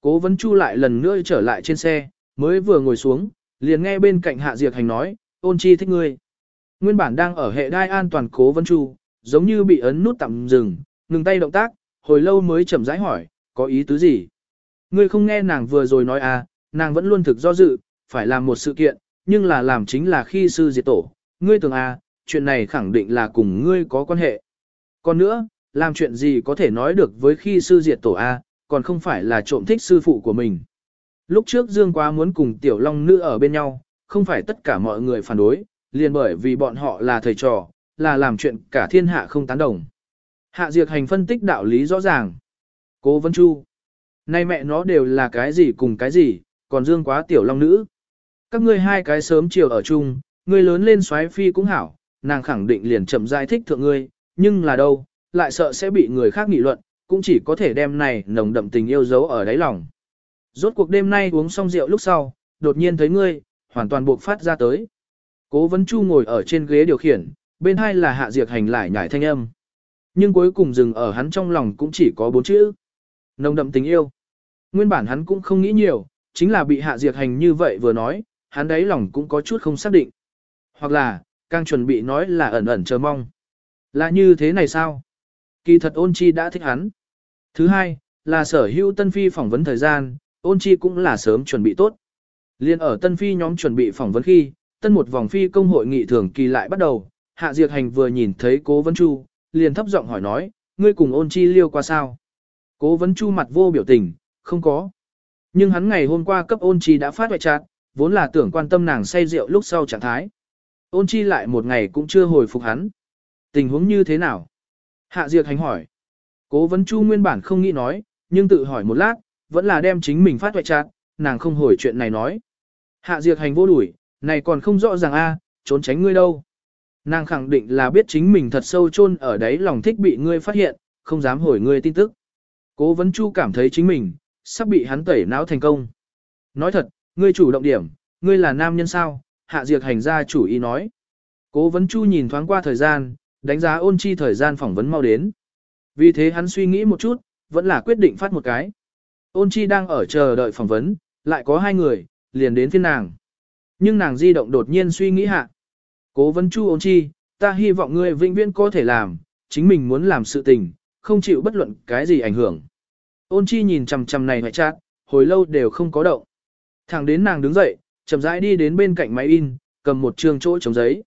Cố vấn chu lại lần nữa trở lại trên xe, mới vừa ngồi xuống, liền nghe bên cạnh hạ diệt hành nói, ôn chi thích ngươi. Nguyên bản đang ở hệ đai an toàn cố vấn chu, giống như bị ấn nút tạm dừng, ngừng tay động tác, hồi lâu mới chậm rãi hỏi, có ý tứ gì? Ngươi không nghe nàng vừa rồi nói à, nàng vẫn luôn thực do dự, phải làm một sự kiện, nhưng là làm chính là khi sư diệt tổ. Ngươi tưởng à, chuyện này khẳng định là cùng ngươi có quan hệ. Còn nữa, làm chuyện gì có thể nói được với khi sư diệt tổ A, còn không phải là trộm thích sư phụ của mình. Lúc trước Dương Quá muốn cùng Tiểu Long Nữ ở bên nhau, không phải tất cả mọi người phản đối, liền bởi vì bọn họ là thầy trò, là làm chuyện cả thiên hạ không tán đồng. Hạ Diệt Hành phân tích đạo lý rõ ràng. Cố Vân Chu. Nay mẹ nó đều là cái gì cùng cái gì, còn Dương Quá Tiểu Long Nữ. Các ngươi hai cái sớm chiều ở chung, ngươi lớn lên xoáy phi cũng hảo, nàng khẳng định liền chậm giải thích thượng ngươi, nhưng là đâu, lại sợ sẽ bị người khác nghị luận, cũng chỉ có thể đem này nồng đậm tình yêu giấu ở đáy lòng. Rốt cuộc đêm nay uống xong rượu lúc sau, đột nhiên thấy ngươi, hoàn toàn buộc phát ra tới. Cố vấn chu ngồi ở trên ghế điều khiển, bên hai là hạ diệt hành lại nhảy thanh âm. Nhưng cuối cùng dừng ở hắn trong lòng cũng chỉ có bốn chữ. Nồng đậm tình yêu. Nguyên bản hắn cũng không nghĩ nhiều, chính là bị hạ diệt hành như vậy vừa nói, hắn đáy lòng cũng có chút không xác định. Hoặc là, càng chuẩn bị nói là ẩn ẩn chờ mong. Là như thế này sao? Kỳ thật ôn chi đã thích hắn. Thứ hai, là sở hữu Tân Phi phỏng vấn thời gian, ôn chi cũng là sớm chuẩn bị tốt. Liên ở Tân Phi nhóm chuẩn bị phỏng vấn khi, tân một vòng phi công hội nghị thường kỳ lại bắt đầu, Hạ Diệt Hành vừa nhìn thấy Cố Vấn Chu, liền thấp giọng hỏi nói, ngươi cùng ôn chi liêu qua sao? Cố Vấn Chu mặt vô biểu tình, không có. Nhưng hắn ngày hôm qua cấp ôn chi đã phát hoại chặt vốn là tưởng quan tâm nàng say rượu lúc sau trạng thái. Ôn chi lại một ngày cũng chưa hồi phục hắn. Tình huống như thế nào? Hạ Diệt Hành hỏi. Cố vấn Chu nguyên bản không nghĩ nói, nhưng tự hỏi một lát, vẫn là đem chính mình phát hoại chặt, nàng không hồi chuyện này nói. Hạ Diệt Hành vô đuổi, này còn không rõ ràng a, trốn tránh ngươi đâu. Nàng khẳng định là biết chính mình thật sâu chôn ở đấy lòng thích bị ngươi phát hiện, không dám hồi ngươi tin tức. Cố vấn Chu cảm thấy chính mình, sắp bị hắn tẩy não thành công. Nói thật, ngươi chủ động điểm, ngươi là nam nhân sao, hạ diệt hành ra chủ ý nói. Cố vấn Chu nhìn thoáng qua thời gian, đánh giá ôn chi thời gian phỏng vấn mau đến. Vì thế hắn suy nghĩ một chút, vẫn là quyết định phát một cái. Ôn chi đang ở chờ đợi phỏng vấn, lại có hai người, liền đến phiên nàng. Nhưng nàng di động đột nhiên suy nghĩ hạ. Cố vấn chu ôn chi, ta hy vọng ngươi vĩnh viễn có thể làm, chính mình muốn làm sự tình, không chịu bất luận cái gì ảnh hưởng. Ôn chi nhìn chằm chằm này hoại chát, hồi lâu đều không có động. Thẳng đến nàng đứng dậy, chậm rãi đi đến bên cạnh máy in, cầm một trường chỗ chống giấy.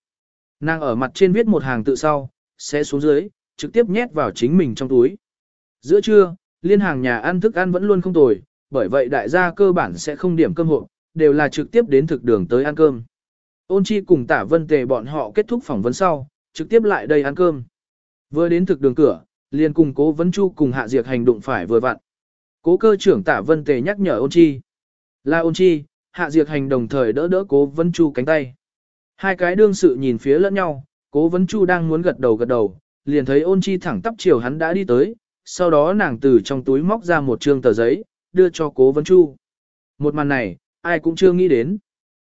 Nàng ở mặt trên viết một hàng tự sau, sẽ xuống dưới, trực tiếp nhét vào chính mình trong túi. Giữa trưa, liên hàng nhà ăn thức ăn vẫn luôn không tồi, bởi vậy đại gia cơ bản sẽ không điểm cơm hộ, đều là trực tiếp đến thực đường tới ăn cơm. Ôn chi cùng tả vân tề bọn họ kết thúc phỏng vấn sau, trực tiếp lại đây ăn cơm. Vừa đến thực đường cửa, liền cùng cố vấn chu cùng hạ diệt hành động phải vừa vặn. Cố cơ trưởng tả vân tề nhắc nhở ôn chi. Là ôn chi, hạ diệt hành đồng thời đỡ đỡ cố vấn chu cánh tay. Hai cái đương sự nhìn phía lẫn nhau, cố vấn chu đang muốn gật đầu gật đầu, liền thấy ôn chi thẳng tắp chiều hắn đã đi tới, sau đó nàng từ trong túi móc ra một trương tờ giấy, đưa cho cố vấn chu. Một màn này, ai cũng chưa nghĩ đến.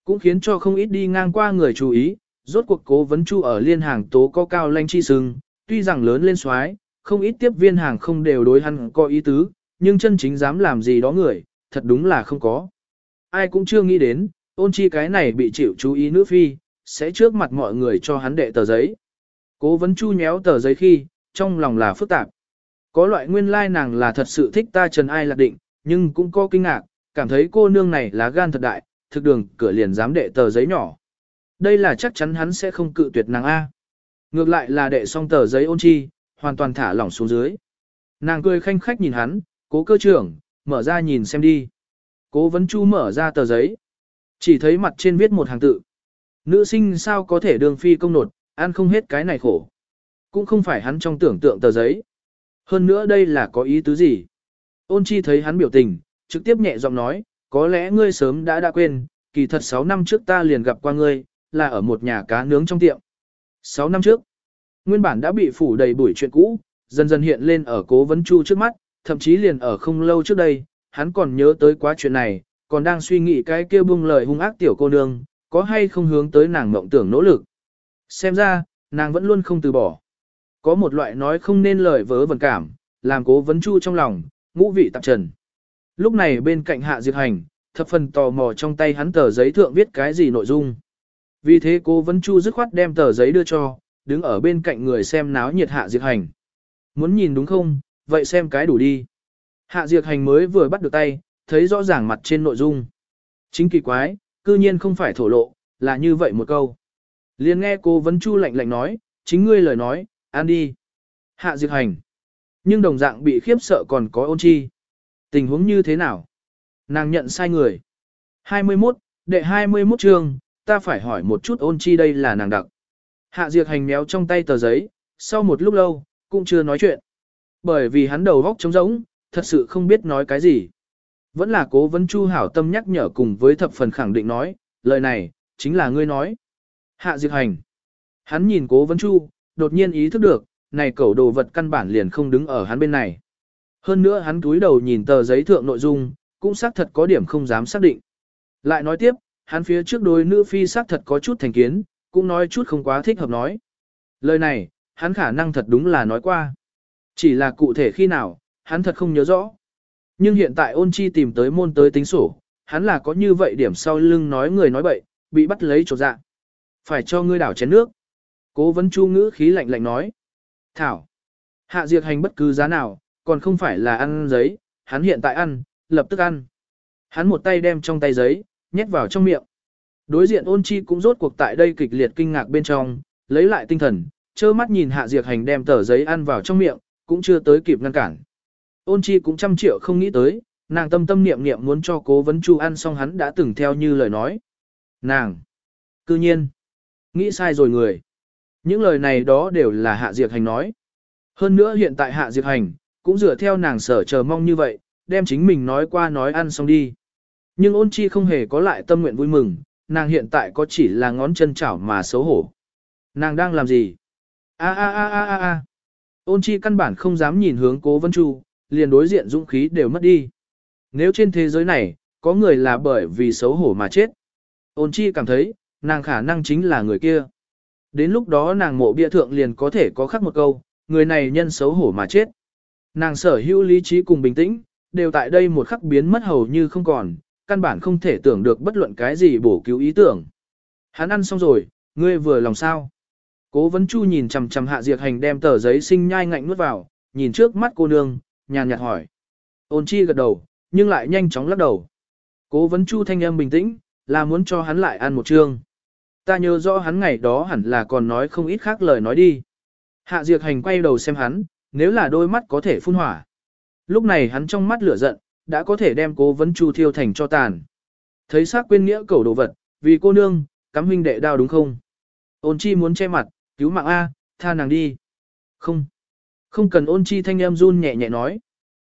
Cũng khiến cho không ít đi ngang qua người chú ý, rốt cuộc cố vấn chu ở liên hàng tố có cao lanh chi sừng, tuy rằng lớn lên xoái, không ít tiếp viên hàng không đều đối hắn có ý tứ, nhưng chân chính dám làm gì đó người, thật đúng là không có. Ai cũng chưa nghĩ đến, ôn chi cái này bị chịu chú ý nữ phi, sẽ trước mặt mọi người cho hắn đệ tờ giấy. Cố vấn chu nhéo tờ giấy khi, trong lòng là phức tạp. Có loại nguyên lai like nàng là thật sự thích ta Trần Ai Lạc Định, nhưng cũng có kinh ngạc, cảm thấy cô nương này là gan thật đại, thực đường cửa liền dám đệ tờ giấy nhỏ. Đây là chắc chắn hắn sẽ không cự tuyệt nàng A. Ngược lại là đệ xong tờ giấy ôn chi, hoàn toàn thả lỏng xuống dưới. Nàng cười khanh khách nhìn hắn, cố cơ trưởng, mở ra nhìn xem đi. Cố vấn chu mở ra tờ giấy. Chỉ thấy mặt trên viết một hàng tự. Nữ sinh sao có thể đường phi công nột, ăn không hết cái này khổ. Cũng không phải hắn trong tưởng tượng tờ giấy. Hơn nữa đây là có ý tứ gì? Ôn chi thấy hắn biểu tình, trực tiếp nhẹ giọng nói, có lẽ ngươi sớm đã đã quên, kỳ thật 6 năm trước ta liền gặp qua ngươi, là ở một nhà cá nướng trong tiệm. 6 năm trước, nguyên bản đã bị phủ đầy bụi chuyện cũ, dần dần hiện lên ở cố vấn chu trước mắt, thậm chí liền ở không lâu trước đây, hắn còn nhớ tới quá chuyện này, còn đang suy nghĩ cái kia bung lời hung ác tiểu cô nương, có hay không hướng tới nàng mộng tưởng nỗ lực. Xem ra, nàng vẫn luôn không từ bỏ. Có một loại nói không nên lời vớ vẩn cảm, làm cố vấn chu trong lòng, ngũ vị tạp trần. Lúc này bên cạnh Hạ diệt Hành, thập phần tò mò trong tay hắn tờ giấy thượng viết cái gì nội dung. Vì thế cố vấn chu dứt khoát đem tờ giấy đưa cho, đứng ở bên cạnh người xem náo nhiệt Hạ diệt Hành. Muốn nhìn đúng không, vậy xem cái đủ đi. Hạ diệt Hành mới vừa bắt được tay, thấy rõ ràng mặt trên nội dung. Chính kỳ quái, cư nhiên không phải thổ lộ, là như vậy một câu. Liền nghe cô vấn chu lạnh lạnh nói, chính ngươi lời nói, ăn đi. Hạ diệt Hành. Nhưng đồng dạng bị khiếp sợ còn có ôn chi. Tình huống như thế nào? Nàng nhận sai người. 21, đệ 21 chương, ta phải hỏi một chút ôn chi đây là nàng đặc. Hạ diệt Hành méo trong tay tờ giấy, sau một lúc lâu, cũng chưa nói chuyện. Bởi vì hắn đầu góc trống rỗng, thật sự không biết nói cái gì. Vẫn là cố vấn chu hảo tâm nhắc nhở cùng với thập phần khẳng định nói, lời này, chính là ngươi nói. Hạ Diệp Hành. Hắn nhìn cố vấn chu, đột nhiên ý thức được, này cẩu đồ vật căn bản liền không đứng ở hắn bên này. Hơn nữa hắn túi đầu nhìn tờ giấy thượng nội dung, cũng xác thật có điểm không dám xác định. Lại nói tiếp, hắn phía trước đôi nữ phi xác thật có chút thành kiến, cũng nói chút không quá thích hợp nói. Lời này, hắn khả năng thật đúng là nói qua. Chỉ là cụ thể khi nào, hắn thật không nhớ rõ. Nhưng hiện tại ôn chi tìm tới môn tới tính sổ, hắn là có như vậy điểm sau lưng nói người nói bậy, bị bắt lấy chỗ dạ. Phải cho ngươi đảo chén nước. Cố vấn chu ngữ khí lạnh lạnh nói. Thảo. Hạ diệt hành bất cứ giá nào, còn không phải là ăn giấy, hắn hiện tại ăn, lập tức ăn. Hắn một tay đem trong tay giấy, nhét vào trong miệng. Đối diện ôn chi cũng rốt cuộc tại đây kịch liệt kinh ngạc bên trong, lấy lại tinh thần, trơ mắt nhìn hạ diệt hành đem tờ giấy ăn vào trong miệng, cũng chưa tới kịp ngăn cản. Ôn chi cũng trăm triệu không nghĩ tới, nàng tâm tâm niệm niệm muốn cho cố vấn chu ăn xong hắn đã từng theo như lời nói. Nàng! Cư nhiên! Nghĩ sai rồi người. Những lời này đó đều là hạ diệt hành nói. Hơn nữa hiện tại hạ diệt hành, cũng dựa theo nàng sở chờ mong như vậy, đem chính mình nói qua nói ăn xong đi. Nhưng ôn chi không hề có lại tâm nguyện vui mừng, nàng hiện tại có chỉ là ngón chân chảo mà xấu hổ. Nàng đang làm gì? A a a a a a. Ôn chi căn bản không dám nhìn hướng cố vân chu, liền đối diện dũng khí đều mất đi. Nếu trên thế giới này, có người là bởi vì xấu hổ mà chết. Ôn chi cảm thấy, nàng khả năng chính là người kia. Đến lúc đó nàng mộ bia thượng liền có thể có khắc một câu, người này nhân xấu hổ mà chết. Nàng sở hữu lý trí cùng bình tĩnh, đều tại đây một khắc biến mất hầu như không còn, căn bản không thể tưởng được bất luận cái gì bổ cứu ý tưởng. Hắn ăn xong rồi, ngươi vừa lòng sao? Cố vấn chu nhìn chằm chằm hạ diệt hành đem tờ giấy sinh nhai ngạnh nuốt vào, nhìn trước mắt cô nương, nhàn nhạt hỏi. Ôn chi gật đầu, nhưng lại nhanh chóng lắc đầu. Cố vấn chu thanh âm bình tĩnh, là muốn cho hắn lại ăn một chương. Ta nhớ rõ hắn ngày đó hẳn là còn nói không ít khác lời nói đi. Hạ diệt hành quay đầu xem hắn, nếu là đôi mắt có thể phun hỏa. Lúc này hắn trong mắt lửa giận, đã có thể đem cố vấn chu thiêu thành cho tàn. Thấy xác quên nghĩa cầu đồ vật, vì cô nương, cắm huynh đệ đao đúng không? Ôn chi muốn che mặt, cứu mạng A, tha nàng đi. Không. Không cần ôn chi thanh em run nhẹ nhẹ nói.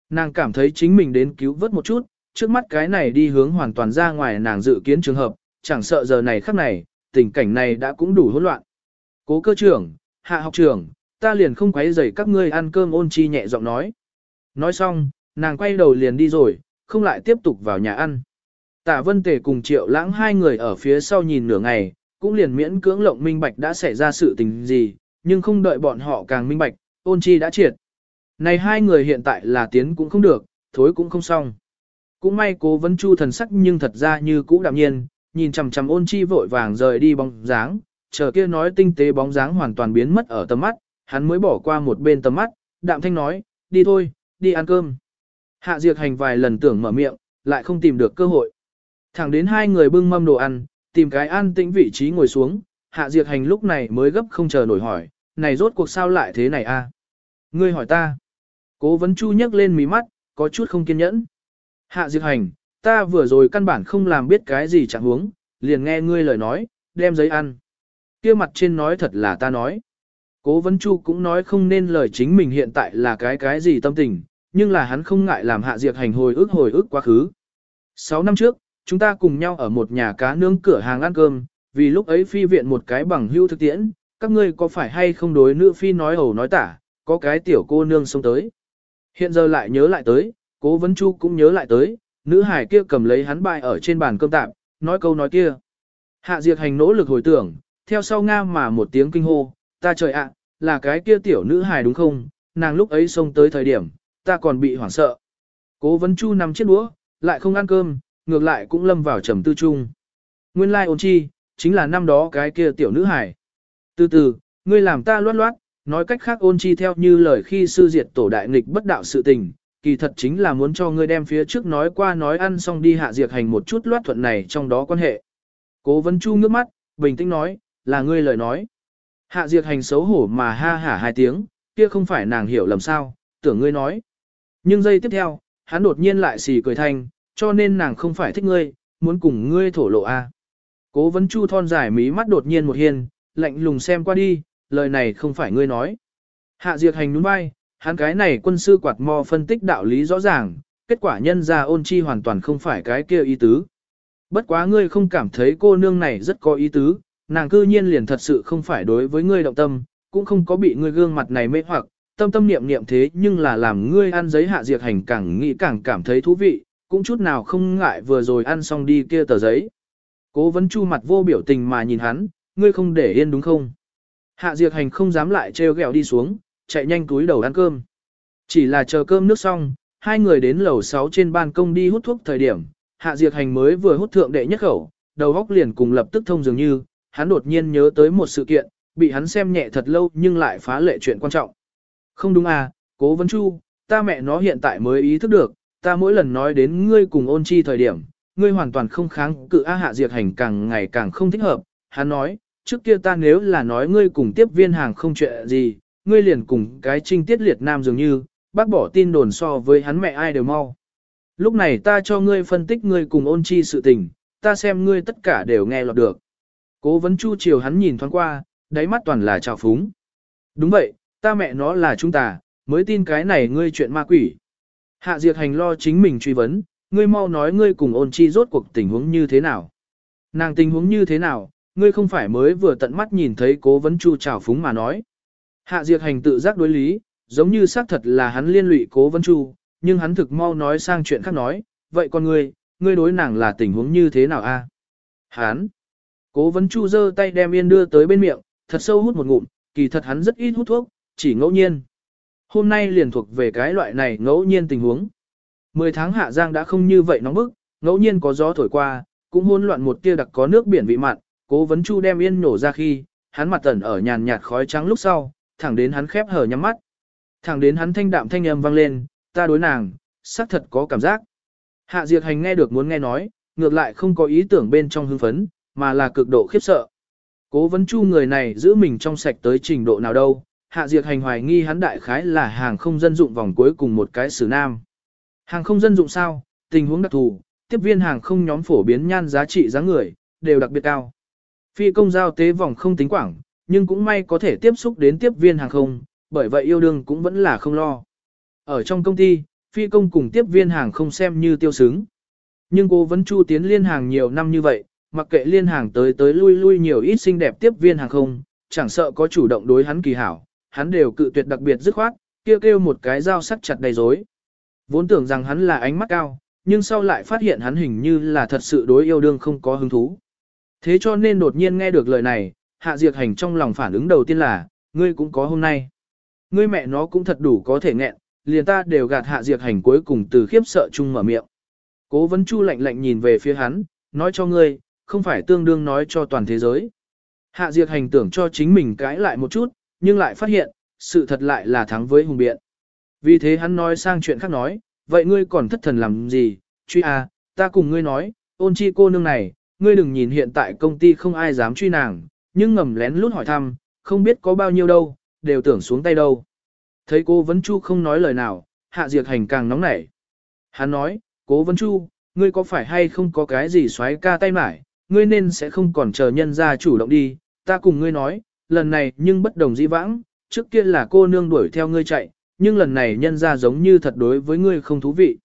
Nàng cảm thấy chính mình đến cứu vớt một chút, trước mắt cái này đi hướng hoàn toàn ra ngoài nàng dự kiến trường hợp, chẳng sợ giờ này khắc này, tình cảnh này đã cũng đủ hỗn loạn. Cố cơ trưởng, hạ học trưởng, ta liền không quấy rầy các ngươi ăn cơm ôn chi nhẹ giọng nói. Nói xong, nàng quay đầu liền đi rồi, không lại tiếp tục vào nhà ăn. Tạ Vân Tề cùng Triệu Lãng hai người ở phía sau nhìn nửa ngày, cũng liền miễn cưỡng lộng minh bạch đã xảy ra sự tình gì, nhưng không đợi bọn họ càng minh bạch, ôn chi đã triệt. Này hai người hiện tại là tiến cũng không được, thối cũng không xong. Cũng may cố vấn chu thần sắc nhưng thật ra như cũ đạm nhiên, nhìn chằm chằm ôn chi vội vàng rời đi bóng dáng, chờ kia nói tinh tế bóng dáng hoàn toàn biến mất ở tầm mắt, hắn mới bỏ qua một bên tầm mắt, đạm thanh nói, đi thôi, đi ăn cơm. Hạ Diệt Hành vài lần tưởng mở miệng, lại không tìm được cơ hội. Thẳng đến hai người bưng mâm đồ ăn, tìm cái an tĩnh vị trí ngồi xuống, Hạ Diệt Hành lúc này mới gấp không chờ nổi hỏi, này rốt cuộc sao lại thế này a? Ngươi hỏi ta. Cố vấn chu nhấc lên mí mắt, có chút không kiên nhẫn. Hạ Diệt Hành, ta vừa rồi căn bản không làm biết cái gì chẳng huống, liền nghe ngươi lời nói, đem giấy ăn. kia mặt trên nói thật là ta nói. Cố vấn chu cũng nói không nên lời chính mình hiện tại là cái cái gì tâm tình, nhưng là hắn không ngại làm hạ diệt hành hồi ức hồi ức quá khứ. Sáu năm trước, chúng ta cùng nhau ở một nhà cá nướng cửa hàng ăn cơm, vì lúc ấy phi viện một cái bằng hưu thực tiễn, các ngươi có phải hay không đối nữ phi nói hầu nói tả, có cái tiểu cô nương xông tới. Hiện giờ lại nhớ lại tới, cố vấn chu cũng nhớ lại tới, nữ hải kia cầm lấy hắn bài ở trên bàn cơm tạm, nói câu nói kia. Hạ diệt hành nỗ lực hồi tưởng, theo sau Nga mà một tiếng kinh hô, ta trời ạ, là cái kia tiểu nữ hài đúng không, nàng lúc ấy xông tới thời điểm, ta còn bị hoảng sợ. Cố vấn chu nằm chiếc đũa, lại không ăn cơm, ngược lại cũng lâm vào trầm tư chung. Nguyên lai ôn chi, chính là năm đó cái kia tiểu nữ hải. Từ từ, ngươi làm ta loát loát, nói cách khác ôn chi theo như lời khi sư diệt tổ đại nghịch bất đạo sự tình, kỳ thật chính là muốn cho ngươi đem phía trước nói qua nói ăn xong đi hạ diệt hành một chút loát thuận này trong đó quan hệ. Cố vấn chu ngước mắt, bình tĩnh nói, là ngươi lời nói. Hạ diệt hành xấu hổ mà ha hả hai tiếng, kia không phải nàng hiểu lầm sao, tưởng ngươi nói. Nhưng giây tiếp theo, hắn đột nhiên lại xì cười thanh, cho nên nàng không phải thích ngươi, muốn cùng ngươi thổ lộ a. À. Cố vấn chu thon dài mí mắt đột nhiên một hiên, lạnh lùng xem qua đi, lời này không phải ngươi nói. Hạ diệt hành đúng vai, hắn cái này quân sư quạt mò phân tích đạo lý rõ ràng, kết quả nhân ra ôn chi hoàn toàn không phải cái kia ý tứ. Bất quá ngươi không cảm thấy cô nương này rất có ý tứ, nàng cư nhiên liền thật sự không phải đối với ngươi động tâm, cũng không có bị ngươi gương mặt này mê hoặc, tâm tâm niệm niệm thế nhưng là làm ngươi ăn giấy hạ diệt hành càng nghĩ càng cảm thấy thú vị, cũng chút nào không ngại vừa rồi ăn xong đi kia tờ giấy. Cố vấn chu mặt vô biểu tình mà nhìn hắn, ngươi không để yên đúng không? Hạ diệt hành không dám lại treo gẹo đi xuống, chạy nhanh túi đầu ăn cơm. Chỉ là chờ cơm nước xong, hai người đến lầu 6 trên ban công đi hút thuốc thời điểm, hạ diệt hành mới vừa hút thượng đệ nhất khẩu, đầu óc liền cùng lập tức thông dường như, hắn đột nhiên nhớ tới một sự kiện, bị hắn xem nhẹ thật lâu nhưng lại phá lệ chuyện quan trọng. Không đúng à, cố vấn chu, ta mẹ nó hiện tại mới ý thức được, ta mỗi lần nói đến ngươi cùng ôn chi thời điểm, ngươi hoàn toàn không kháng cự A hạ diệt hành càng ngày càng không thích hợp. Hắn nói, trước kia ta nếu là nói ngươi cùng tiếp viên hàng không chuyện gì, ngươi liền cùng cái trinh tiết liệt nam dường như, bác bỏ tin đồn so với hắn mẹ ai đều mau. Lúc này ta cho ngươi phân tích ngươi cùng ôn chi sự tình, ta xem ngươi tất cả đều nghe lọt được. Cố vấn chu chiều hắn nhìn thoáng qua, đáy mắt toàn là trào phúng. Đúng vậy, ta mẹ nó là chúng ta, mới tin cái này ngươi chuyện ma quỷ. Hạ Diệt Hành lo chính mình truy vấn, ngươi mau nói ngươi cùng ôn chi rốt cuộc tình huống như thế nào. Nàng tình huống như thế nào, ngươi không phải mới vừa tận mắt nhìn thấy cố vấn chu trào phúng mà nói. Hạ Diệt Hành tự giác đối lý, giống như xác thật là hắn liên lụy cố Vân chu, nhưng hắn thực mau nói sang chuyện khác nói, vậy con ngươi, ngươi đối nàng là tình huống như thế nào a? Hắn. Cố Vân chu giơ tay đem yên đưa tới bên miệng, thật sâu hút một ngụm, kỳ thật hắn rất ít hút thuốc, chỉ ngẫu nhiên. Hôm nay liền thuộc về cái loại này ngẫu nhiên tình huống. Mười tháng hạ giang đã không như vậy nóng bức, ngẫu nhiên có gió thổi qua, cũng hỗn loạn một tia đặc có nước biển vị mặn, cố vấn chu đem yên nổ ra khi, hắn mặt tẩn ở nhàn nhạt khói trắng lúc sau, thẳng đến hắn khép hở nhắm mắt. Thẳng đến hắn thanh đạm thanh âm vang lên, ta đối nàng, xác thật có cảm giác. Hạ Diệt Hành nghe được muốn nghe nói, ngược lại không có ý tưởng bên trong hưng phấn, mà là cực độ khiếp sợ. Cố vấn chu người này giữ mình trong sạch tới trình độ nào đâu, Hạ Diệt Hành hoài nghi hắn đại khái là hàng không dân dụng vòng cuối cùng một cái xử nam. Hàng không dân dụng sao, tình huống đặc thù, tiếp viên hàng không nhóm phổ biến nhan giá trị giá người, đều đặc biệt cao. Phi công giao tế vòng không tính quảng, nhưng cũng may có thể tiếp xúc đến tiếp viên hàng không, bởi vậy yêu đương cũng vẫn là không lo. Ở trong công ty, phi công cùng tiếp viên hàng không xem như tiêu xứng. Nhưng cô vẫn chu tiến liên hàng nhiều năm như vậy, mặc kệ liên hàng tới tới lui lui nhiều ít xinh đẹp tiếp viên hàng không, chẳng sợ có chủ động đối hắn kỳ hảo, hắn đều cự tuyệt đặc biệt dứt khoát, kêu kêu một cái dao sắc chặt đầy rối. Vốn tưởng rằng hắn là ánh mắt cao, nhưng sau lại phát hiện hắn hình như là thật sự đối yêu đương không có hứng thú. Thế cho nên đột nhiên nghe được lời này, Hạ Diệt Hành trong lòng phản ứng đầu tiên là, ngươi cũng có hôm nay. Ngươi mẹ nó cũng thật đủ có thể nghẹn, liền ta đều gạt Hạ Diệt Hành cuối cùng từ khiếp sợ chung mở miệng. Cố vấn chu lạnh lạnh nhìn về phía hắn, nói cho ngươi, không phải tương đương nói cho toàn thế giới. Hạ Diệt Hành tưởng cho chính mình cãi lại một chút, nhưng lại phát hiện, sự thật lại là thắng với hùng biện. Vì thế hắn nói sang chuyện khác nói, vậy ngươi còn thất thần làm gì, truy à, ta cùng ngươi nói, ôn chi cô nương này, ngươi đừng nhìn hiện tại công ty không ai dám truy nàng, nhưng ngầm lén lút hỏi thăm, không biết có bao nhiêu đâu, đều tưởng xuống tay đâu. Thấy cô Vấn Chu không nói lời nào, Hạ Diệt Hành càng nóng nảy. Hắn nói, cố Vấn Chu, ngươi có phải hay không có cái gì xoáy ca tay mải, ngươi nên sẽ không còn chờ nhân ra chủ động đi, ta cùng ngươi nói, lần này nhưng bất đồng dĩ vãng, trước kia là cô nương đuổi theo ngươi chạy, nhưng lần này nhân ra giống như thật đối với ngươi không thú vị.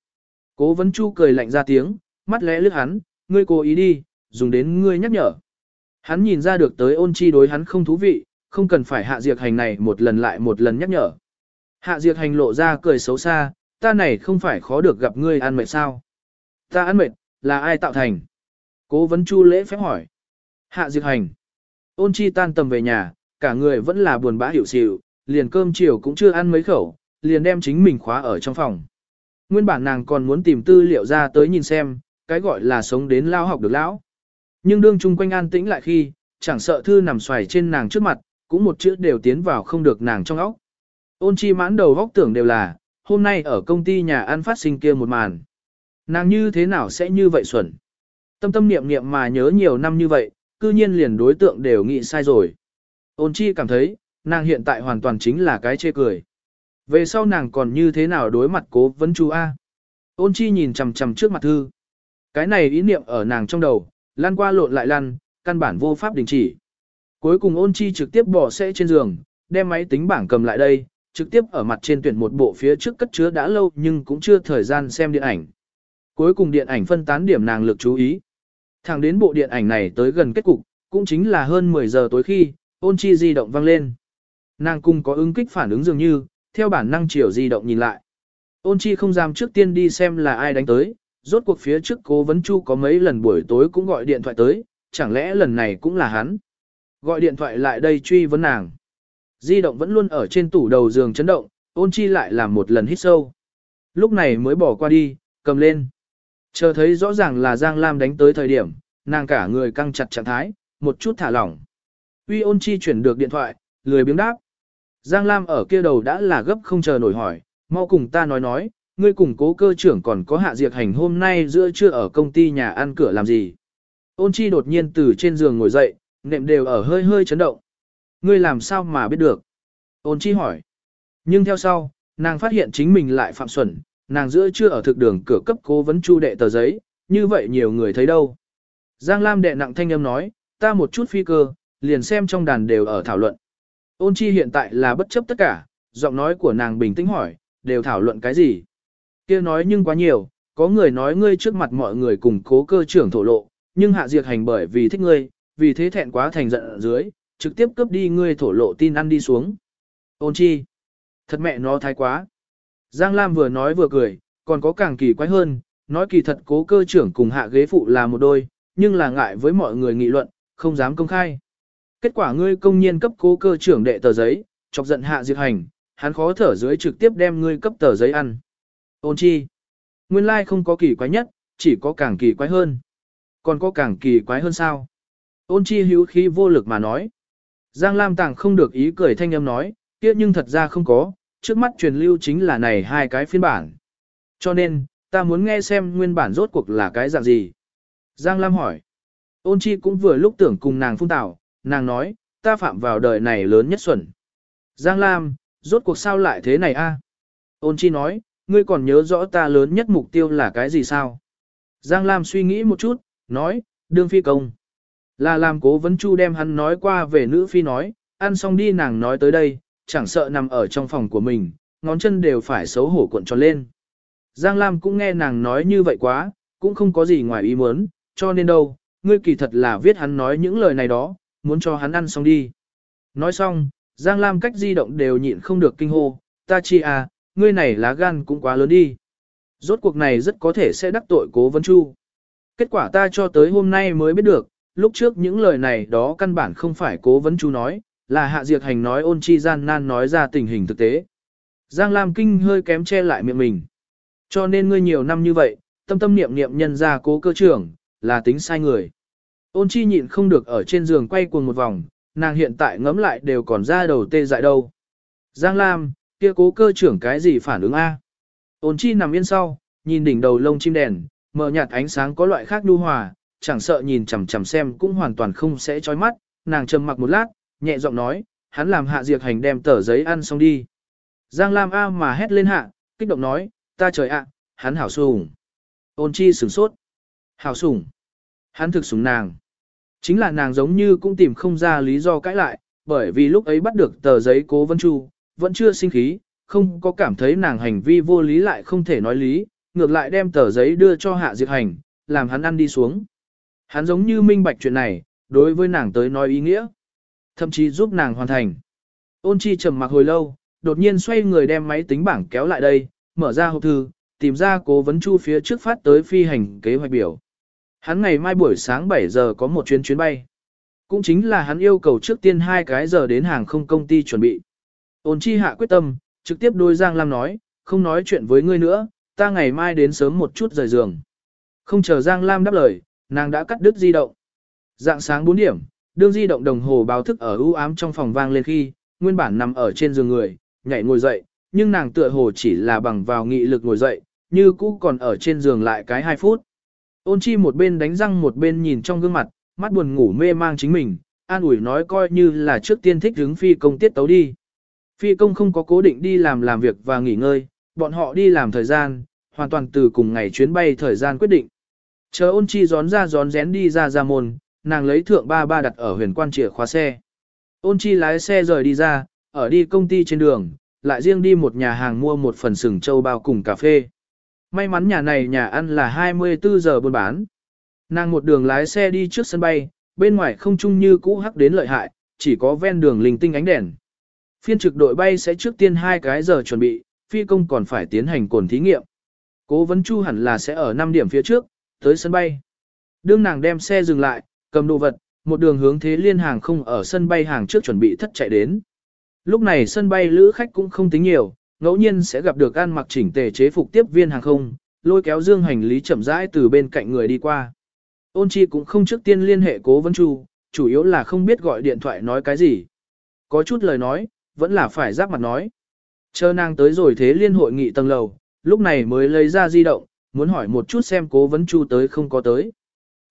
Cố vấn chu cười lạnh ra tiếng, mắt lẽ lướt hắn, ngươi cố ý đi, dùng đến ngươi nhắc nhở. Hắn nhìn ra được tới ôn chi đối hắn không thú vị, không cần phải hạ diệt hành này một lần lại một lần nhắc nhở. Hạ diệt hành lộ ra cười xấu xa, ta này không phải khó được gặp ngươi ăn mệt sao. Ta ăn mệt, là ai tạo thành? Cố vấn chu lễ phép hỏi. Hạ diệt hành. Ôn chi tan tầm về nhà, cả người vẫn là buồn bã hiểu xịu, liền cơm chiều cũng chưa ăn mấy khẩu, liền đem chính mình khóa ở trong phòng. Nguyên bản nàng còn muốn tìm tư liệu ra tới nhìn xem, cái gọi là sống đến lao học được lão. Nhưng đương chung quanh an tĩnh lại khi, chẳng sợ thư nằm xoài trên nàng trước mặt, cũng một chữ đều tiến vào không được nàng trong óc. Ôn chi mãn đầu góc tưởng đều là, hôm nay ở công ty nhà ăn phát sinh kia một màn. Nàng như thế nào sẽ như vậy xuẩn? Tâm tâm niệm niệm mà nhớ nhiều năm như vậy, cư nhiên liền đối tượng đều nghĩ sai rồi. Ôn chi cảm thấy, nàng hiện tại hoàn toàn chính là cái chê cười. Về sau nàng còn như thế nào đối mặt cố vấn chú A? Ôn chi nhìn chằm chằm trước mặt thư. Cái này ý niệm ở nàng trong đầu, lăn qua lộn lại lăn, căn bản vô pháp đình chỉ. Cuối cùng ôn chi trực tiếp bỏ xe trên giường, đem máy tính bảng cầm lại đây, trực tiếp ở mặt trên tuyển một bộ phía trước cất chứa đã lâu nhưng cũng chưa thời gian xem điện ảnh. Cuối cùng điện ảnh phân tán điểm nàng lực chú ý. Thẳng đến bộ điện ảnh này tới gần kết cục, cũng chính là hơn 10 giờ tối khi, ôn chi di động vang lên. Nàng cung có ứng kích phản ứng dường như, theo bản năng chiều di động nhìn lại. Ôn chi không dám trước tiên đi xem là ai đánh tới, rốt cuộc phía trước cố vấn chu có mấy lần buổi tối cũng gọi điện thoại tới, chẳng lẽ lần này cũng là hắn. Gọi điện thoại lại đây truy vấn nàng. Di động vẫn luôn ở trên tủ đầu giường chấn động, ôn chi lại làm một lần hít sâu. Lúc này mới bỏ qua đi, cầm lên. Chờ thấy rõ ràng là Giang Lam đánh tới thời điểm, nàng cả người căng chặt trạng thái, một chút thả lỏng. Uy ôn chi chuyển được điện thoại, lười biếng đáp. Giang Lam ở kia đầu đã là gấp không chờ nổi hỏi, mau cùng ta nói nói, ngươi cùng cố cơ trưởng còn có hạ diệt hành hôm nay giữa trưa ở công ty nhà ăn cửa làm gì. Ôn chi đột nhiên từ trên giường ngồi dậy, nệm đều ở hơi hơi chấn động. Ngươi làm sao mà biết được? Ôn chi hỏi. Nhưng theo sau, nàng phát hiện chính mình lại phạm xuẩn, nàng giữa trưa ở thực đường cửa cấp cố vấn chu đệ tờ giấy, như vậy nhiều người thấy đâu. Giang Lam đệ nặng thanh âm nói, ta một chút phi cơ, liền xem trong đàn đều ở thảo luận. Ôn chi hiện tại là bất chấp tất cả, giọng nói của nàng bình tĩnh hỏi, đều thảo luận cái gì? Kia nói nhưng quá nhiều, có người nói ngươi trước mặt mọi người cùng cố cơ trưởng thổ lộ, nhưng hạ diệt hành bởi vì thích ngươi, vì thế thẹn quá thành giận ở dưới, trực tiếp cướp đi ngươi thổ lộ tin ăn đi xuống. Ôn chi? Thật mẹ nó thái quá. Giang Lam vừa nói vừa cười, còn có càng kỳ quái hơn, nói kỳ thật cố cơ trưởng cùng hạ ghế phụ là một đôi, nhưng là ngại với mọi người nghị luận, không dám công khai. Kết quả ngươi công nhiên cấp cố cơ trưởng đệ tờ giấy, chọc giận hạ diệt hành, hắn khó thở dưới trực tiếp đem ngươi cấp tờ giấy ăn. Ôn chi? Nguyên lai không có kỳ quái nhất, chỉ có càng kỳ quái hơn. Còn có càng kỳ quái hơn sao? Ôn chi hữu khí vô lực mà nói. Giang Lam Tàng không được ý cười thanh âm nói, kia nhưng thật ra không có, trước mắt truyền lưu chính là này hai cái phiên bản. Cho nên, ta muốn nghe xem nguyên bản rốt cuộc là cái dạng gì. Giang Lam hỏi. Ôn chi cũng vừa lúc tưởng cùng nàng phun tảo, nàng nói, ta phạm vào đời này lớn nhất xuẩn. Giang Lam, rốt cuộc sao lại thế này a? Ôn chi nói, ngươi còn nhớ rõ ta lớn nhất mục tiêu là cái gì sao? Giang Lam suy nghĩ một chút, nói, đương phi công. Là làm cố vấn chu đem hắn nói qua về nữ phi nói, ăn xong đi nàng nói tới đây, chẳng sợ nằm ở trong phòng của mình, ngón chân đều phải xấu hổ cuộn tròn lên. Giang Lam cũng nghe nàng nói như vậy quá, cũng không có gì ngoài ý muốn, cho nên đâu, ngươi kỳ thật là viết hắn nói những lời này đó, muốn cho hắn ăn xong đi. Nói xong, Giang Lam cách di động đều nhịn không được kinh hô, ta chi à, ngươi này lá gan cũng quá lớn đi. Rốt cuộc này rất có thể sẽ đắc tội cố vấn chu. Kết quả ta cho tới hôm nay mới biết được, lúc trước những lời này đó căn bản không phải cố vấn chu nói, là hạ diệt hành nói ôn chi gian nan nói ra tình hình thực tế. Giang Lam Kinh hơi kém che lại miệng mình. Cho nên ngươi nhiều năm như vậy, tâm tâm niệm niệm nhân ra cố cơ trưởng, là tính sai người. Ôn chi nhịn không được ở trên giường quay cuồng một vòng, nàng hiện tại ngấm lại đều còn ra đầu tê dại đâu. Giang Lam, kia cố cơ trưởng cái gì phản ứng A. Ôn chi nằm yên sau, nhìn đỉnh đầu lông chim đèn, mở nhạt ánh sáng có loại khác nhu hòa, chẳng sợ nhìn chằm chằm xem cũng hoàn toàn không sẽ chói mắt, nàng trầm mặc một lát, nhẹ giọng nói, hắn làm hạ diệt hành đem tờ giấy ăn xong đi. Giang Lam A mà hét lên hạ, kích động nói, ta trời ạ, hắn hảo sủng. Ôn chi sửng sốt. Hảo sủng. Hắn thực sủng nàng. Chính là nàng giống như cũng tìm không ra lý do cãi lại, bởi vì lúc ấy bắt được tờ giấy cố vân chu, vẫn chưa sinh khí, không có cảm thấy nàng hành vi vô lý lại không thể nói lý, ngược lại đem tờ giấy đưa cho hạ diệt hành, làm hắn ăn đi xuống. Hắn giống như minh bạch chuyện này, đối với nàng tới nói ý nghĩa, thậm chí giúp nàng hoàn thành. Ôn chi trầm mặc hồi lâu, đột nhiên xoay người đem máy tính bảng kéo lại đây, mở ra hộp thư, tìm ra cố vấn chu phía trước phát tới phi hành kế hoạch biểu. Hắn ngày mai buổi sáng 7 giờ có một chuyến chuyến bay. Cũng chính là hắn yêu cầu trước tiên hai cái giờ đến hàng không công ty chuẩn bị. Ôn chi hạ quyết tâm, trực tiếp đôi Giang Lam nói, không nói chuyện với ngươi nữa, ta ngày mai đến sớm một chút rời giường. Không chờ Giang Lam đáp lời, nàng đã cắt đứt di động. Dạng sáng 4 điểm, đương di động đồng hồ báo thức ở u ám trong phòng vang lên khi, nguyên bản nằm ở trên giường người, nhảy ngồi dậy, nhưng nàng tựa hồ chỉ là bằng vào nghị lực ngồi dậy, như cũ còn ở trên giường lại cái 2 phút. Ôn chi một bên đánh răng một bên nhìn trong gương mặt, mắt buồn ngủ mê mang chính mình, an ủi nói coi như là trước tiên thích hướng phi công tiết tấu đi. Phi công không có cố định đi làm làm việc và nghỉ ngơi, bọn họ đi làm thời gian, hoàn toàn từ cùng ngày chuyến bay thời gian quyết định. Chờ ôn chi gión ra gión rén đi ra ra môn, nàng lấy thượng ba ba đặt ở huyền quan chìa khóa xe. Ôn chi lái xe rời đi ra, ở đi công ty trên đường, lại riêng đi một nhà hàng mua một phần sừng châu bao cùng cà phê. May mắn nhà này nhà ăn là 24 giờ buôn bán. Nàng một đường lái xe đi trước sân bay, bên ngoài không chung như cũ hắc đến lợi hại, chỉ có ven đường linh tinh ánh đèn. Phiên trực đội bay sẽ trước tiên hai cái giờ chuẩn bị, phi công còn phải tiến hành cồn thí nghiệm. Cố vấn chu hẳn là sẽ ở 5 điểm phía trước, tới sân bay. Đương nàng đem xe dừng lại, cầm đồ vật, một đường hướng thế liên hàng không ở sân bay hàng trước chuẩn bị thất chạy đến. Lúc này sân bay lữ khách cũng không tính nhiều, ngẫu nhiên sẽ gặp được ăn mặc chỉnh tề chế phục tiếp viên hàng không, lôi kéo dương hành lý chậm rãi từ bên cạnh người đi qua. Ôn chi cũng không trước tiên liên hệ cố vấn chu, chủ yếu là không biết gọi điện thoại nói cái gì. Có chút lời nói, vẫn là phải giáp mặt nói. Chờ nàng tới rồi thế liên hội nghị tầng lầu, lúc này mới lấy ra di động, muốn hỏi một chút xem cố vấn chu tới không có tới.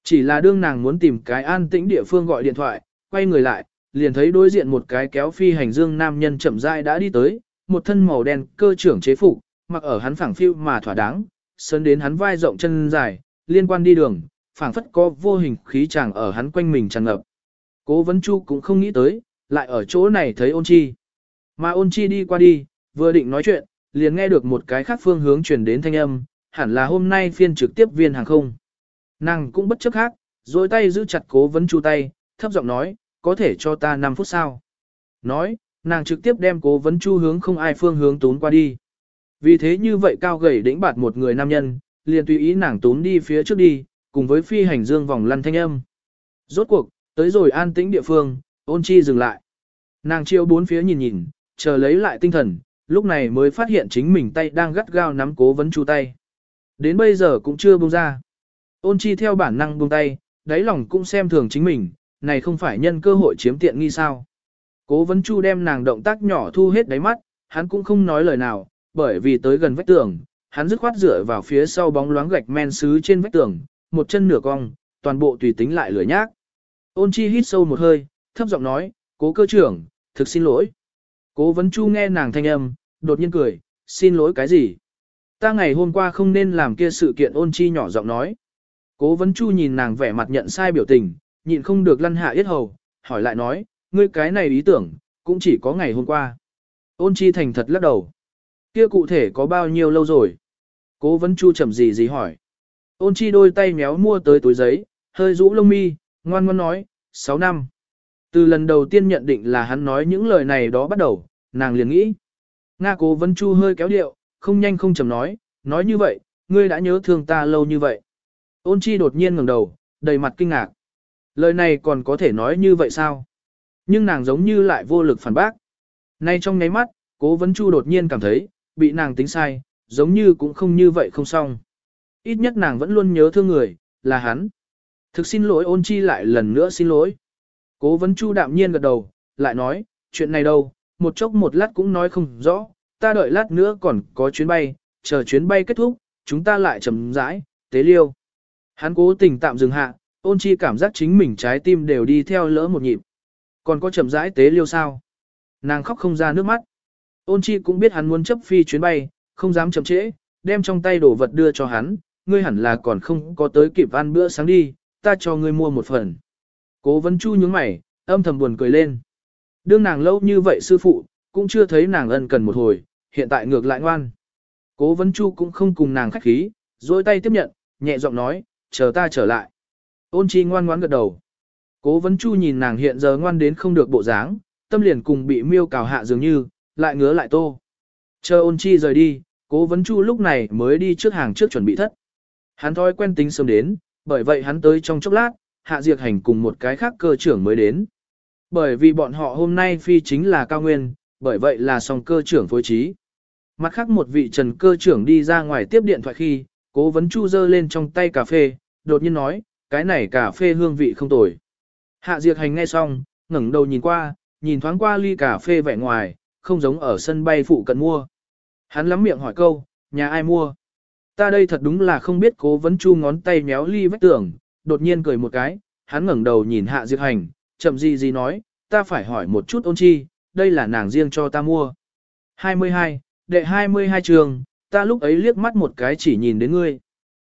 Chỉ là đương nàng muốn tìm cái an tĩnh địa phương gọi điện thoại, quay người lại, liền thấy đối diện một cái kéo phi hành dương nam nhân chậm rãi đã đi tới, một thân màu đen cơ trưởng chế phục, mặc ở hắn phẳng phiu mà thỏa đáng, sơn đến hắn vai rộng chân dài, liên quan đi đường, phảng phất có vô hình khí chàng ở hắn quanh mình tràn ngập. Cố vấn chu cũng không nghĩ tới, lại ở chỗ này thấy ôn chi. Mà ôn chi đi qua đi, vừa định nói chuyện, liền nghe được một cái khác phương hướng truyền đến thanh âm, hẳn là hôm nay phiên trực tiếp viên hàng không. Nàng cũng bất chấp khác, rồi tay giữ chặt cố vấn chu tay, thấp giọng nói, có thể cho ta 5 phút sao. Nói, nàng trực tiếp đem cố vấn chu hướng không ai phương hướng tún qua đi. Vì thế như vậy cao gầy đĩnh bạt một người nam nhân, liền tùy ý nàng tún đi phía trước đi, cùng với phi hành dương vòng lăn thanh âm. Rốt cuộc, tới rồi an tĩnh địa phương, ôn chi dừng lại. Nàng chiêu bốn phía nhìn nhìn, chờ lấy lại tinh thần, lúc này mới phát hiện chính mình tay đang gắt gao nắm cố vấn chu tay. Đến bây giờ cũng chưa buông ra. Ôn chi theo bản năng buông tay, đáy lòng cũng xem thường chính mình, này không phải nhân cơ hội chiếm tiện nghi sao. Cố vấn chu đem nàng động tác nhỏ thu hết đáy mắt, hắn cũng không nói lời nào, bởi vì tới gần vách tường, hắn dứt khoát dựa vào phía sau bóng loáng gạch men sứ trên vách tường, một chân nửa cong, toàn bộ tùy tính lại lửa nhác. Ôn chi hít sâu một hơi, thấp giọng nói, cố cơ trưởng, thực xin lỗi. Cố vấn chu nghe nàng thanh âm, đột nhiên cười, xin lỗi cái gì? Ta ngày hôm qua không nên làm kia sự kiện ôn chi nhỏ giọng nói. Cố vấn chu nhìn nàng vẻ mặt nhận sai biểu tình, nhịn không được lăn hạ yết hầu, hỏi lại nói, ngươi cái này ý tưởng, cũng chỉ có ngày hôm qua. Ôn chi thành thật lắc đầu. Kia cụ thể có bao nhiêu lâu rồi? Cố vấn chu chậm gì gì hỏi. Ôn chi đôi tay méo mua tới túi giấy, hơi rũ lông mi, ngoan ngoan nói, 6 năm. Từ lần đầu tiên nhận định là hắn nói những lời này đó bắt đầu, nàng liền nghĩ. Nga cố vấn chu hơi kéo điệu, không nhanh không chậm nói, nói như vậy, ngươi đã nhớ thương ta lâu như vậy. Ôn chi đột nhiên ngẩng đầu, đầy mặt kinh ngạc. Lời này còn có thể nói như vậy sao? Nhưng nàng giống như lại vô lực phản bác. Nay trong nháy mắt, cố vấn chu đột nhiên cảm thấy, bị nàng tính sai, giống như cũng không như vậy không xong. Ít nhất nàng vẫn luôn nhớ thương người, là hắn. Thực xin lỗi ôn chi lại lần nữa xin lỗi. Cố vấn chu đạm nhiên gật đầu, lại nói, chuyện này đâu, một chốc một lát cũng nói không rõ, ta đợi lát nữa còn có chuyến bay, chờ chuyến bay kết thúc, chúng ta lại chậm rãi, tế liêu. Hắn cố tình tạm dừng hạ, ôn chi cảm giác chính mình trái tim đều đi theo lỡ một nhịp. Còn có chậm rãi tế liêu sao? Nàng khóc không ra nước mắt. Ôn chi cũng biết hắn muốn chấp phi chuyến bay, không dám chậm trễ, đem trong tay đồ vật đưa cho hắn, ngươi hẳn là còn không có tới kịp ăn bữa sáng đi, ta cho ngươi mua một phần. Cố vấn chu nhướng mày, âm thầm buồn cười lên. Đương nàng lâu như vậy sư phụ, cũng chưa thấy nàng ân cần một hồi, hiện tại ngược lại ngoan. Cố vấn chu cũng không cùng nàng khách khí, dôi tay tiếp nhận, nhẹ giọng nói, chờ ta trở lại. Ôn chi ngoan ngoãn gật đầu. Cố vấn chu nhìn nàng hiện giờ ngoan đến không được bộ dáng, tâm liền cùng bị miêu cào hạ dường như, lại ngứa lại tô. Chờ ôn chi rời đi, cố vấn chu lúc này mới đi trước hàng trước chuẩn bị thất. Hắn thói quen tính sớm đến, bởi vậy hắn tới trong chốc lát, hạ diệt hành cùng một cái khác cơ trưởng mới đến. Bởi vì bọn họ hôm nay phi chính là cao nguyên, bởi vậy là song cơ trưởng phối trí. Mặt khác một vị trần cơ trưởng đi ra ngoài tiếp điện thoại khi, cố vấn chu dơ lên trong tay cà phê, đột nhiên nói, cái này cà phê hương vị không tồi. Hạ Diệt Hành nghe xong, ngẩng đầu nhìn qua, nhìn thoáng qua ly cà phê vẻ ngoài, không giống ở sân bay phụ cận mua. Hắn lắm miệng hỏi câu, nhà ai mua? Ta đây thật đúng là không biết cố vấn chu ngón tay méo ly vách tường, đột nhiên cười một cái, hắn ngẩng đầu nhìn Hạ Diệt Hành, chậm gì gì nói, ta phải hỏi một chút ôn chi, đây là nàng riêng cho ta mua. 22, đệ 22 trường, ta lúc ấy liếc mắt một cái chỉ nhìn đến ngươi.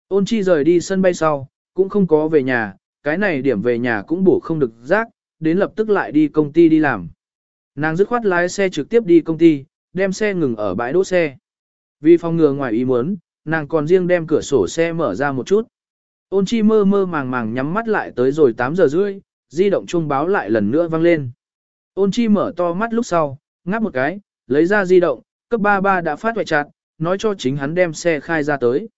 Ôn chi rời đi sân bay sau, cũng không có về nhà, cái này điểm về nhà cũng bổ không được rác, đến lập tức lại đi công ty đi làm. Nàng dứt khoát lái xe trực tiếp đi công ty, đem xe ngừng ở bãi đỗ xe. Vì phòng ngừa ngoài ý muốn, nàng còn riêng đem cửa sổ xe mở ra một chút. Ôn chi mơ mơ màng màng nhắm mắt lại tới rồi 8 giờ rưỡi, di động chuông báo lại lần nữa vang lên. Ôn chi mở to mắt lúc sau, ngáp một cái, lấy ra di động, cấp 33 đã phát hoại chặt, nói cho chính hắn đem xe khai ra tới.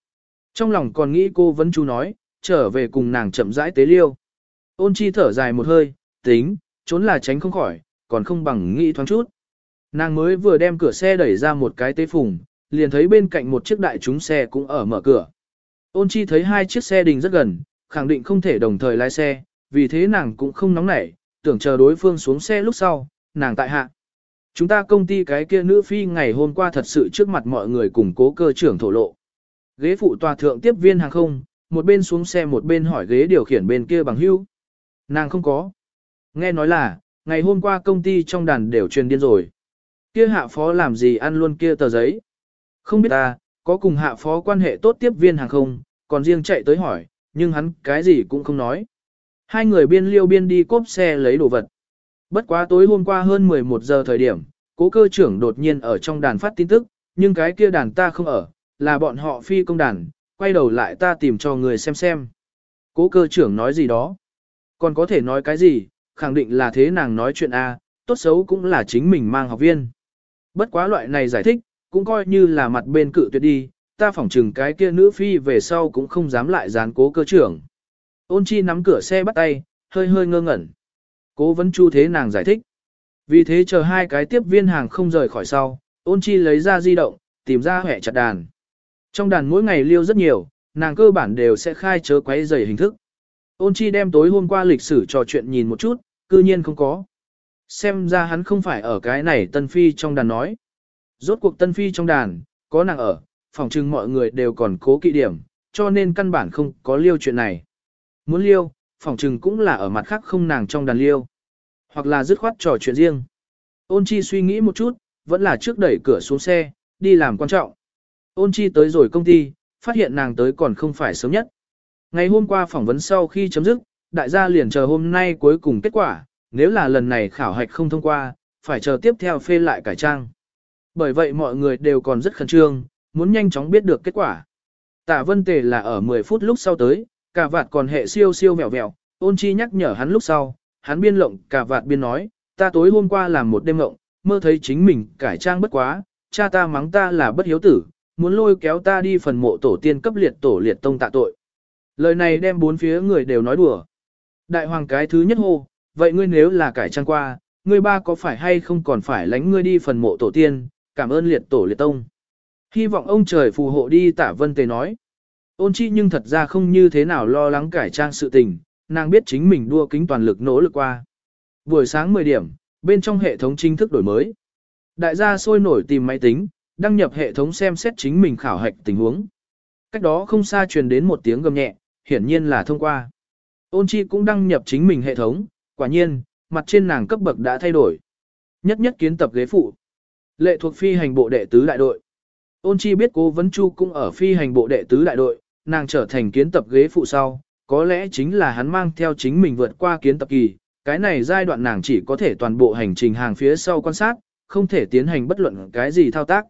Trong lòng còn nghĩ cô vẫn chú nói, trở về cùng nàng chậm rãi tế liêu. Ôn chi thở dài một hơi, tính, trốn là tránh không khỏi, còn không bằng nghĩ thoáng chút. Nàng mới vừa đem cửa xe đẩy ra một cái tế phùng, liền thấy bên cạnh một chiếc đại chúng xe cũng ở mở cửa. Ôn chi thấy hai chiếc xe đình rất gần, khẳng định không thể đồng thời lái xe, vì thế nàng cũng không nóng nảy, tưởng chờ đối phương xuống xe lúc sau, nàng tại hạ. Chúng ta công ty cái kia nữ phi ngày hôm qua thật sự trước mặt mọi người cùng cố cơ trưởng thổ lộ. Ghế phụ tòa thượng tiếp viên hàng không, một bên xuống xe một bên hỏi ghế điều khiển bên kia bằng hưu. Nàng không có. Nghe nói là, ngày hôm qua công ty trong đàn đều truyền điên rồi. Kia hạ phó làm gì ăn luôn kia tờ giấy. Không biết ta, có cùng hạ phó quan hệ tốt tiếp viên hàng không, còn riêng chạy tới hỏi, nhưng hắn cái gì cũng không nói. Hai người biên liêu biên đi cốp xe lấy đồ vật. Bất quá tối hôm qua hơn 11 giờ thời điểm, cố cơ trưởng đột nhiên ở trong đàn phát tin tức, nhưng cái kia đàn ta không ở, là bọn họ phi công đàn, quay đầu lại ta tìm cho người xem xem. Cố cơ trưởng nói gì đó. Còn có thể nói cái gì, khẳng định là thế nàng nói chuyện A, tốt xấu cũng là chính mình mang học viên. Bất quá loại này giải thích, cũng coi như là mặt bên cự tuyệt đi, ta phỏng chừng cái kia nữ phi về sau cũng không dám lại dán cố cơ trưởng. Ôn chi nắm cửa xe bắt tay, hơi hơi ngơ ngẩn. Cố vấn chu thế nàng giải thích. Vì thế chờ hai cái tiếp viên hàng không rời khỏi sau, ôn chi lấy ra di động, tìm ra hẻ chặt đàn. Trong đàn mỗi ngày liêu rất nhiều, nàng cơ bản đều sẽ khai chớ quấy dày hình thức. Ôn chi đem tối hôm qua lịch sử trò chuyện nhìn một chút, cư nhiên không có. Xem ra hắn không phải ở cái này tân phi trong đàn nói. Rốt cuộc tân phi trong đàn, có nàng ở, phòng trưng mọi người đều còn cố kỵ điểm, cho nên căn bản không có liêu chuyện này. Muốn liêu, phòng trừng cũng là ở mặt khác không nàng trong đàn liêu. Hoặc là dứt khoát trò chuyện riêng. Ôn chi suy nghĩ một chút, vẫn là trước đẩy cửa xuống xe, đi làm quan trọng. Ôn chi tới rồi công ty, phát hiện nàng tới còn không phải sớm nhất. Ngày hôm qua phỏng vấn sau khi chấm dứt, đại gia liền chờ hôm nay cuối cùng kết quả, nếu là lần này khảo hạch không thông qua, phải chờ tiếp theo phê lại cải trang. Bởi vậy mọi người đều còn rất khẩn trương, muốn nhanh chóng biết được kết quả. Tạ Vân Tề là ở 10 phút lúc sau tới, cả vạt còn hệ siêu siêu vẹo vẹo, ôn chi nhắc nhở hắn lúc sau, hắn biên lộng cả vạt biên nói, ta tối hôm qua làm một đêm ngộng, mơ thấy chính mình cải trang bất quá, cha ta mắng ta là bất hiếu tử, muốn lôi kéo ta đi phần mộ tổ tiên cấp liệt tổ liệt tông tạ tội. Lời này đem bốn phía người đều nói đùa. Đại hoàng cái thứ nhất hô, vậy ngươi nếu là cải trang qua, ngươi ba có phải hay không còn phải lánh ngươi đi phần mộ tổ tiên, cảm ơn liệt tổ liệt tông. Hy vọng ông trời phù hộ đi tả vân tề nói. Ôn chi nhưng thật ra không như thế nào lo lắng cải trang sự tình, nàng biết chính mình đua kính toàn lực nỗ lực qua. Buổi sáng 10 điểm, bên trong hệ thống chính thức đổi mới. Đại gia sôi nổi tìm máy tính, đăng nhập hệ thống xem xét chính mình khảo hạch tình huống. Cách đó không xa truyền đến một tiếng gầm nhẹ, hiển nhiên là thông qua. Ôn chi cũng đăng nhập chính mình hệ thống, quả nhiên, mặt trên nàng cấp bậc đã thay đổi. Nhất nhất kiến tập ghế phụ. Lệ thuộc phi hành bộ đệ tứ đại đội. Ôn chi biết cố vấn chu cũng ở phi hành bộ đệ tứ đại đội, nàng trở thành kiến tập ghế phụ sau, có lẽ chính là hắn mang theo chính mình vượt qua kiến tập kỳ, cái này giai đoạn nàng chỉ có thể toàn bộ hành trình hàng phía sau quan sát, không thể tiến hành bất luận cái gì thao tác.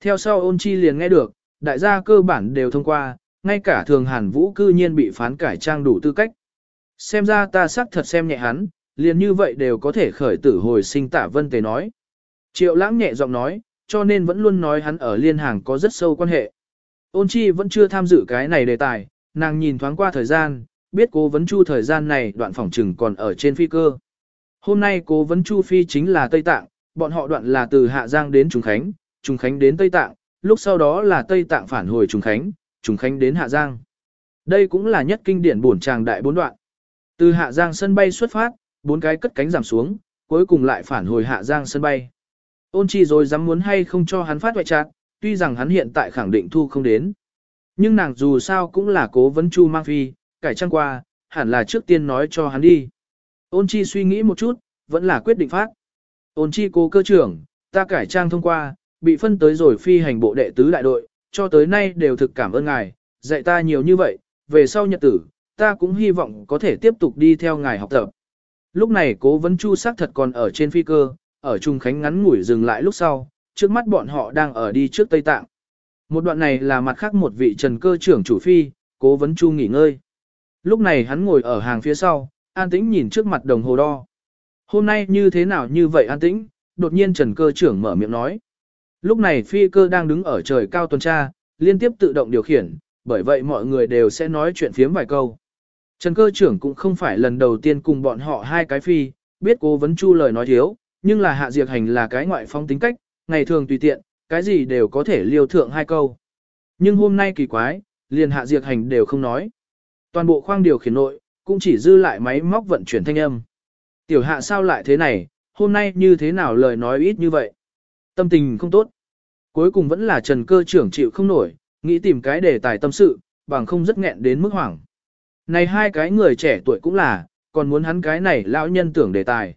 Theo sau ôn chi liền nghe được, đại gia cơ bản đều thông qua, ngay cả thường hàn vũ cư nhiên bị phán cải trang đủ tư cách. Xem ra ta xác thật xem nhẹ hắn, liền như vậy đều có thể khởi tử hồi sinh tả vân tề nói. Triệu lãng nhẹ giọng nói, cho nên vẫn luôn nói hắn ở liên hàng có rất sâu quan hệ. Ôn chi vẫn chưa tham dự cái này đề tài, nàng nhìn thoáng qua thời gian, biết cố vấn chu thời gian này đoạn phòng trừng còn ở trên phi cơ. Hôm nay cố vấn chu phi chính là Tây Tạng, bọn họ đoạn là từ Hạ Giang đến Trùng Khánh, Trùng Khánh đến Tây Tạng, lúc sau đó là Tây Tạng phản hồi Trùng Khánh, Trùng Khánh đến Hạ Giang. Đây cũng là nhất kinh điển bổn tràng đại bốn đoạn. Từ Hạ Giang sân bay xuất phát, bốn cái cất cánh giảm xuống, cuối cùng lại phản hồi Hạ Giang sân bay. Ôn chi rồi dám muốn hay không cho hắn phát hoại trạng, tuy rằng hắn hiện tại khẳng định thu không đến. Nhưng nàng dù sao cũng là cố vấn chu mang phi, cải trang qua, hẳn là trước tiên nói cho hắn đi. Ôn chi suy nghĩ một chút, vẫn là quyết định phát. Ôn chi cố cơ trưởng, ta cải trang thông qua, bị phân tới rồi phi hành bộ đệ tứ đại đội, cho tới nay đều thực cảm ơn ngài, dạy ta nhiều như vậy, về sau nhật tử, ta cũng hy vọng có thể tiếp tục đi theo ngài học tập. Lúc này cố vấn chu xác thật còn ở trên phi cơ, ở Trung Khánh ngắn ngủi dừng lại lúc sau, trước mắt bọn họ đang ở đi trước Tây Tạng. Một đoạn này là mặt khác một vị trần cơ trưởng chủ phi, cố vấn chu nghỉ ngơi. Lúc này hắn ngồi ở hàng phía sau, an tĩnh nhìn trước mặt đồng hồ đo. Hôm nay như thế nào như vậy an tĩnh, đột nhiên trần cơ trưởng mở miệng nói. Lúc này phi cơ đang đứng ở trời cao tuần tra, liên tiếp tự động điều khiển, bởi vậy mọi người đều sẽ nói chuyện phiếm vài câu. Trần cơ trưởng cũng không phải lần đầu tiên cùng bọn họ hai cái phi, biết cố vấn chu lời nói thiếu, nhưng là hạ diệt hành là cái ngoại phong tính cách, ngày thường tùy tiện, cái gì đều có thể liêu thượng hai câu. Nhưng hôm nay kỳ quái, liền hạ diệt hành đều không nói. Toàn bộ khoang điều khiển nội, cũng chỉ dư lại máy móc vận chuyển thanh âm. Tiểu hạ sao lại thế này, hôm nay như thế nào lời nói ít như vậy. Tâm tình không tốt. Cuối cùng vẫn là trần cơ trưởng chịu không nổi, nghĩ tìm cái đề tài tâm sự, bằng không rất nghẹn đến mức hoảng. Này hai cái người trẻ tuổi cũng là, còn muốn hắn cái này lão nhân tưởng đề tài.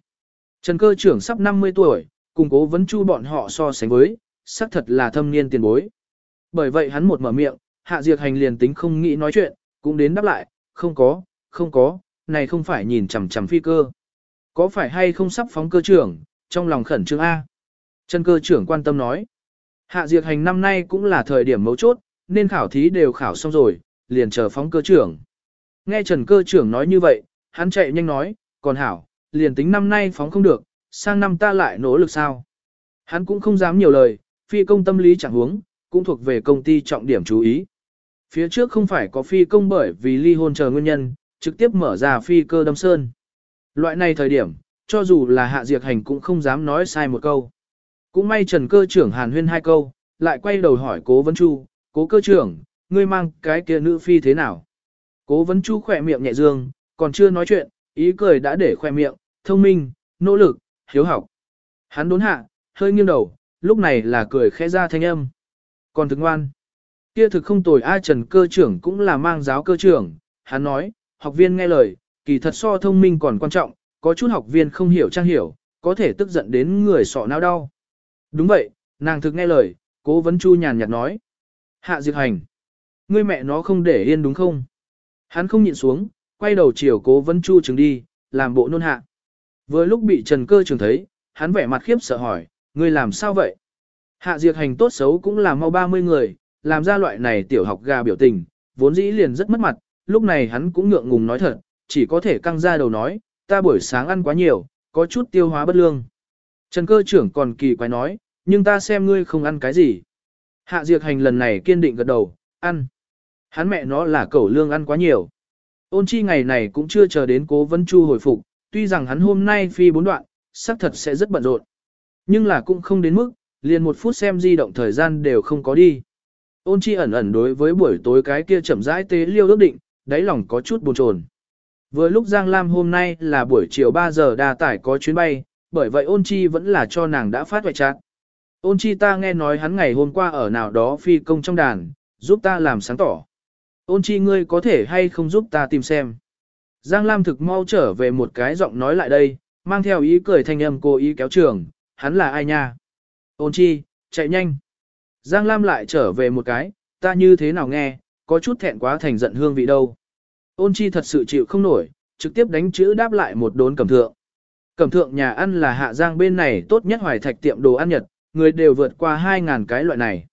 Trần cơ trưởng sắp 50 tuổi, cùng cố vấn chu bọn họ so sánh với, xác thật là thâm niên tiền bối. Bởi vậy hắn một mở miệng, hạ diệt hành liền tính không nghĩ nói chuyện, cũng đến đáp lại, không có, không có, này không phải nhìn chằm chằm phi cơ. Có phải hay không sắp phóng cơ trưởng, trong lòng khẩn trương A. Trần cơ trưởng quan tâm nói. Hạ diệt hành năm nay cũng là thời điểm mấu chốt, nên khảo thí đều khảo xong rồi, liền chờ phóng cơ trưởng. Nghe Trần cơ trưởng nói như vậy, hắn chạy nhanh nói, còn hảo, liền tính năm nay phóng không được, sang năm ta lại nỗ lực sao. Hắn cũng không dám nhiều lời, phi công tâm lý chẳng huống, cũng thuộc về công ty trọng điểm chú ý. Phía trước không phải có phi công bởi vì ly hôn chờ nguyên nhân, trực tiếp mở ra phi cơ đâm sơn. Loại này thời điểm, cho dù là hạ diệt hành cũng không dám nói sai một câu. Cũng may trần cơ trưởng hàn huyên hai câu, lại quay đầu hỏi cố vấn chu, cố cơ trưởng, ngươi mang cái kia nữ phi thế nào? Cố vấn chu khỏe miệng nhẹ dương, còn chưa nói chuyện, ý cười đã để khỏe miệng, thông minh, nỗ lực, hiếu học. Hắn đốn hạ, hơi nghiêng đầu, lúc này là cười khẽ ra thanh âm. Còn thực ngoan. Kia thực không tồi ai trần cơ trưởng cũng là mang giáo cơ trưởng, hắn nói, học viên nghe lời, kỳ thật so thông minh còn quan trọng, có chút học viên không hiểu trang hiểu, có thể tức giận đến người sọ não đau. Đúng vậy, nàng thực nghe lời, cố vấn chu nhàn nhạt nói. Hạ diệt hành. Ngươi mẹ nó không để yên đúng không? Hắn không nhịn xuống, quay đầu chiều cố vấn chu trường đi, làm bộ nôn hạ. Vừa lúc bị trần cơ trường thấy, hắn vẻ mặt khiếp sợ hỏi, ngươi làm sao vậy? Hạ diệt hành tốt xấu cũng là mau 30 người, làm ra loại này tiểu học gà biểu tình, vốn dĩ liền rất mất mặt, lúc này hắn cũng ngượng ngùng nói thật, chỉ có thể căng ra đầu nói, ta buổi sáng ăn quá nhiều, có chút tiêu hóa bất lương. Trần cơ trưởng còn kỳ quái nói, nhưng ta xem ngươi không ăn cái gì. Hạ diệt hành lần này kiên định gật đầu, ăn. Hắn mẹ nó là cẩu lương ăn quá nhiều. Ôn chi ngày này cũng chưa chờ đến cố vấn chu hồi phục, tuy rằng hắn hôm nay phi bốn đoạn, xác thật sẽ rất bận rộn. Nhưng là cũng không đến mức, liền một phút xem di động thời gian đều không có đi. Ôn chi ẩn ẩn đối với buổi tối cái kia chậm rãi tế liêu ước định, đáy lòng có chút buồn chồn. Vừa lúc Giang Lam hôm nay là buổi chiều 3 giờ đa tải có chuyến bay, bởi vậy ôn chi vẫn là cho nàng đã phát hoại trạng. Ôn chi ta nghe nói hắn ngày hôm qua ở nào đó phi công trong đàn, giúp ta làm sáng tỏ. Ôn chi ngươi có thể hay không giúp ta tìm xem. Giang Lam thực mau trở về một cái giọng nói lại đây, mang theo ý cười thanh âm cô ý kéo trường, hắn là ai nha? Ôn chi, chạy nhanh. Giang Lam lại trở về một cái, ta như thế nào nghe, có chút thẹn quá thành giận hương vị đâu. Ôn chi thật sự chịu không nổi, trực tiếp đánh chữ đáp lại một đốn cẩm thượng. Cẩm thượng nhà ăn là hạ giang bên này tốt nhất hoài thạch tiệm đồ ăn nhật, người đều vượt qua 2.000 cái loại này.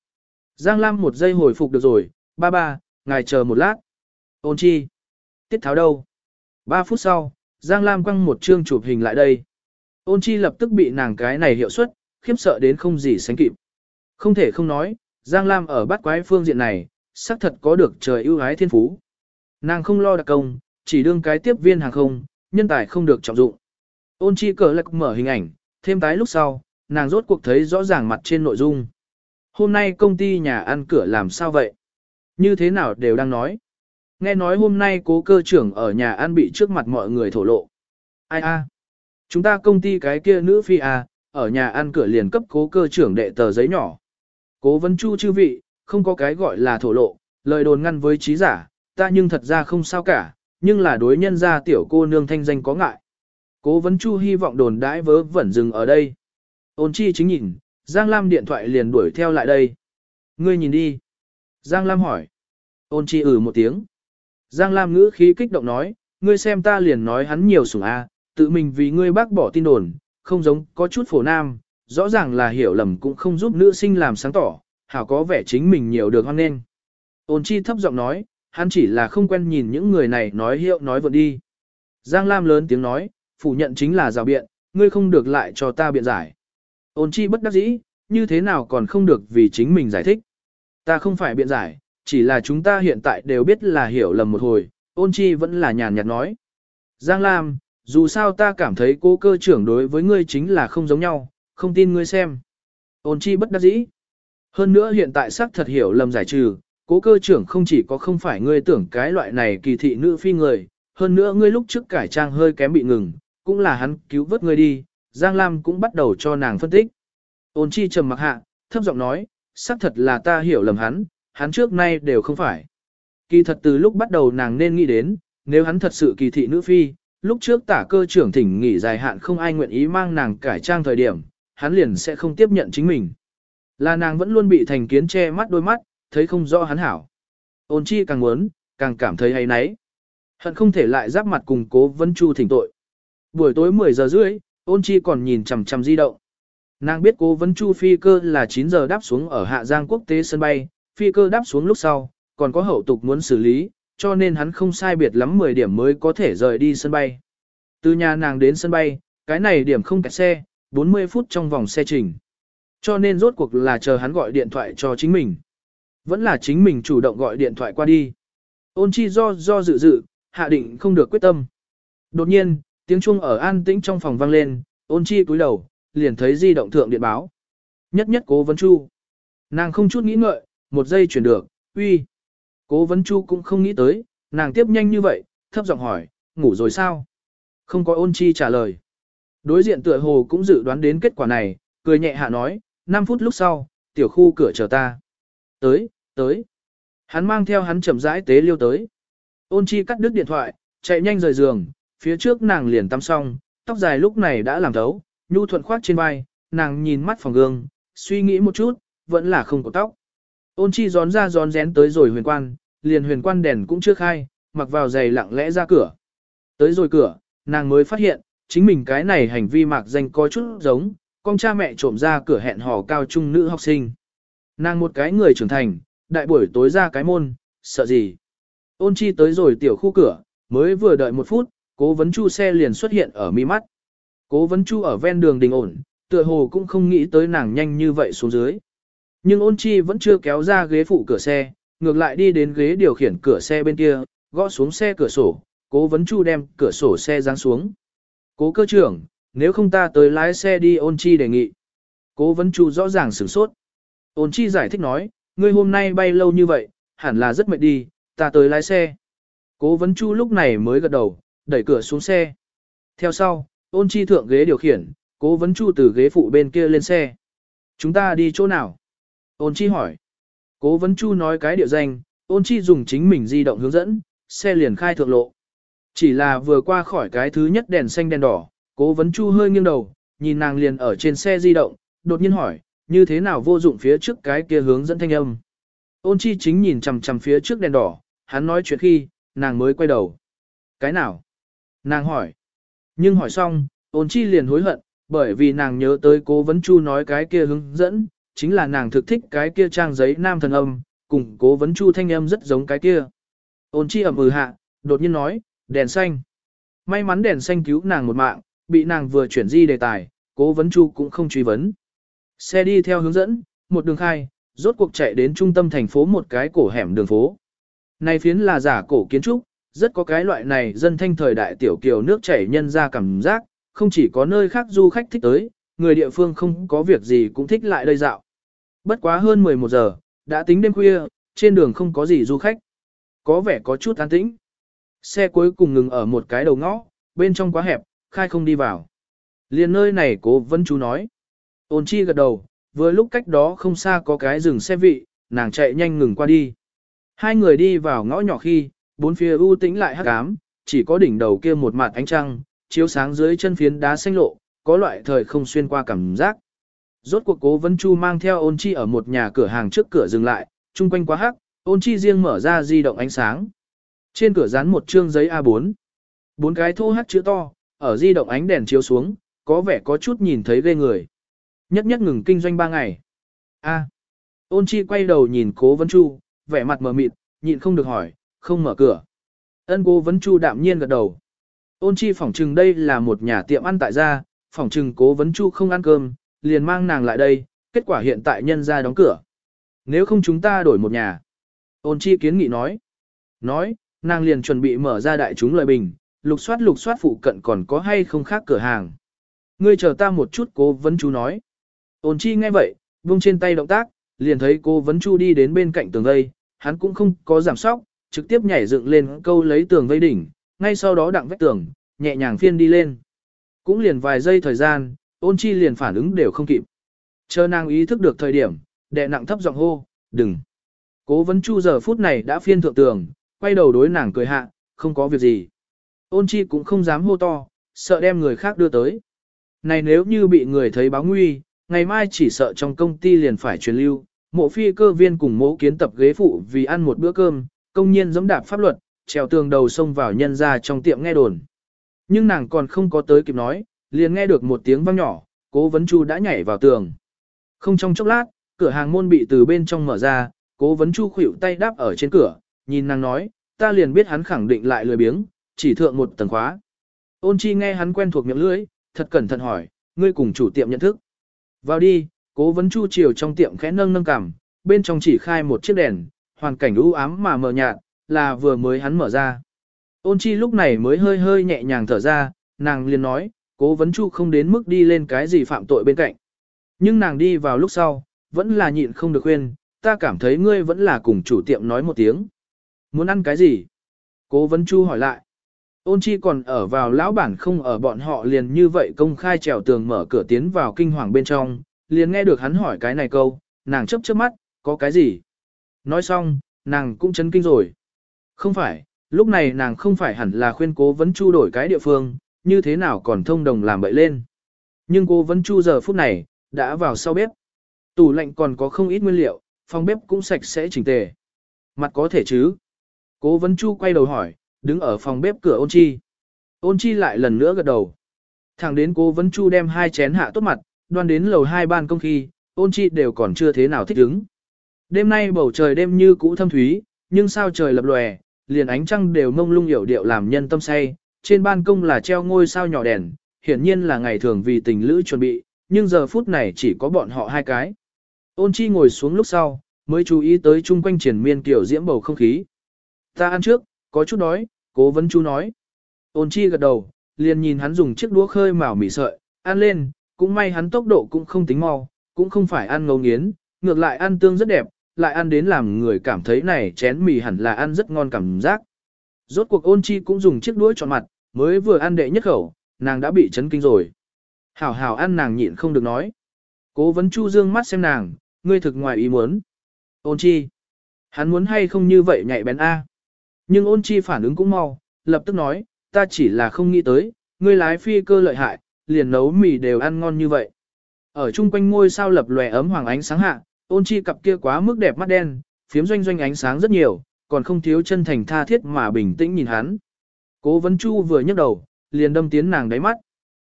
Giang Lam một giây hồi phục được rồi, ba ba, ngài chờ một lát. Ôn chi. Tiết tháo đâu? Ba phút sau, Giang Lam quăng một chương chụp hình lại đây. Ôn chi lập tức bị nàng cái này hiệu suất, khiếp sợ đến không gì sánh kịp. Không thể không nói, Giang Lam ở bát quái phương diện này, xác thật có được trời ưu ái thiên phú. Nàng không lo đặc công, chỉ đương cái tiếp viên hàng không, nhân tài không được trọng dụng. Ôn chi cờ lạc mở hình ảnh, thêm tái lúc sau, nàng rốt cuộc thấy rõ ràng mặt trên nội dung. hôm nay công ty nhà ăn cửa làm sao vậy? Như thế nào đều đang nói. Nghe nói hôm nay cố cơ trưởng ở nhà ăn bị trước mặt mọi người thổ lộ. Ai a? Chúng ta công ty cái kia nữ phi à, ở nhà ăn cửa liền cấp cố cơ trưởng đệ tờ giấy nhỏ. Cố vấn chu chư vị, không có cái gọi là thổ lộ, lời đồn ngăn với trí giả, ta nhưng thật ra không sao cả, nhưng là đối nhân ra tiểu cô nương thanh danh có ngại. Cố vấn chu hy vọng đồn đãi vớ vẩn dừng ở đây. Ôn chi chính nhìn, Giang Lam điện thoại liền đuổi theo lại đây. Ngươi nhìn đi. Giang Lam hỏi. Ôn chi ử ừ một tiếng. Giang Lam ngữ khí kích động nói, ngươi xem ta liền nói hắn nhiều sủng a, tự mình vì ngươi bác bỏ tin đồn, không giống có chút phổ nam, rõ ràng là hiểu lầm cũng không giúp nữ sinh làm sáng tỏ, hảo có vẻ chính mình nhiều được hoan nghênh. Ôn chi thấp giọng nói, hắn chỉ là không quen nhìn những người này nói hiệu nói vượt đi. Giang Lam lớn tiếng nói, phủ nhận chính là rào biện, ngươi không được lại cho ta biện giải. Ôn chi bất đắc dĩ, như thế nào còn không được vì chính mình giải thích. Ta không phải biện giải, chỉ là chúng ta hiện tại đều biết là hiểu lầm một hồi, ôn chi vẫn là nhàn nhạt nói. Giang Lam, dù sao ta cảm thấy cô cơ trưởng đối với ngươi chính là không giống nhau, không tin ngươi xem. Ôn chi bất đắc dĩ. Hơn nữa hiện tại xác thật hiểu lầm giải trừ, cố cơ trưởng không chỉ có không phải ngươi tưởng cái loại này kỳ thị nữ phi người, hơn nữa ngươi lúc trước cải trang hơi kém bị ngừng, cũng là hắn cứu vớt ngươi đi, Giang Lam cũng bắt đầu cho nàng phân tích. Ôn chi trầm mặc hạ, thấp giọng nói, xác thật là ta hiểu lầm hắn, hắn trước nay đều không phải. Kỳ thật từ lúc bắt đầu nàng nên nghĩ đến, nếu hắn thật sự kỳ thị nữ phi, lúc trước tả cơ trưởng thỉnh nghỉ dài hạn không ai nguyện ý mang nàng cải trang thời điểm, hắn liền sẽ không tiếp nhận chính mình. Là nàng vẫn luôn bị thành kiến che mắt đôi mắt, thấy không rõ hắn hảo. Ôn chi càng muốn, càng cảm thấy hay nấy Hận không thể lại giáp mặt cùng cố vấn chu thỉnh tội. Buổi tối 10 giờ rưỡi, ôn chi còn nhìn chằm chằm di động. Nàng biết cố vấn chu phi cơ là 9 giờ đáp xuống ở Hạ Giang quốc tế sân bay, phi cơ đáp xuống lúc sau, còn có hậu tục muốn xử lý, cho nên hắn không sai biệt lắm 10 điểm mới có thể rời đi sân bay. Từ nhà nàng đến sân bay, cái này điểm không kẹt xe, 40 phút trong vòng xe trình. Cho nên rốt cuộc là chờ hắn gọi điện thoại cho chính mình. Vẫn là chính mình chủ động gọi điện thoại qua đi. Ôn chi do do dự dự, hạ định không được quyết tâm. Đột nhiên, tiếng chuông ở an tĩnh trong phòng vang lên, ôn chi cúi đầu, liền thấy di động thượng điện báo. Nhất nhất cố vấn chu. Nàng không chút nghĩ ngợi, một giây chuyển được, uy. Cố vấn chu cũng không nghĩ tới, nàng tiếp nhanh như vậy, thấp giọng hỏi, ngủ rồi sao? Không có ôn chi trả lời. Đối diện tựa hồ cũng dự đoán đến kết quả này, cười nhẹ hạ nói, 5 phút lúc sau, tiểu khu cửa chờ ta. Tới, tới. Hắn mang theo hắn chậm rãi tế liêu tới. Ôn chi cắt đứt điện thoại, chạy nhanh rời giường, phía trước nàng liền tắm xong, tóc dài lúc này đã làm thấu, nhu thuận khoát trên vai, nàng nhìn mắt phòng gương, suy nghĩ một chút, vẫn là không có tóc. Ôn chi gión ra gión rén tới rồi huyền quan, liền huyền quan đèn cũng chưa khai, mặc vào giày lặng lẽ ra cửa. Tới rồi cửa, nàng mới phát hiện, chính mình cái này hành vi mạc danh có chút giống, con cha mẹ trộm ra cửa hẹn hò cao trung nữ học sinh. Nàng một cái người trưởng thành, đại buổi tối ra cái môn, sợ gì. Ôn chi tới rồi tiểu khu cửa, mới vừa đợi một phút, cố vấn chu xe liền xuất hiện ở mi mắt. Cố vấn chu ở ven đường đình ổn, tựa hồ cũng không nghĩ tới nàng nhanh như vậy xuống dưới. Nhưng ôn chi vẫn chưa kéo ra ghế phụ cửa xe, ngược lại đi đến ghế điều khiển cửa xe bên kia, gõ xuống xe cửa sổ, cố vấn chu đem cửa sổ xe giáng xuống. Cố cơ trưởng, nếu không ta tới lái xe đi ôn chi đề nghị. Cố vấn chu rõ ràng sửng sốt. Ôn chi giải thích nói, ngươi hôm nay bay lâu như vậy, hẳn là rất mệt đi, ta tới lái xe. Cố vấn chu lúc này mới gật đầu, đẩy cửa xuống xe. Theo sau, ôn chi thượng ghế điều khiển, cố vấn chu từ ghế phụ bên kia lên xe. Chúng ta đi chỗ nào? Ôn chi hỏi. Cố vấn chu nói cái địa danh, ôn chi dùng chính mình di động hướng dẫn, xe liền khai thượng lộ. Chỉ là vừa qua khỏi cái thứ nhất đèn xanh đèn đỏ, cố vấn chu hơi nghiêng đầu, nhìn nàng liền ở trên xe di động, đột nhiên hỏi, như thế nào vô dụng phía trước cái kia hướng dẫn thanh âm. Ôn chi chính nhìn chằm chằm phía trước đèn đỏ, hắn nói chuyện khi, nàng mới quay đầu. Cái nào? Nàng hỏi. Nhưng hỏi xong, ôn chi liền hối hận, bởi vì nàng nhớ tới cố vấn chu nói cái kia hướng dẫn, chính là nàng thực thích cái kia trang giấy nam thần âm, cùng cố vấn chu thanh âm rất giống cái kia. Ôn chi ẩm ừ hạ, đột nhiên nói, đèn xanh. May mắn đèn xanh cứu nàng một mạng, bị nàng vừa chuyển di đề tài, cố vấn chu cũng không truy vấn. Xe đi theo hướng dẫn, một đường khai, rốt cuộc chạy đến trung tâm thành phố một cái cổ hẻm đường phố. Này phiến là giả cổ kiến trúc, rất có cái loại này dân thanh thời đại tiểu kiều nước chảy nhân ra cảm giác, không chỉ có nơi khác du khách thích tới, người địa phương không có việc gì cũng thích lại đây dạo. Bất quá hơn 11 giờ, đã tính đêm khuya, trên đường không có gì du khách. Có vẻ có chút an tĩnh. Xe cuối cùng ngừng ở một cái đầu ngõ, bên trong quá hẹp, khai không đi vào. Liền nơi này cố vấn chú nói. Ôn chi gật đầu, vừa lúc cách đó không xa có cái rừng xe vị, nàng chạy nhanh ngừng qua đi. Hai người đi vào ngõ nhỏ khi, bốn phía u tĩnh lại hắc ám, chỉ có đỉnh đầu kia một mặt ánh trăng, chiếu sáng dưới chân phiến đá xanh lộ, có loại thời không xuyên qua cảm giác. Rốt cuộc cố vấn chu mang theo ôn chi ở một nhà cửa hàng trước cửa dừng lại, chung quanh quá hắc, ôn chi riêng mở ra di động ánh sáng. Trên cửa dán một chương giấy A4. Bốn cái thô hắc chữ to, ở di động ánh đèn chiếu xuống, có vẻ có chút nhìn thấy ghê người. Nhất nhất ngừng kinh doanh ba ngày. A. Ôn chi quay đầu nhìn cố vấn chu, vẻ mặt mờ mịt, nhịn không được hỏi, không mở cửa. Ân cố vấn chu đạm nhiên gật đầu. Ôn chi phỏng trừng đây là một nhà tiệm ăn tại gia, phỏng trừng cố vấn chu không ăn cơm, liền mang nàng lại đây, kết quả hiện tại nhân ra đóng cửa. Nếu không chúng ta đổi một nhà. Ôn chi kiến nghị nói. Nói, nàng liền chuẩn bị mở ra đại chúng lời bình, lục soát lục soát phụ cận còn có hay không khác cửa hàng. Ngươi chờ ta một chút cố vấn chú nói. Ôn chi nghe vậy, vung trên tay động tác, liền thấy cô vấn chu đi đến bên cạnh tường vây, hắn cũng không có giảm sóc, trực tiếp nhảy dựng lên câu lấy tường vây đỉnh, ngay sau đó đặng vách tường, nhẹ nhàng phiên đi lên. Cũng liền vài giây thời gian, ôn chi liền phản ứng đều không kịp. Chờ nàng ý thức được thời điểm, đệ nặng thấp giọng hô, đừng. Cố vấn chu giờ phút này đã phiên thượng tường, quay đầu đối nàng cười hạ, không có việc gì. Ôn chi cũng không dám hô to, sợ đem người khác đưa tới. Này nếu như bị người thấy báo nguy, ngày mai chỉ sợ trong công ty liền phải truyền lưu, mộ phi cơ viên cùng mẫu kiến tập ghế phụ vì ăn một bữa cơm, công nhiên giống đạp pháp luật, trèo tường đầu xông vào nhân ra trong tiệm nghe đồn. Nhưng nàng còn không có tới kịp nói, liền nghe được một tiếng vang nhỏ, cố vấn chu đã nhảy vào tường. Không trong chốc lát, cửa hàng môn bị từ bên trong mở ra, cố vấn chu khuỵu tay đáp ở trên cửa, nhìn nàng nói, ta liền biết hắn khẳng định lại lười biếng, chỉ thượng một tầng khóa. Ôn chi nghe hắn quen thuộc miệng lưỡi, thật cẩn thận hỏi, ngươi cùng chủ tiệm nhận thức. Vào đi, cố vấn chu chiều trong tiệm khẽ nâng nâng cằm, bên trong chỉ khai một chiếc đèn, hoàn cảnh u ám mà mờ nhạt, là vừa mới hắn mở ra. Ôn chi lúc này mới hơi hơi nhẹ nhàng thở ra, nàng liền nói, cố vấn chu không đến mức đi lên cái gì phạm tội bên cạnh. Nhưng nàng đi vào lúc sau, vẫn là nhịn không được khuyên, ta cảm thấy ngươi vẫn là cùng chủ tiệm nói một tiếng. Muốn ăn cái gì? Cố vấn chu hỏi lại. Ôn chi còn ở vào lão bản không ở bọn họ liền như vậy công khai trèo tường mở cửa tiến vào kinh hoàng bên trong, liền nghe được hắn hỏi cái này câu, nàng chấp chớp mắt, có cái gì? Nói xong, nàng cũng chấn kinh rồi. Không phải, lúc này nàng không phải hẳn là khuyên cố vấn chu đổi cái địa phương, như thế nào còn thông đồng làm bậy lên. Nhưng cô vẫn chu giờ phút này, đã vào sau bếp. Tủ lạnh còn có không ít nguyên liệu, phòng bếp cũng sạch sẽ chỉnh tề. Mặt có thể chứ? Cố vấn chu quay đầu hỏi, đứng ở phòng bếp cửa ôn chi. Ôn chi lại lần nữa gật đầu. Thẳng đến cố vấn chu đem hai chén hạ tốt mặt, đoan đến lầu hai ban công khi, ôn chi đều còn chưa thế nào thích ứng. Đêm nay bầu trời đêm như cũ thâm thúy, nhưng sao trời lập lòe, liền ánh trăng đều mông lung hiểu điệu làm nhân tâm say, trên ban công là treo ngôi sao nhỏ đèn, hiển nhiên là ngày thường vì tình lữ chuẩn bị, nhưng giờ phút này chỉ có bọn họ hai cái. Ôn chi ngồi xuống lúc sau, mới chú ý tới chung quanh triển miên kiểu diễm bầu không khí. Ta ăn trước, có chút đói, cố vấn chú nói. Ôn chi gật đầu, liền nhìn hắn dùng chiếc đũa khơi mào mì sợi, ăn lên, cũng may hắn tốc độ cũng không tính mau, cũng không phải ăn ngấu nghiến, ngược lại ăn tương rất đẹp, lại ăn đến làm người cảm thấy này chén mì hẳn là ăn rất ngon cảm giác. Rốt cuộc ôn chi cũng dùng chiếc đũa tròn mặt, mới vừa ăn đệ nhất khẩu, nàng đã bị chấn kinh rồi. Hảo hảo ăn nàng nhịn không được nói. Cố vấn chu dương mắt xem nàng, ngươi thực ngoài ý muốn. Ôn chi. Hắn muốn hay không như vậy nhạy bén A. Nhưng ôn chi phản ứng cũng mau, lập tức nói, ta chỉ là không nghĩ tới, ngươi lái phi cơ lợi hại, liền nấu mì đều ăn ngon như vậy. Ở chung quanh ngôi sao lập lòe ấm hoàng ánh sáng hạ, ôn chi cặp kia quá mức đẹp mắt đen, phiếm doanh doanh ánh sáng rất nhiều, còn không thiếu chân thành tha thiết mà bình tĩnh nhìn hắn. Cố vấn chu vừa nhấc đầu, liền đâm tiến nàng đáy mắt.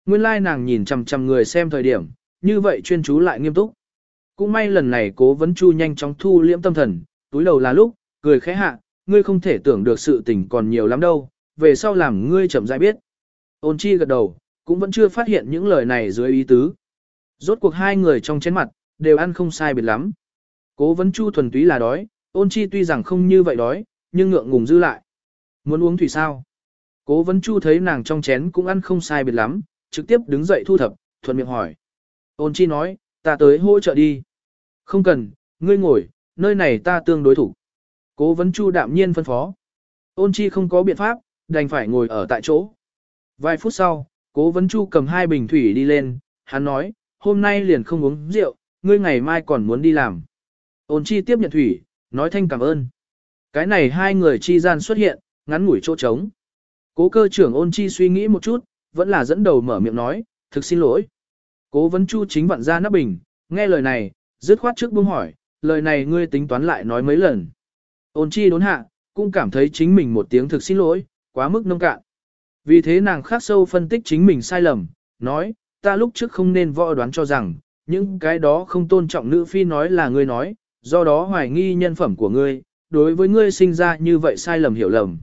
Nguyên lai nàng nhìn chằm chằm người xem thời điểm, như vậy chuyên chú lại nghiêm túc. Cũng may lần này cố vấn chu nhanh chóng thu liễm tâm thần, túi đầu là lúc, cười khẽ hạ, ngươi không thể tưởng được sự tình còn nhiều lắm đâu, về sau làm ngươi chậm rãi biết. Ôn chi gật đầu, cũng vẫn chưa phát hiện những lời này dưới ý tứ. Rốt cuộc hai người trong chén mặt, đều ăn không sai biệt lắm. Cố vấn chu thuần túy là đói, ôn chi tuy rằng không như vậy đói, nhưng ngượng ngùng dư lại. Muốn uống thủy sao? Cố vấn chu thấy nàng trong chén cũng ăn không sai biệt lắm, trực tiếp đứng dậy thu thập, thuận miệng hỏi. Ôn chi nói, ta tới hỗ trợ đi. Không cần, ngươi ngồi, nơi này ta tương đối thủ. Cố vấn chu đạm nhiên phân phó. Ôn chi không có biện pháp, đành phải ngồi ở tại chỗ. Vài phút sau, cố vấn chu cầm hai bình thủy đi lên, hắn nói, hôm nay liền không uống rượu, ngươi ngày mai còn muốn đi làm. Ôn chi tiếp nhận thủy, nói thanh cảm ơn. Cái này hai người chi gian xuất hiện, ngắn ngủi chỗ trống. Cố cơ trưởng ôn chi suy nghĩ một chút, vẫn là dẫn đầu mở miệng nói, thực xin lỗi. Cố vấn chu chính vặn ra nắp bình, nghe lời này, dứt khoát trước buông hỏi, lời này ngươi tính toán lại nói mấy lần. Ôn chi đốn hạ, cũng cảm thấy chính mình một tiếng thực xin lỗi, quá mức nông cạn. Vì thế nàng khắc sâu phân tích chính mình sai lầm, nói, ta lúc trước không nên võ đoán cho rằng, những cái đó không tôn trọng nữ phi nói là ngươi nói, do đó hoài nghi nhân phẩm của ngươi, đối với ngươi sinh ra như vậy sai lầm hiểu lầm.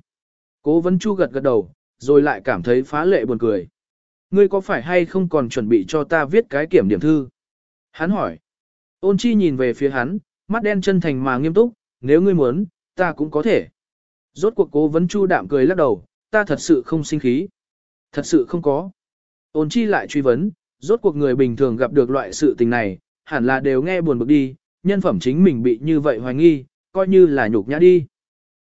Cố vấn chu gật gật đầu, rồi lại cảm thấy phá lệ buồn cười. Ngươi có phải hay không còn chuẩn bị cho ta viết cái kiểm điểm thư? Hắn hỏi. Ôn chi nhìn về phía hắn, mắt đen chân thành mà nghiêm túc, nếu ngươi muốn, ta cũng có thể. Rốt cuộc cố vấn chu đạm cười lắc đầu, ta thật sự không sinh khí. Thật sự không có. Ôn chi lại truy vấn, rốt cuộc người bình thường gặp được loại sự tình này, hẳn là đều nghe buồn bực đi, nhân phẩm chính mình bị như vậy hoài nghi, coi như là nhục nhã đi.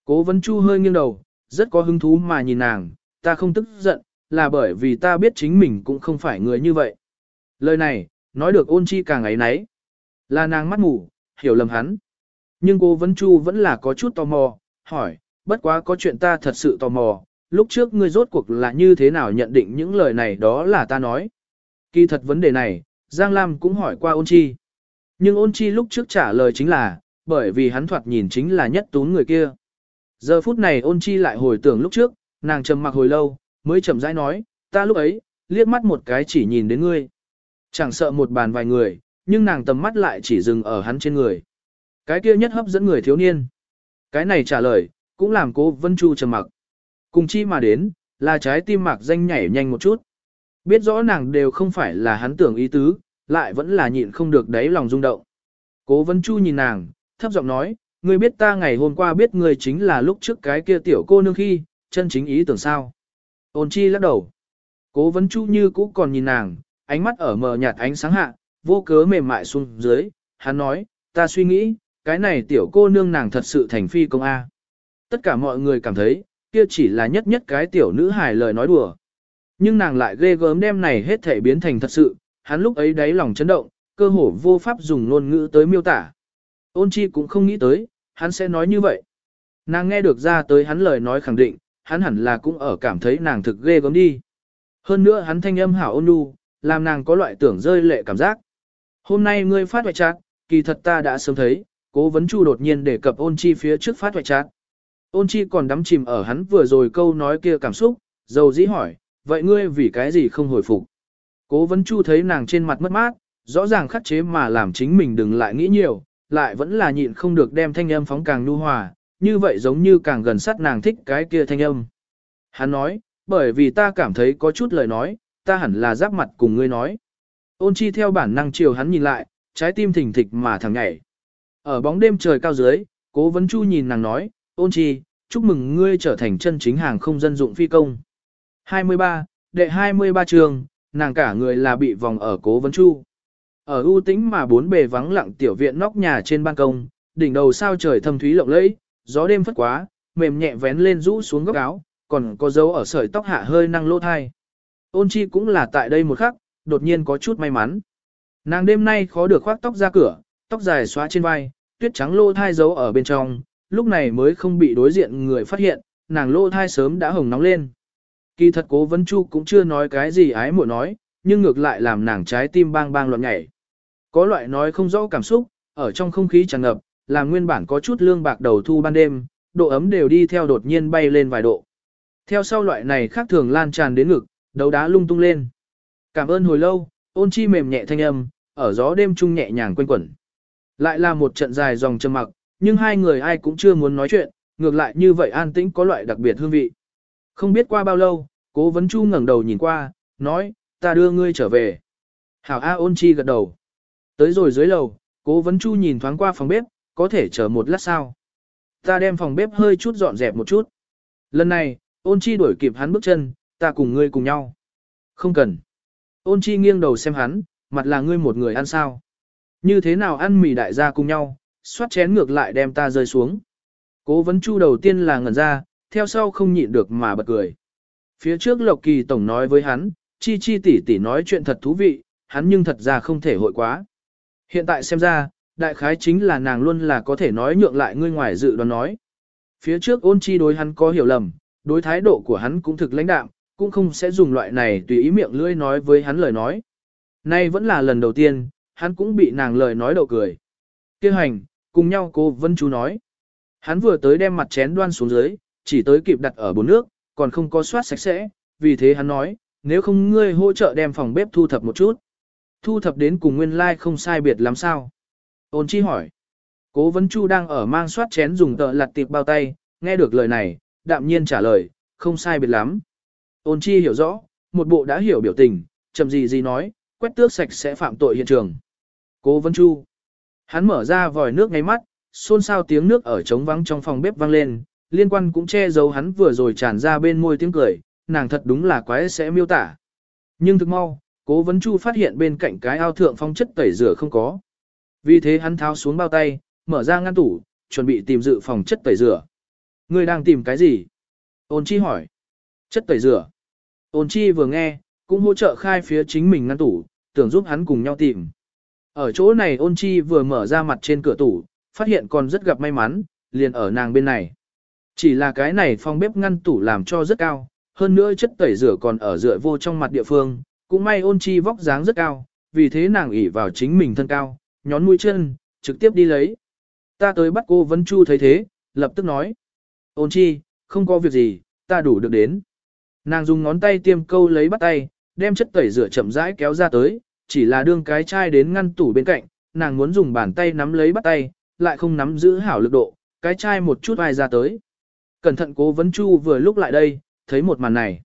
Cố vấn chu hơi nghiêng đầu, rất có hứng thú mà nhìn nàng, ta không tức giận, là bởi vì ta biết chính mình cũng không phải người như vậy. Lời này, nói được ôn chi càng ấy nấy. Là nàng mắt mù, hiểu lầm hắn. Nhưng cố vấn chu vẫn là có chút tò mò, hỏi, bất quá có chuyện ta thật sự tò mò, lúc trước ngươi rốt cuộc là như thế nào nhận định những lời này đó là ta nói. Kỳ thật vấn đề này, Giang Lam cũng hỏi qua ôn chi. Nhưng ôn chi lúc trước trả lời chính là, bởi vì hắn thoạt nhìn chính là nhất tún người kia. Giờ phút này ôn chi lại hồi tưởng lúc trước, nàng trầm mặc hồi lâu, mới chậm rãi nói, ta lúc ấy, liếc mắt một cái chỉ nhìn đến ngươi. Chẳng sợ một bàn vài người, nhưng nàng tầm mắt lại chỉ dừng ở hắn trên người. Cái kia nhất hấp dẫn người thiếu niên. Cái này trả lời, cũng làm cô Vân Chu trầm mặc. Cùng chi mà đến, là trái tim mạc danh nhảy nhanh một chút. Biết rõ nàng đều không phải là hắn tưởng ý tứ, lại vẫn là nhịn không được đáy lòng rung động. Cố Vân Chu nhìn nàng, thấp giọng nói, ngươi biết ta ngày hôm qua biết ngươi chính là lúc trước cái kia tiểu cô nương khi, chân chính ý tưởng sao. Ôn chi lắc đầu. Cố Vân Chu như cũ còn nhìn nàng, ánh mắt ở mờ nhạt ánh sáng hạ, vô cớ mềm mại xuống dưới, hắn nói, ta suy nghĩ, cái này tiểu cô nương nàng thật sự thành phi công A. Tất cả mọi người cảm thấy, kia chỉ là nhất nhất cái tiểu nữ hài lời nói đùa. Nhưng nàng lại ghê gớm đem này hết thể biến thành thật sự, hắn lúc ấy đáy lòng chấn động, cơ hồ vô pháp dùng ngôn ngữ tới miêu tả. Ôn chi cũng không nghĩ tới, hắn sẽ nói như vậy. Nàng nghe được ra tới hắn lời nói khẳng định, hắn hẳn là cũng ở cảm thấy nàng thực ghê gớm đi. Hơn nữa hắn thanh âm hảo ôn nhu, làm nàng có loại tưởng rơi lệ cảm giác. Hôm nay ngươi phát hoại chát, kỳ thật ta đã sớm thấy, cố vấn chu đột nhiên đề cập ôn chi phía trước phát hoại chát. Ôn chi còn đắm chìm ở hắn vừa rồi câu nói kia cảm xúc, dầu dĩ hỏi, vậy ngươi vì cái gì không hồi phục? Cố vấn chu thấy nàng trên mặt mất mát, rõ ràng khắc chế mà làm chính mình đừng lại nghĩ nhiều, lại vẫn là nhịn không được đem thanh âm phóng càng nhu hòa, như vậy giống như càng gần sát nàng thích cái kia thanh âm. Hắn nói, bởi vì ta cảm thấy có chút lời nói, ta hẳn là giáp mặt cùng ngươi nói. Ôn chi theo bản năng chiều hắn nhìn lại, trái tim thình thịch mà thằng nhảy. Ở bóng đêm trời cao dưới, cố vấn chu nhìn nàng nói, ôn chi, chúc mừng ngươi trở thành chân chính hàng không dân dụng phi công. 23, đệ 23 trường, nàng cả người là bị vòng ở cố vấn chu. Ở ưu tĩnh mà bốn bề vắng lặng tiểu viện nóc nhà trên ban công, đỉnh đầu sao trời thâm thúy lộng lẫy, gió đêm phất quá, mềm nhẹ vén lên rũ xuống góc áo, còn có dấu ở sợi tóc hạ hơi năng lỗ thai. Ôn chi cũng là tại đây một khắc, đột nhiên có chút may mắn. Nàng đêm nay khó được khoác tóc ra cửa, tóc dài xóa trên vai, tuyết trắng lỗ thai giấu ở bên trong, lúc này mới không bị đối diện người phát hiện, nàng lỗ thai sớm đã hồng nóng lên. Kỳ thật cố vấn chu cũng chưa nói cái gì ái muội nói, nhưng ngược lại làm nàng trái tim bang bang loạn nhảy. Có loại nói không rõ cảm xúc, ở trong không khí tràn ngập, làm nguyên bản có chút lương bạc đầu thu ban đêm, độ ấm đều đi theo đột nhiên bay lên vài độ. Theo sau loại này khác thường lan tràn đến ngực, đầu đá lung tung lên. Cảm ơn hồi lâu, ôn chi mềm nhẹ thanh âm, ở gió đêm trung nhẹ nhàng quanh quẩn. Lại là một trận dài dòng trầm mặc, nhưng hai người ai cũng chưa muốn nói chuyện, ngược lại như vậy an tĩnh có loại đặc biệt hương vị. Không biết qua bao lâu, cố vấn chu ngẩng đầu nhìn qua, nói, ta đưa ngươi trở về. Hảo A ôn chi gật đầu. Tới rồi dưới lầu, cố vấn chu nhìn thoáng qua phòng bếp, có thể chờ một lát sao. Ta đem phòng bếp hơi chút dọn dẹp một chút. Lần này, ôn chi đuổi kịp hắn bước chân, ta cùng ngươi cùng nhau. Không cần. Ôn chi nghiêng đầu xem hắn, mặt là ngươi một người ăn sao. Như thế nào ăn mì đại gia cùng nhau, xoát chén ngược lại đem ta rơi xuống. Cố vấn chu đầu tiên là ngẩn ra, theo sau không nhịn được mà bật cười. Phía trước Lộc Kỳ Tổng nói với hắn, chi chi tỷ tỷ nói chuyện thật thú vị, hắn nhưng thật ra không thể hội quá. Hiện tại xem ra, đại khái chính là nàng luôn là có thể nói nhượng lại ngươi ngoài dự đoán nói. Phía trước ôn chi đối hắn có hiểu lầm, đối thái độ của hắn cũng thực lãnh đạm, cũng không sẽ dùng loại này tùy ý miệng lưỡi nói với hắn lời nói. Nay vẫn là lần đầu tiên, hắn cũng bị nàng lời nói đậu cười. Kêu hành, cùng nhau cô Vân Chú nói. Hắn vừa tới đem mặt chén đoan xuống dưới, chỉ tới kịp đặt ở bồn nước, còn không có soát sạch sẽ, vì thế hắn nói, nếu không ngươi hỗ trợ đem phòng bếp thu thập một chút. Thu thập đến cùng nguyên lai like không sai biệt lắm sao. Ôn chi hỏi. Cố vấn chu đang ở mang soát chén dùng tợ lặt tiệp bao tay, nghe được lời này, đạm nhiên trả lời, không sai biệt lắm. Ôn chi hiểu rõ, một bộ đã hiểu biểu tình, chậm gì gì nói, quét tước sạch sẽ phạm tội hiện trường. Cố vấn chu. Hắn mở ra vòi nước ngay mắt, xôn xao tiếng nước ở trống vắng trong phòng bếp vang lên, liên quan cũng che giấu hắn vừa rồi tràn ra bên môi tiếng cười, nàng thật đúng là quái sẽ miêu tả. Nhưng thực mau, cố vấn chu phát hiện bên cạnh cái ao thượng phong chất tẩy rửa không có. Vì thế hắn tháo xuống bao tay, mở ra ngăn tủ, chuẩn bị tìm dự phòng chất tẩy rửa. Người đang tìm cái gì? Ôn chi hỏi. Chất tẩy rửa. Ôn chi vừa nghe, cũng hỗ trợ khai phía chính mình ngăn tủ, tưởng giúp hắn cùng nhau tìm. Ở chỗ này ôn chi vừa mở ra mặt trên cửa tủ, phát hiện còn rất gặp may mắn, liền ở nàng bên này. Chỉ là cái này phong bếp ngăn tủ làm cho rất cao, hơn nữa chất tẩy rửa còn ở rửa vô trong mặt địa phương, cũng may ôn chi vóc dáng rất cao, vì thế nàng ỉ vào chính mình thân cao, nhón mũi chân, trực tiếp đi lấy. Ta tới bắt cô Vân Chu thấy thế, lập tức nói. Ôn chi, không có việc gì, ta đủ được đến. Nàng dùng ngón tay tiêm câu lấy bắt tay, đem chất tẩy rửa chậm rãi kéo ra tới, chỉ là đương cái chai đến ngăn tủ bên cạnh, nàng muốn dùng bàn tay nắm lấy bắt tay, lại không nắm giữ hảo lực độ, cái chai một chút ai ra tới. Cẩn thận cố vấn chu vừa lúc lại đây, thấy một màn này.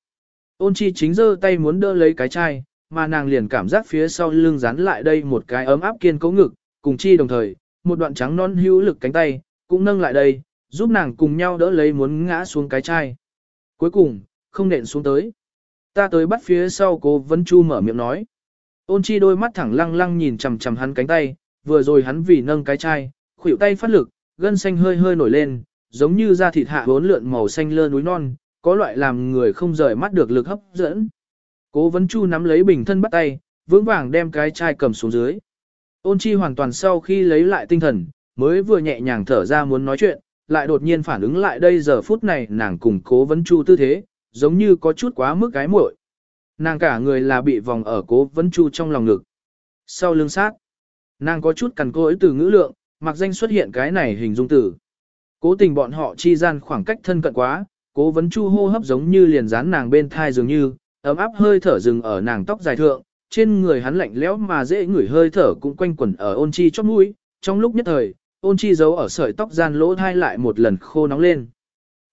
Ôn chi chính giơ tay muốn đỡ lấy cái chai, mà nàng liền cảm giác phía sau lưng dán lại đây một cái ấm áp kiên cố ngực, cùng chi đồng thời, một đoạn trắng non hữu lực cánh tay, cũng nâng lại đây, giúp nàng cùng nhau đỡ lấy muốn ngã xuống cái chai. Cuối cùng, không nện xuống tới. Ta tới bắt phía sau cố vấn chu mở miệng nói. Ôn chi đôi mắt thẳng lăng lăng nhìn chằm chằm hắn cánh tay, vừa rồi hắn vì nâng cái chai, khuỷu tay phát lực, gân xanh hơi hơi nổi lên, giống như da thịt hạ bốn lượn màu xanh lơ núi non, có loại làm người không rời mắt được lực hấp dẫn. Cố vấn chu nắm lấy bình thân bắt tay, vững vàng đem cái chai cầm xuống dưới. Ôn chi hoàn toàn sau khi lấy lại tinh thần, mới vừa nhẹ nhàng thở ra muốn nói chuyện, lại đột nhiên phản ứng lại đây giờ phút này nàng cùng cố vấn chu tư thế, giống như có chút quá mức cái muội. Nàng cả người là bị vòng ở cố vấn chu trong lòng ngực. Sau lưng sát, nàng có chút cằn cỗi từ ngữ lượng, mặc danh xuất hiện cái này hình dung tử. Cố tình bọn họ chi gian khoảng cách thân cận quá, cố vấn chu hô hấp giống như liền dán nàng bên thai dường như, ấm áp hơi thở dừng ở nàng tóc dài thượng, trên người hắn lạnh lẽo mà dễ ngửi hơi thở cũng quanh quẩn ở ôn chi chóp mũi, trong lúc nhất thời, ôn chi giấu ở sợi tóc gian lỗ thai lại một lần khô nóng lên.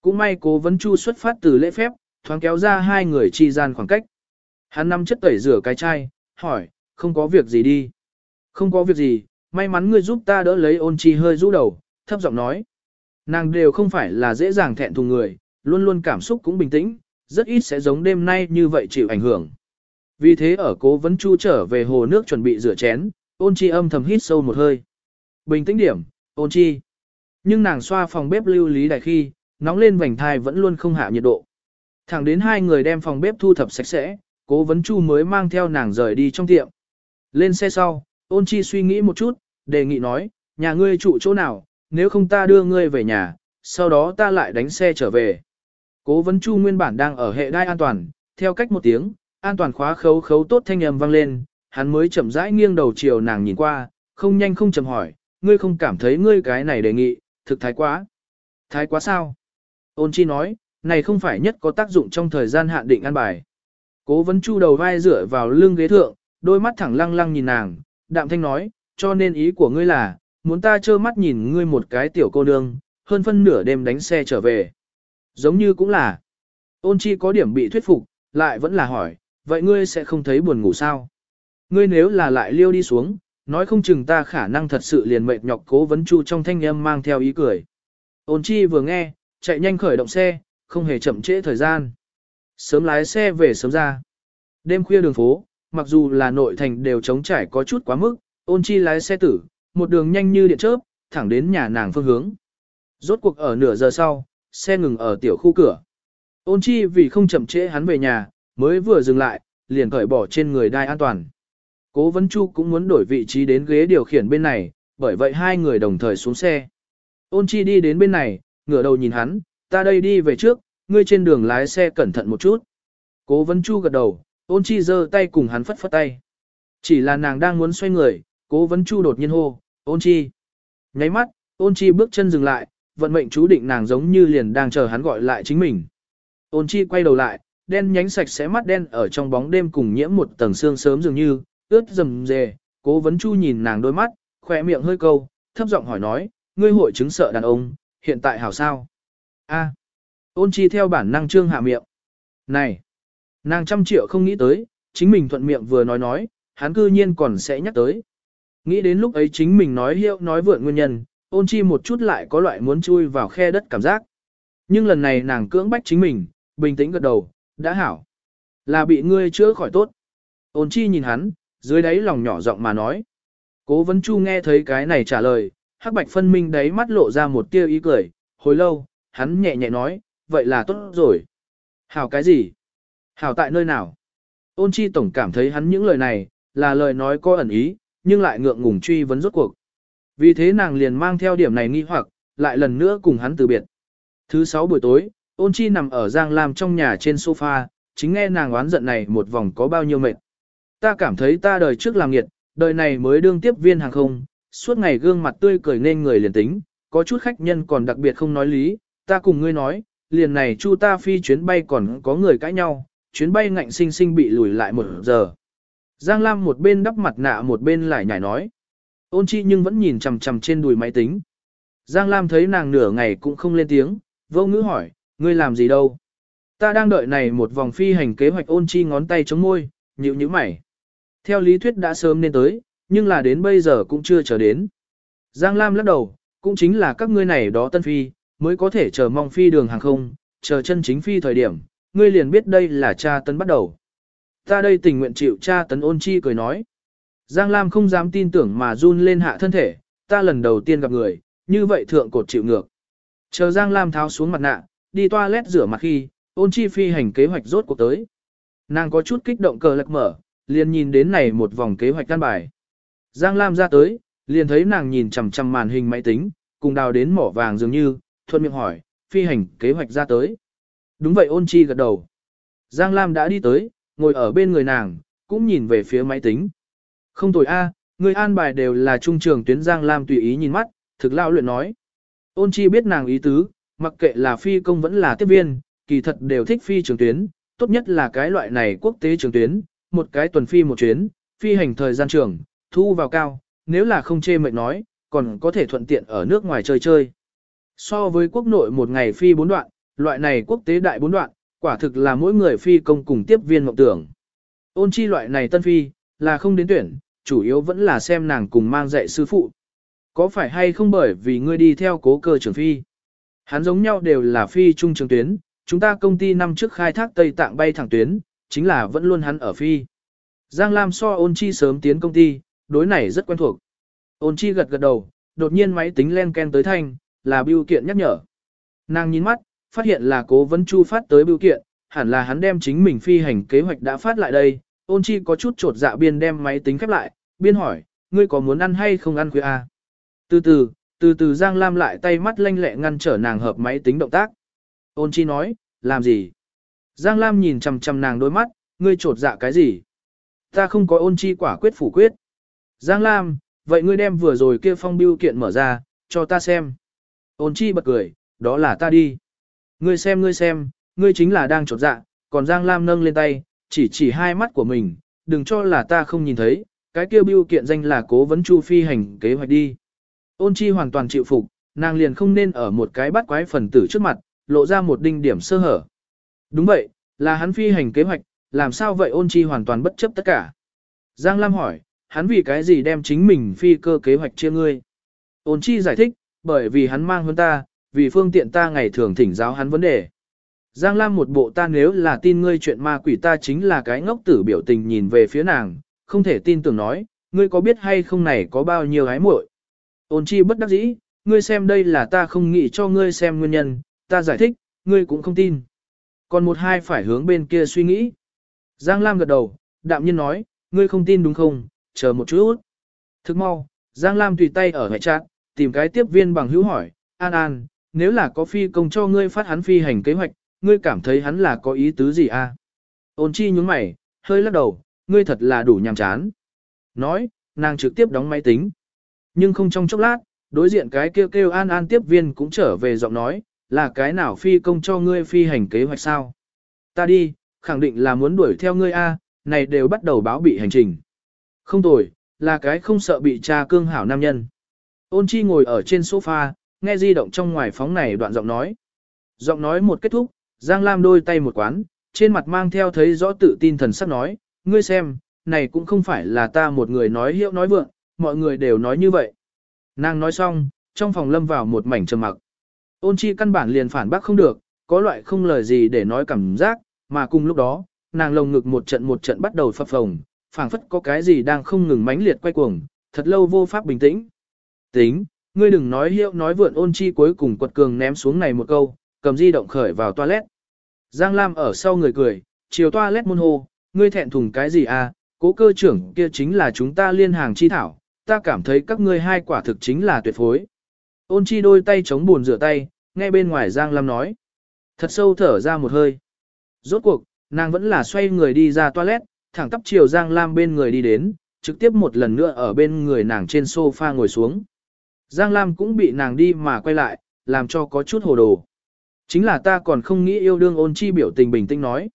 Cũng may cố vấn chu xuất phát từ lễ phép, thoáng kéo ra hai người chi gian khoảng cách. Hắn nắm chất tẩy rửa cái chai, hỏi, không có việc gì đi. Không có việc gì, may mắn ngươi giúp ta đỡ lấy ôn chi hơi rũ đầu, thấp giọng nói. Nàng đều không phải là dễ dàng thẹn thùng người, luôn luôn cảm xúc cũng bình tĩnh, rất ít sẽ giống đêm nay như vậy chịu ảnh hưởng. Vì thế ở cố vấn chu trở về hồ nước chuẩn bị rửa chén, ôn chi âm thầm hít sâu một hơi. Bình tĩnh điểm, ôn chi. Nhưng nàng xoa phòng bếp lưu lý đại khi, nóng lên vành thai vẫn luôn không hạ nhiệt độ. Thẳng đến hai người đem phòng bếp thu thập sạch sẽ, cố vấn chu mới mang theo nàng rời đi trong tiệm. Lên xe sau, ôn chi suy nghĩ một chút, đề nghị nói, nhà ngươi trụ chỗ nào, nếu không ta đưa ngươi về nhà, sau đó ta lại đánh xe trở về. Cố vấn chu nguyên bản đang ở hệ đai an toàn, theo cách một tiếng, an toàn khóa khấu khấu tốt thanh âm vang lên, hắn mới chậm rãi nghiêng đầu chiều nàng nhìn qua, không nhanh không chậm hỏi, ngươi không cảm thấy ngươi cái này đề nghị, thực thái quá. Thái quá sao? Ôn chi nói, này không phải nhất có tác dụng trong thời gian hạn định an bài. Cố vấn chu đầu vai dựa vào lưng ghế thượng, đôi mắt thẳng lăng lăng nhìn nàng, đạm thanh nói, cho nên ý của ngươi là, muốn ta trơ mắt nhìn ngươi một cái tiểu cô nương, hơn phân nửa đêm đánh xe trở về. Giống như cũng là, ôn chi có điểm bị thuyết phục, lại vẫn là hỏi, vậy ngươi sẽ không thấy buồn ngủ sao? Ngươi nếu là lại liêu đi xuống, nói không chừng ta khả năng thật sự liền mệt nhọc cố vấn chu trong thanh âm mang theo ý cười. Ôn chi vừa nghe, chạy nhanh khởi động xe, không hề chậm trễ thời gian. Sớm lái xe về sớm ra. Đêm khuya đường phố, mặc dù là nội thành đều trống trải có chút quá mức, Ôn chi lái xe tử, một đường nhanh như điện chớp, thẳng đến nhà nàng phương hướng. Rốt cuộc ở nửa giờ sau, xe ngừng ở tiểu khu cửa. Ôn chi vì không chậm trễ hắn về nhà, mới vừa dừng lại, liền cởi bỏ trên người đai an toàn. Cố Vấn Chu cũng muốn đổi vị trí đến ghế điều khiển bên này, bởi vậy hai người đồng thời xuống xe. Ôn chi đi đến bên này, ngửa đầu nhìn hắn, ta đây đi về trước, ngươi trên đường lái xe cẩn thận một chút. Cố Vấn Chu gật đầu, ôn chi giơ tay cùng hắn phất phất tay. Chỉ là nàng đang muốn xoay người, cố Vấn Chu đột nhiên hô, ôn chi. Nháy mắt, ôn chi bước chân dừng lại, vận mệnh chú định nàng giống như liền đang chờ hắn gọi lại chính mình. Ôn chi quay đầu lại, đen nhánh sạch sẽ mắt đen ở trong bóng đêm cùng nhiễm một tầng xương sớm dường như, ướt rầm rề, cố vấn chu nhìn nàng đôi mắt, khỏe miệng hơi câu, thấp giọng hỏi nói, ngươi hội chứng sợ đàn ông, hiện tại hảo sao? A. Ôn chi theo bản năng trương hạ miệng. Này! Nàng trăm triệu không nghĩ tới, chính mình thuận miệng vừa nói nói, hắn cư nhiên còn sẽ nhắc tới. Nghĩ đến lúc ấy chính mình nói hiệu nói vượn nguyên nhân, ôn chi một chút lại có loại muốn chui vào khe đất cảm giác. Nhưng lần này nàng cưỡng bách chính mình, bình tĩnh gật đầu, đã hảo. Là bị ngươi chữa khỏi tốt. Ôn chi nhìn hắn, dưới đáy lòng nhỏ giọng mà nói. Cố vấn chu nghe thấy cái này trả lời, hắc bạch phân minh đáy mắt lộ ra một tia ý cười, hồi lâu, hắn nhẹ nhẹ nói, vậy là tốt rồi. Hảo cái gì? Hảo tại nơi nào? Ôn chi tổng cảm thấy hắn những lời này, là lời nói có ẩn ý, nhưng lại ngượng ngùng truy vấn rốt cuộc. Vì thế nàng liền mang theo điểm này nghi hoặc, lại lần nữa cùng hắn từ biệt. Thứ sáu buổi tối, ôn chi nằm ở Giang Lam trong nhà trên sofa, chính nghe nàng oán giận này một vòng có bao nhiêu mệt. Ta cảm thấy ta đời trước làm nghiệt, đời này mới đương tiếp viên hàng không, suốt ngày gương mặt tươi cười nên người liền tính, có chút khách nhân còn đặc biệt không nói lý, ta cùng ngươi nói, liền này chu ta phi chuyến bay còn có người cãi nhau, chuyến bay ngạnh sinh sinh bị lùi lại một giờ. Giang Lam một bên đắp mặt nạ một bên lại nhảy nói. Ôn chi nhưng vẫn nhìn chằm chằm trên đùi máy tính. Giang Lam thấy nàng nửa ngày cũng không lên tiếng, vô ngữ hỏi, ngươi làm gì đâu? Ta đang đợi này một vòng phi hành kế hoạch ôn chi ngón tay chống môi, nhịu nhữ mày. Theo lý thuyết đã sớm nên tới, nhưng là đến bây giờ cũng chưa chờ đến. Giang Lam lắc đầu, cũng chính là các ngươi này đó tân phi, mới có thể chờ mong phi đường hàng không, chờ chân chính phi thời điểm, ngươi liền biết đây là cha tân bắt đầu. Ta đây tình nguyện chịu cha tấn ôn chi cười nói. Giang Lam không dám tin tưởng mà run lên hạ thân thể, ta lần đầu tiên gặp người, như vậy thượng cột chịu ngược. Chờ Giang Lam tháo xuống mặt nạ, đi toilet rửa mặt khi, ôn chi phi hành kế hoạch rốt cuộc tới. Nàng có chút kích động cờ lạc mở, liền nhìn đến này một vòng kế hoạch căn bài. Giang Lam ra tới, liền thấy nàng nhìn chằm chằm màn hình máy tính, cùng đào đến mỏ vàng dường như, thuận miệng hỏi, phi hành kế hoạch ra tới. Đúng vậy ôn chi gật đầu. Giang Lam đã đi tới, ngồi ở bên người nàng, cũng nhìn về phía máy tính. Không tồi a, người an bài đều là trung trường tuyến Giang Lam tùy ý nhìn mắt, thực lao luyện nói. Ôn chi biết nàng ý tứ, mặc kệ là phi công vẫn là tiếp viên, kỳ thật đều thích phi trường tuyến, tốt nhất là cái loại này quốc tế trường tuyến, một cái tuần phi một chuyến, phi hành thời gian trường, thu vào cao, nếu là không chê mệt nói, còn có thể thuận tiện ở nước ngoài chơi chơi. So với quốc nội một ngày phi bốn đoạn, loại này quốc tế đại bốn đoạn, quả thực là mỗi người phi công cùng tiếp viên mộng tưởng. Ôn chi loại này tân phi, là không đến tuyển, chủ yếu vẫn là xem nàng cùng mang dạy sư phụ. Có phải hay không bởi vì ngươi đi theo cố cơ trưởng phi? Hắn giống nhau đều là phi trung trường tuyến, chúng ta công ty năm trước khai thác Tây Tạng bay thẳng tuyến, chính là vẫn luôn hắn ở phi. Giang Lam so ôn chi sớm tiến công ty, đối này rất quen thuộc. Ôn chi gật gật đầu, đột nhiên máy tính len ken tới thanh, là biêu kiện nhắc nhở. Nàng nhìn mắt, phát hiện là cố vấn chu phát tới bưu kiện, hẳn là hắn đem chính mình phi hành kế hoạch đã phát lại đây. Ôn chi có chút trột dạ biên đem máy tính khép lại, biên hỏi, ngươi có muốn ăn hay không ăn khuya à? Từ từ, từ từ Giang Lam lại tay mắt lanh lẹ ngăn trở nàng hợp máy tính động tác. Ôn chi nói, làm gì? Giang Lam nhìn chằm chằm nàng đôi mắt, ngươi trột dạ cái gì? Ta không có ôn chi quả quyết phủ quyết. Giang Lam, vậy ngươi đem vừa rồi kia phong biêu kiện mở ra, cho ta xem. Ôn chi bật cười, đó là ta đi. Ngươi xem ngươi xem, ngươi chính là đang trột dạ, còn Giang Lam nâng lên tay, chỉ chỉ hai mắt của mình, đừng cho là ta không nhìn thấy, cái kia biêu kiện danh là cố vấn chu phi hành kế hoạch đi. Ôn chi hoàn toàn chịu phục, nàng liền không nên ở một cái bắt quái phần tử trước mặt, lộ ra một đinh điểm sơ hở. Đúng vậy, là hắn phi hành kế hoạch, làm sao vậy ôn chi hoàn toàn bất chấp tất cả. Giang Lam hỏi, hắn vì cái gì đem chính mình phi cơ kế hoạch chia ngươi? Ôn chi giải thích, bởi vì hắn mang hơn ta, vì phương tiện ta ngày thường thỉnh giáo hắn vấn đề. Giang Lam một bộ ta nếu là tin ngươi chuyện ma quỷ ta chính là cái ngốc tử biểu tình nhìn về phía nàng, không thể tin tưởng nói, ngươi có biết hay không này có bao nhiêu hái muội? Ôn chi bất đắc dĩ, ngươi xem đây là ta không nghĩ cho ngươi xem nguyên nhân, ta giải thích, ngươi cũng không tin. Còn một hai phải hướng bên kia suy nghĩ. Giang Lam gật đầu, đạm nhiên nói, ngươi không tin đúng không, chờ một chút. Thức mau, Giang Lam tùy tay ở hệ trạng, tìm cái tiếp viên bằng hữu hỏi, An An, nếu là có phi công cho ngươi phát hắn phi hành kế hoạch, ngươi cảm thấy hắn là có ý tứ gì a? À? Ôn chi nhướng mày, hơi lắc đầu, ngươi thật là đủ nhàm chán. Nói, nàng trực tiếp đóng máy tính. Nhưng không trong chốc lát, đối diện cái kêu kêu An An tiếp viên cũng trở về giọng nói, là cái nào phi công cho ngươi phi hành kế hoạch sao? Ta đi, khẳng định là muốn đuổi theo ngươi a, này đều bắt đầu báo bị hành trình. Không tồi, là cái không sợ bị cha cương hảo nam nhân. Ôn chi ngồi ở trên sofa, nghe di động trong ngoài phóng này đoạn giọng nói. Giọng nói một kết thúc, Giang Lam đôi tay một quán, trên mặt mang theo thấy rõ tự tin thần sắc nói, ngươi xem, này cũng không phải là ta một người nói hiệu nói vượng, mọi người đều nói như vậy. Nàng nói xong, trong phòng lâm vào một mảnh trầm mặc. Ôn chi căn bản liền phản bác không được, có loại không lời gì để nói cảm giác, mà cùng lúc đó, nàng lồng ngực một trận một trận bắt đầu phập phồng, phảng phất có cái gì đang không ngừng mãnh liệt quay cuồng, thật lâu vô pháp bình tĩnh. Tính, ngươi đừng nói hiệu nói vượn ôn chi cuối cùng quật cường ném xuống này một câu, cầm di động khởi vào toilet. Giang Lam ở sau người cười, chiều toilet môn hô, ngươi thẹn thùng cái gì à, cố cơ trưởng kia chính là chúng ta liên hàng chi thảo, ta cảm thấy các ngươi hai quả thực chính là tuyệt phối. Ôn chi đôi tay chống buồn rửa tay, nghe bên ngoài Giang Lam nói. Thật sâu thở ra một hơi. Rốt cuộc, nàng vẫn là xoay người đi ra toilet, thẳng tắp chiều Giang Lam bên người đi đến, trực tiếp một lần nữa ở bên người nàng trên sofa ngồi xuống. Giang Lam cũng bị nàng đi mà quay lại, làm cho có chút hồ đồ. Chính là ta còn không nghĩ yêu đương ôn chi biểu tình bình tĩnh nói.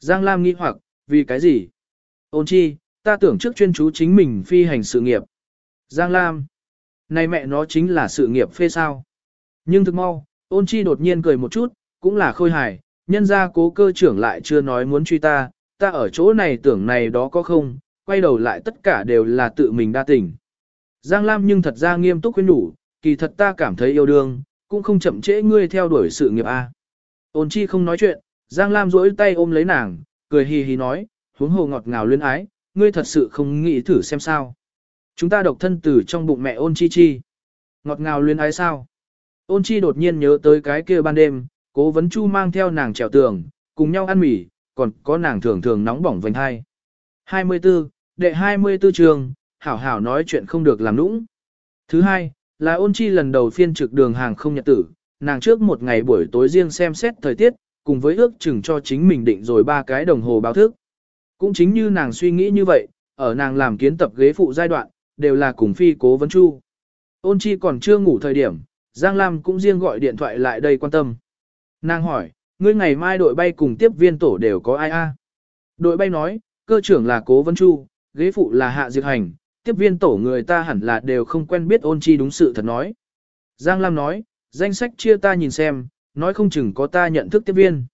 Giang Lam nghĩ hoặc, vì cái gì? Ôn chi, ta tưởng trước chuyên chú chính mình phi hành sự nghiệp. Giang Lam, này mẹ nó chính là sự nghiệp phê sao. Nhưng thực mau, ôn chi đột nhiên cười một chút, cũng là khôi hài, nhân ra cố cơ trưởng lại chưa nói muốn truy ta, ta ở chỗ này tưởng này đó có không, quay đầu lại tất cả đều là tự mình đa tình. Giang Lam nhưng thật ra nghiêm túc khuyên nhủ, kỳ thật ta cảm thấy yêu đương, cũng không chậm trễ ngươi theo đuổi sự nghiệp A. Ôn chi không nói chuyện, Giang Lam duỗi tay ôm lấy nàng, cười hì hì nói, huống hồ ngọt ngào luyến ái, ngươi thật sự không nghĩ thử xem sao. Chúng ta độc thân từ trong bụng mẹ ôn chi chi. Ngọt ngào luyến ái sao? Ôn chi đột nhiên nhớ tới cái kia ban đêm, cố vấn chu mang theo nàng trèo tường, cùng nhau ăn mì, còn có nàng thường thường nóng bỏng vành hai. 24, đệ 24 trường, hảo hảo nói chuyện không được làm nũng. Thứ hai, là ôn chi lần đầu phiên trực đường hàng không nhật tử, nàng trước một ngày buổi tối riêng xem xét thời tiết, cùng với ước chừng cho chính mình định rồi ba cái đồng hồ báo thức. Cũng chính như nàng suy nghĩ như vậy, ở nàng làm kiến tập ghế phụ giai đoạn, đều là cùng phi cố vấn chu. Ôn chi còn chưa ngủ thời điểm, Giang Lam cũng riêng gọi điện thoại lại đây quan tâm. Nàng hỏi, ngươi ngày mai đội bay cùng tiếp viên tổ đều có ai a? Đội bay nói, cơ trưởng là cố vấn chu, ghế phụ là hạ diệt hành, tiếp viên tổ người ta hẳn là đều không quen biết ôn chi đúng sự thật nói. Giang Lam nói, danh sách chia ta nhìn xem, nói không chừng có ta nhận thức tiếp viên.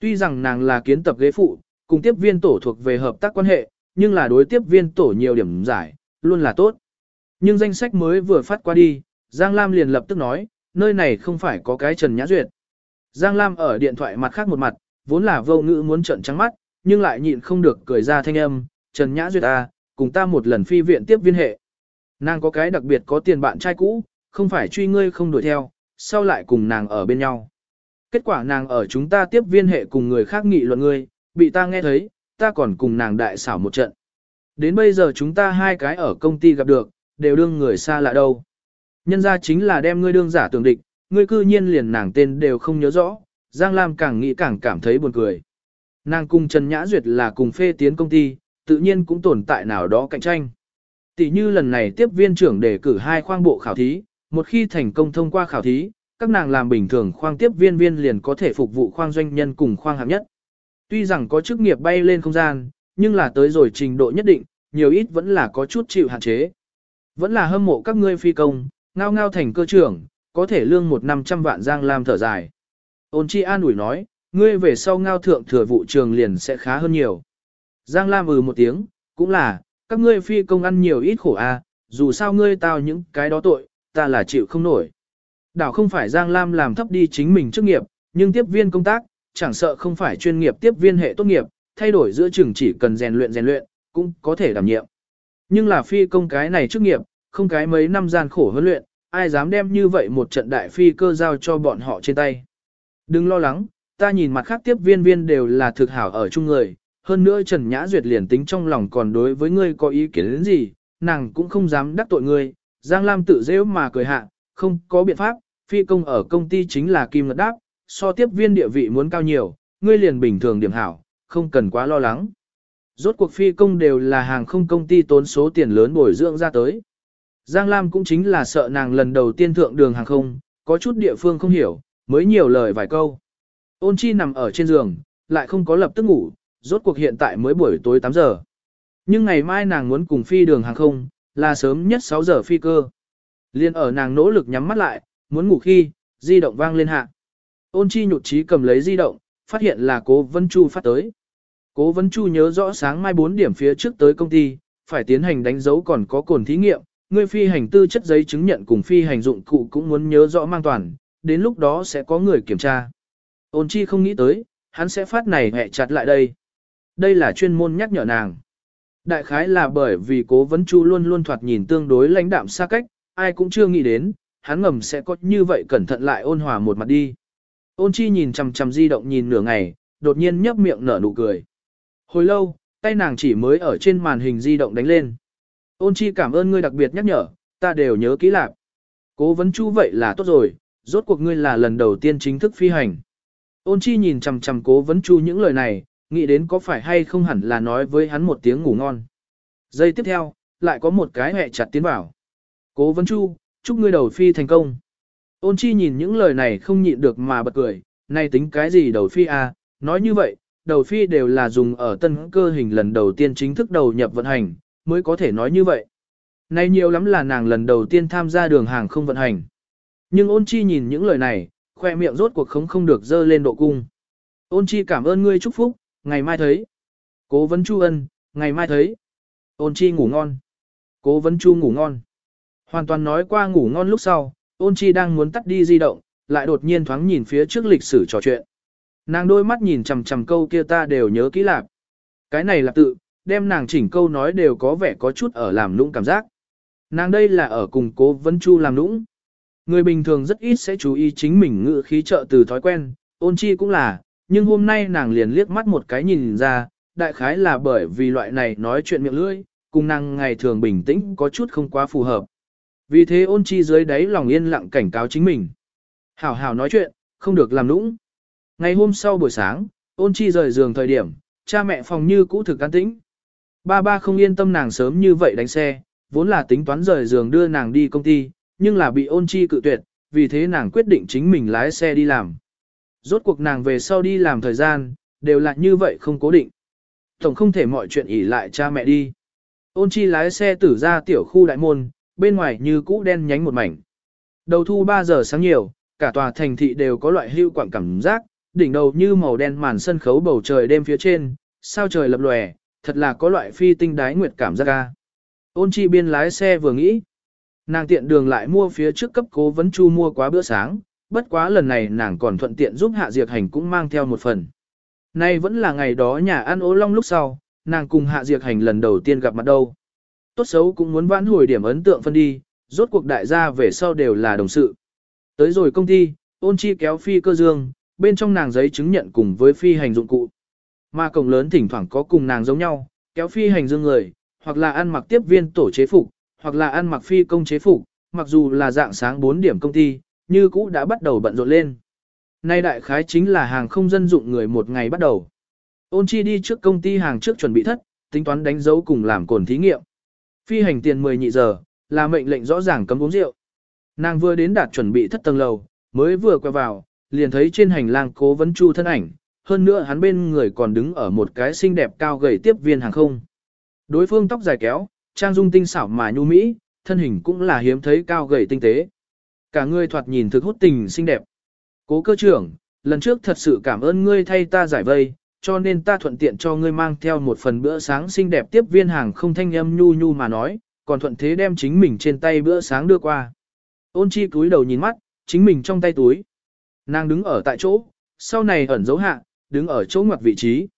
Tuy rằng nàng là kiến tập ghế phụ, cùng tiếp viên tổ thuộc về hợp tác quan hệ, nhưng là đối tiếp viên tổ nhiều điểm giải, luôn là tốt. Nhưng danh sách mới vừa phát qua đi, Giang Lam liền lập tức nói, nơi này không phải có cái Trần Nhã Duyệt. Giang Lam ở điện thoại mặt khác một mặt, vốn là vô ngữ muốn trận trắng mắt, nhưng lại nhịn không được cười ra thanh âm, Trần Nhã Duyệt à, cùng ta một lần phi viện tiếp viên hệ. Nàng có cái đặc biệt có tiền bạn trai cũ, không phải truy ngươi không đuổi theo, sau lại cùng nàng ở bên nhau. Kết quả nàng ở chúng ta tiếp viên hệ cùng người khác nghị luận ngươi, bị ta nghe thấy, ta còn cùng nàng đại xảo một trận. Đến bây giờ chúng ta hai cái ở công ty gặp được, đều đương người xa lạ đâu. Nhân ra chính là đem ngươi đương giả tưởng địch, ngươi cư nhiên liền nàng tên đều không nhớ rõ, Giang Lam càng nghĩ càng cảm thấy buồn cười. Nàng cùng Trần Nhã Duyệt là cùng phê tiến công ty, tự nhiên cũng tồn tại nào đó cạnh tranh. Tỷ như lần này tiếp viên trưởng đề cử hai khoang bộ khảo thí, một khi thành công thông qua khảo thí, các nàng làm bình thường khoang tiếp viên viên liền có thể phục vụ khoang doanh nhân cùng khoang hạng nhất. Tuy rằng có chức nghiệp bay lên không gian, nhưng là tới rồi trình độ nhất định, nhiều ít vẫn là có chút chịu hạn chế. Vẫn là hâm mộ các ngươi phi công, ngao ngao thành cơ trưởng, có thể lương một năm trăm vạn giang làm thở dài. Ôn chi an ủi nói, ngươi về sau ngao thượng thừa vụ trường liền sẽ khá hơn nhiều. Giang lam ừ một tiếng, cũng là, các ngươi phi công ăn nhiều ít khổ a, à, dù sao ngươi tao những cái đó tội, ta là chịu không nổi. Đảo không phải Giang Lam làm thấp đi chính mình chức nghiệp, nhưng tiếp viên công tác, chẳng sợ không phải chuyên nghiệp tiếp viên hệ tốt nghiệp, thay đổi giữa trường chỉ cần rèn luyện rèn luyện, cũng có thể đảm nhiệm. Nhưng là phi công cái này chức nghiệp, không cái mấy năm gian khổ huấn luyện, ai dám đem như vậy một trận đại phi cơ giao cho bọn họ trên tay. Đừng lo lắng, ta nhìn mặt khác tiếp viên viên đều là thực hảo ở chung người, hơn nữa Trần Nhã Duyệt liền tính trong lòng còn đối với ngươi có ý kiến đến gì, nàng cũng không dám đắc tội ngươi. Giang Lam tự dễ mà cười hạ, không có biện pháp, phi công ở công ty chính là kim ngật đáp, so tiếp viên địa vị muốn cao nhiều, ngươi liền bình thường điểm hảo, không cần quá lo lắng. Rốt cuộc phi công đều là hàng không công ty tốn số tiền lớn bồi dưỡng ra tới. Giang Lam cũng chính là sợ nàng lần đầu tiên thượng đường hàng không, có chút địa phương không hiểu, mới nhiều lời vài câu. Ôn chi nằm ở trên giường, lại không có lập tức ngủ, rốt cuộc hiện tại mới buổi tối 8 giờ. Nhưng ngày mai nàng muốn cùng phi đường hàng không, là sớm nhất 6 giờ phi cơ. Liên ở nàng nỗ lực nhắm mắt lại, muốn ngủ khi, di động vang lên hạ. Ôn chi nhụt chí cầm lấy di động, phát hiện là cố Vân Chu phát tới. Cố Vân Chu nhớ rõ sáng mai 4 điểm phía trước tới công ty, phải tiến hành đánh dấu còn có cồn thí nghiệm, người phi hành tư chất giấy chứng nhận cùng phi hành dụng cụ cũng muốn nhớ rõ mang toàn, đến lúc đó sẽ có người kiểm tra. Ôn chi không nghĩ tới, hắn sẽ phát này hẹ chặt lại đây. Đây là chuyên môn nhắc nhở nàng. Đại khái là bởi vì cố vấn chu luôn luôn thoạt nhìn tương đối lãnh đạm xa cách, ai cũng chưa nghĩ đến, hắn ngầm sẽ có như vậy cẩn thận lại ôn hòa một mặt đi. Ôn chi nhìn chằm chằm di động nhìn nửa ngày, đột nhiên nhấp miệng nở nụ cười. Hồi lâu, tay nàng chỉ mới ở trên màn hình di động đánh lên. Ôn chi cảm ơn ngươi đặc biệt nhắc nhở, ta đều nhớ kỹ lạc. Cố vấn chu vậy là tốt rồi, rốt cuộc ngươi là lần đầu tiên chính thức phi hành. Ôn chi nhìn chằm chằm cố vấn chu những lời này, nghĩ đến có phải hay không hẳn là nói với hắn một tiếng ngủ ngon. Giây tiếp theo, lại có một cái hẹ chặt tiến vào. Cố vấn chu, chúc ngươi đầu phi thành công. Ôn chi nhìn những lời này không nhịn được mà bật cười, nay tính cái gì đầu phi à, nói như vậy, đầu phi đều là dùng ở tân cơ hình lần đầu tiên chính thức đầu nhập vận hành, mới có thể nói như vậy. nay nhiều lắm là nàng lần đầu tiên tham gia đường hàng không vận hành. Nhưng ôn chi nhìn những lời này, khoe miệng rốt cuộc không không được dơ lên độ cung. Ôn chi cảm ơn ngươi chúc phúc, ngày mai thấy. Cố vấn chu ân, ngày mai thấy. Ôn chi ngủ ngon. Cố vấn chu ngủ ngon. Hoàn toàn nói qua ngủ ngon lúc sau, ôn chi đang muốn tắt đi di động, lại đột nhiên thoáng nhìn phía trước lịch sử trò chuyện. Nàng đôi mắt nhìn chằm chằm câu kia ta đều nhớ kỹ lạc. Cái này là tự, đem nàng chỉnh câu nói đều có vẻ có chút ở làm nũng cảm giác. Nàng đây là ở cùng cố vấn chu làm nũng. Người bình thường rất ít sẽ chú ý chính mình ngữ khí trợ từ thói quen, ôn chi cũng là, nhưng hôm nay nàng liền liếc mắt một cái nhìn ra, đại khái là bởi vì loại này nói chuyện miệng lưỡi, cùng nàng ngày thường bình tĩnh có chút không quá phù hợp. Vì thế ôn chi dưới đáy lòng yên lặng cảnh cáo chính mình. Hảo hảo nói chuyện, không được làm nũng. Ngày hôm sau buổi sáng, ôn chi rời giường thời điểm, cha mẹ phòng như cũ thực an tĩnh. Ba ba không yên tâm nàng sớm như vậy đánh xe, vốn là tính toán rời giường đưa nàng đi công ty, nhưng là bị ôn chi cự tuyệt, vì thế nàng quyết định chính mình lái xe đi làm. Rốt cuộc nàng về sau đi làm thời gian, đều là như vậy không cố định. Tổng không thể mọi chuyện ỉ lại cha mẹ đi. Ôn chi lái xe tử ra tiểu khu đại môn, bên ngoài như cũ đen nhánh một mảnh. Đầu thu 3 giờ sáng nhiều, cả tòa thành thị đều có loại hưu quảng cảm giác, đỉnh đầu như màu đen màn sân khấu bầu trời đêm phía trên, sao trời lập lòe, thật là có loại phi tinh đái nguyệt cảm giác ca. Ôn chi biên lái xe vừa nghĩ, nàng tiện đường lại mua phía trước cấp cố vấn chu mua quá bữa sáng, bất quá lần này nàng còn thuận tiện giúp Hạ Diệc Hành cũng mang theo một phần. Nay vẫn là ngày đó nhà ăn ố long lúc sau, nàng cùng Hạ Diệc Hành lần đầu tiên gặp mặt đâu. Tốt xấu cũng muốn vãn hồi điểm ấn tượng phân đi, rốt cuộc đại gia về sau đều là đồng sự. Tới rồi công ty, ôn chi kéo phi cơ dương, bên trong nàng giấy chứng nhận cùng với phi hành dụng cụ. Mà cổng lớn thỉnh thoảng có cùng nàng giống nhau, kéo phi hành dương người, hoặc là ăn mặc tiếp viên tổ chế phục, hoặc là ăn mặc phi công chế phục, mặc dù là dạng sáng 4 điểm công ty, như cũ đã bắt đầu bận rộn lên. Nay đại khái chính là hàng không dân dụng người một ngày bắt đầu. Ôn chi đi trước công ty hàng trước chuẩn bị thất, tính toán đánh dấu cùng làm cồn thí nghiệm. Phi hành tiền 10 nhị giờ, là mệnh lệnh rõ ràng cấm uống rượu. Nàng vừa đến đạt chuẩn bị thất tầng lầu, mới vừa quay vào, liền thấy trên hành lang cố vấn chu thân ảnh, hơn nữa hắn bên người còn đứng ở một cái xinh đẹp cao gầy tiếp viên hàng không. Đối phương tóc dài kéo, trang dung tinh xảo mà nhu mỹ, thân hình cũng là hiếm thấy cao gầy tinh tế. Cả ngươi thoạt nhìn thực hút tình xinh đẹp. Cố cơ trưởng, lần trước thật sự cảm ơn ngươi thay ta giải vây, cho nên ta thuận tiện cho ngươi mang theo một phần bữa sáng xinh đẹp tiếp viên hàng không thanh âm nhu nhu mà nói, còn thuận thế đem chính mình trên tay bữa sáng đưa qua. Ôn chi túi đầu nhìn mắt, chính mình trong tay túi. Nàng đứng ở tại chỗ, sau này ẩn dấu hạ, đứng ở chỗ ngoặt vị trí.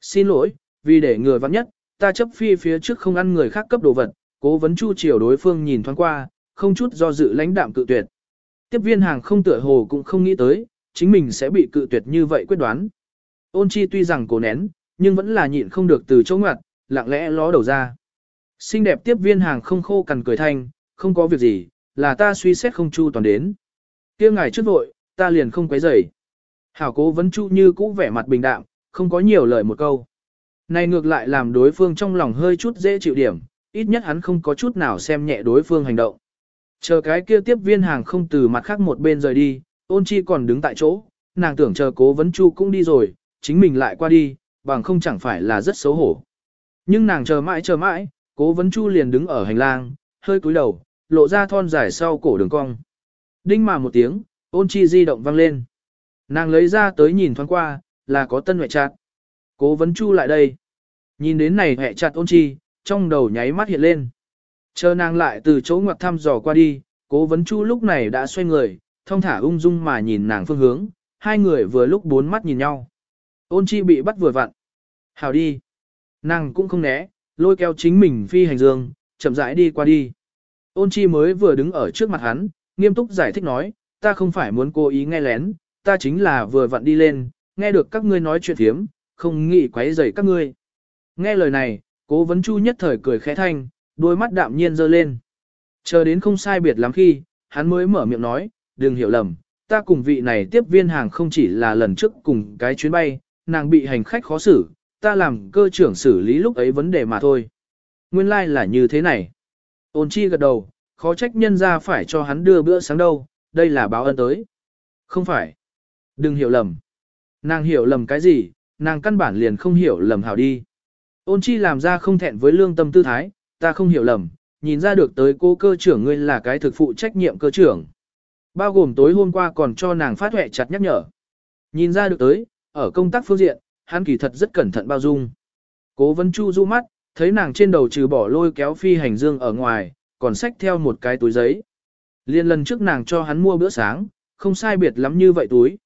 Xin lỗi, vì để người vắng nhất, ta chấp phi phía trước không ăn người khác cấp đồ vật, cố vấn chu chiều đối phương nhìn thoáng qua, không chút do dự lãnh đạm cự tuyệt. Tiếp viên hàng không tựa hồ cũng không nghĩ tới, chính mình sẽ bị cự tuyệt như vậy quyết đoán. Ôn chi tuy rằng cố nén, nhưng vẫn là nhịn không được từ chỗ ngoặt, lặng lẽ ló đầu ra. Xinh đẹp tiếp viên hàng không khô cằn cười thanh, không có việc gì, là ta suy xét không chu toàn đến. kia ngài trước vội, ta liền không quấy rầy. Hảo cố vẫn chu như cũ vẻ mặt bình đạm, không có nhiều lời một câu. Này ngược lại làm đối phương trong lòng hơi chút dễ chịu điểm, ít nhất hắn không có chút nào xem nhẹ đối phương hành động. Chờ cái kia tiếp viên hàng không từ mặt khác một bên rời đi, ôn chi còn đứng tại chỗ, nàng tưởng chờ cố vấn chu cũng đi rồi, chính mình lại qua đi, bằng không chẳng phải là rất xấu hổ. Nhưng nàng chờ mãi chờ mãi, cố vấn chu liền đứng ở hành lang, hơi cúi đầu, lộ ra thon dài sau cổ đường cong. Đinh mà một tiếng, ôn chi di động vang lên. Nàng lấy ra tới nhìn thoáng qua, là có tân huệ chặt. Cố vấn chu lại đây. Nhìn đến này hệ chặt ôn chi, trong đầu nháy mắt hiện lên. Chờ nàng lại từ chỗ ngoặt thăm dò qua đi, cố vấn chu lúc này đã xoay người, thông thả ung dung mà nhìn nàng phương hướng, hai người vừa lúc bốn mắt nhìn nhau. Ôn chi bị bắt vừa vặn. Hào đi. Nàng cũng không né, lôi kéo chính mình phi hành dương, chậm rãi đi qua đi. Ôn chi mới vừa đứng ở trước mặt hắn, nghiêm túc giải thích nói, ta không phải muốn cố ý nghe lén, ta chính là vừa vặn đi lên, nghe được các ngươi nói chuyện thiếm, không nghĩ quấy rầy các ngươi. Nghe lời này, cố vấn chu nhất thời cười khẽ thanh, đôi mắt đạm nhiên dơ lên. Chờ đến không sai biệt lắm khi, hắn mới mở miệng nói, đừng hiểu lầm, ta cùng vị này tiếp viên hàng không chỉ là lần trước cùng cái chuyến bay, nàng bị hành khách khó xử, ta làm cơ trưởng xử lý lúc ấy vấn đề mà thôi. Nguyên lai like là như thế này. Ôn chi gật đầu, khó trách nhân ra phải cho hắn đưa bữa sáng đâu, đây là báo ân tới. Không phải. Đừng hiểu lầm. Nàng hiểu lầm cái gì, nàng căn bản liền không hiểu lầm hảo đi. Ôn chi làm ra không thẹn với lương tâm tư thái, ta không hiểu lầm, nhìn ra được tới cô cơ trưởng ngươi là cái thực phụ trách nhiệm cơ trưởng. Bao gồm tối hôm qua còn cho nàng phát huệ chặt nhắc nhở. Nhìn ra được tới, ở công tác phương diện, hắn kỳ thật rất cẩn thận bao dung. Cố vấn chu du mắt, thấy nàng trên đầu trừ bỏ lôi kéo phi hành dương ở ngoài, còn xách theo một cái túi giấy. Liên lần trước nàng cho hắn mua bữa sáng, không sai biệt lắm như vậy túi.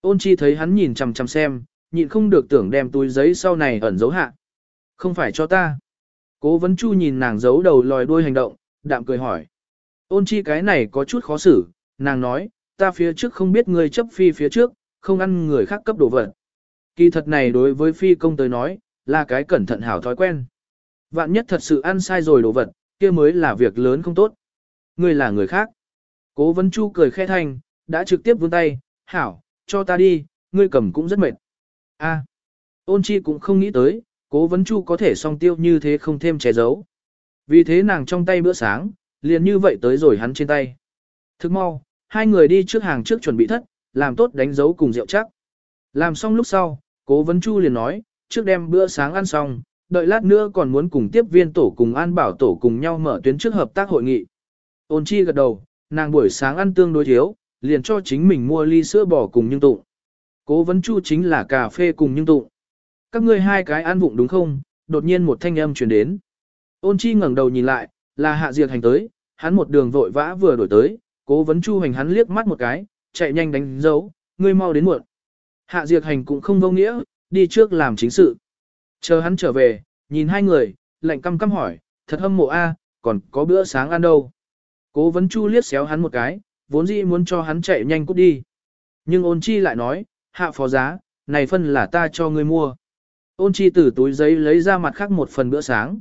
Ôn chi thấy hắn nhìn chằm chằm xem, nhịn không được tưởng đem túi giấy sau này ẩn giấu hạ. Không phải cho ta. Cố vấn chu nhìn nàng giấu đầu lòi đuôi hành động, đạm cười hỏi. Ôn chi cái này có chút khó xử, nàng nói, ta phía trước không biết ngươi chấp phi phía trước, không ăn người khác cấp đồ vật. Kỳ thật này đối với phi công tới nói, là cái cẩn thận hảo thói quen. Vạn nhất thật sự ăn sai rồi đồ vật, kia mới là việc lớn không tốt. Ngươi là người khác. Cố vấn chu cười khẽ thanh, đã trực tiếp vươn tay, hảo, cho ta đi, ngươi cầm cũng rất mệt. A, ôn chi cũng không nghĩ tới, cố vấn chu có thể song tiêu như thế không thêm che giấu. Vì thế nàng trong tay bữa sáng, liền như vậy tới rồi hắn trên tay. Thức mau, hai người đi trước hàng trước chuẩn bị thất, làm tốt đánh dấu cùng rượu chắc. Làm xong lúc sau, cố vấn chu liền nói, trước đem bữa sáng ăn xong, đợi lát nữa còn muốn cùng tiếp viên tổ cùng an bảo tổ cùng nhau mở tuyến trước hợp tác hội nghị. Ôn chi gật đầu, nàng buổi sáng ăn tương đối thiếu, liền cho chính mình mua ly sữa bò cùng nhưng tụng. Cố vấn chu chính là cà phê cùng nhưng tụng. Các ngươi hai cái ăn vụng đúng không? Đột nhiên một thanh âm truyền đến. Ôn chi ngẩng đầu nhìn lại, là hạ diệt hành tới, hắn một đường vội vã vừa đổi tới, cố vấn chu hành hắn liếc mắt một cái, chạy nhanh đánh dấu, ngươi mau đến muộn. Hạ diệt hành cũng không vô nghĩa, đi trước làm chính sự. Chờ hắn trở về, nhìn hai người, lạnh căm căm hỏi, thật hâm mộ a, còn có bữa sáng ăn đâu. Cố vấn chu liếc xéo hắn một cái, vốn dĩ muốn cho hắn chạy nhanh cút đi. Nhưng ôn chi lại nói, hạ phó giá, này phân là ta cho ngươi mua. Ôn chi từ túi giấy lấy ra mặt khác một phần bữa sáng.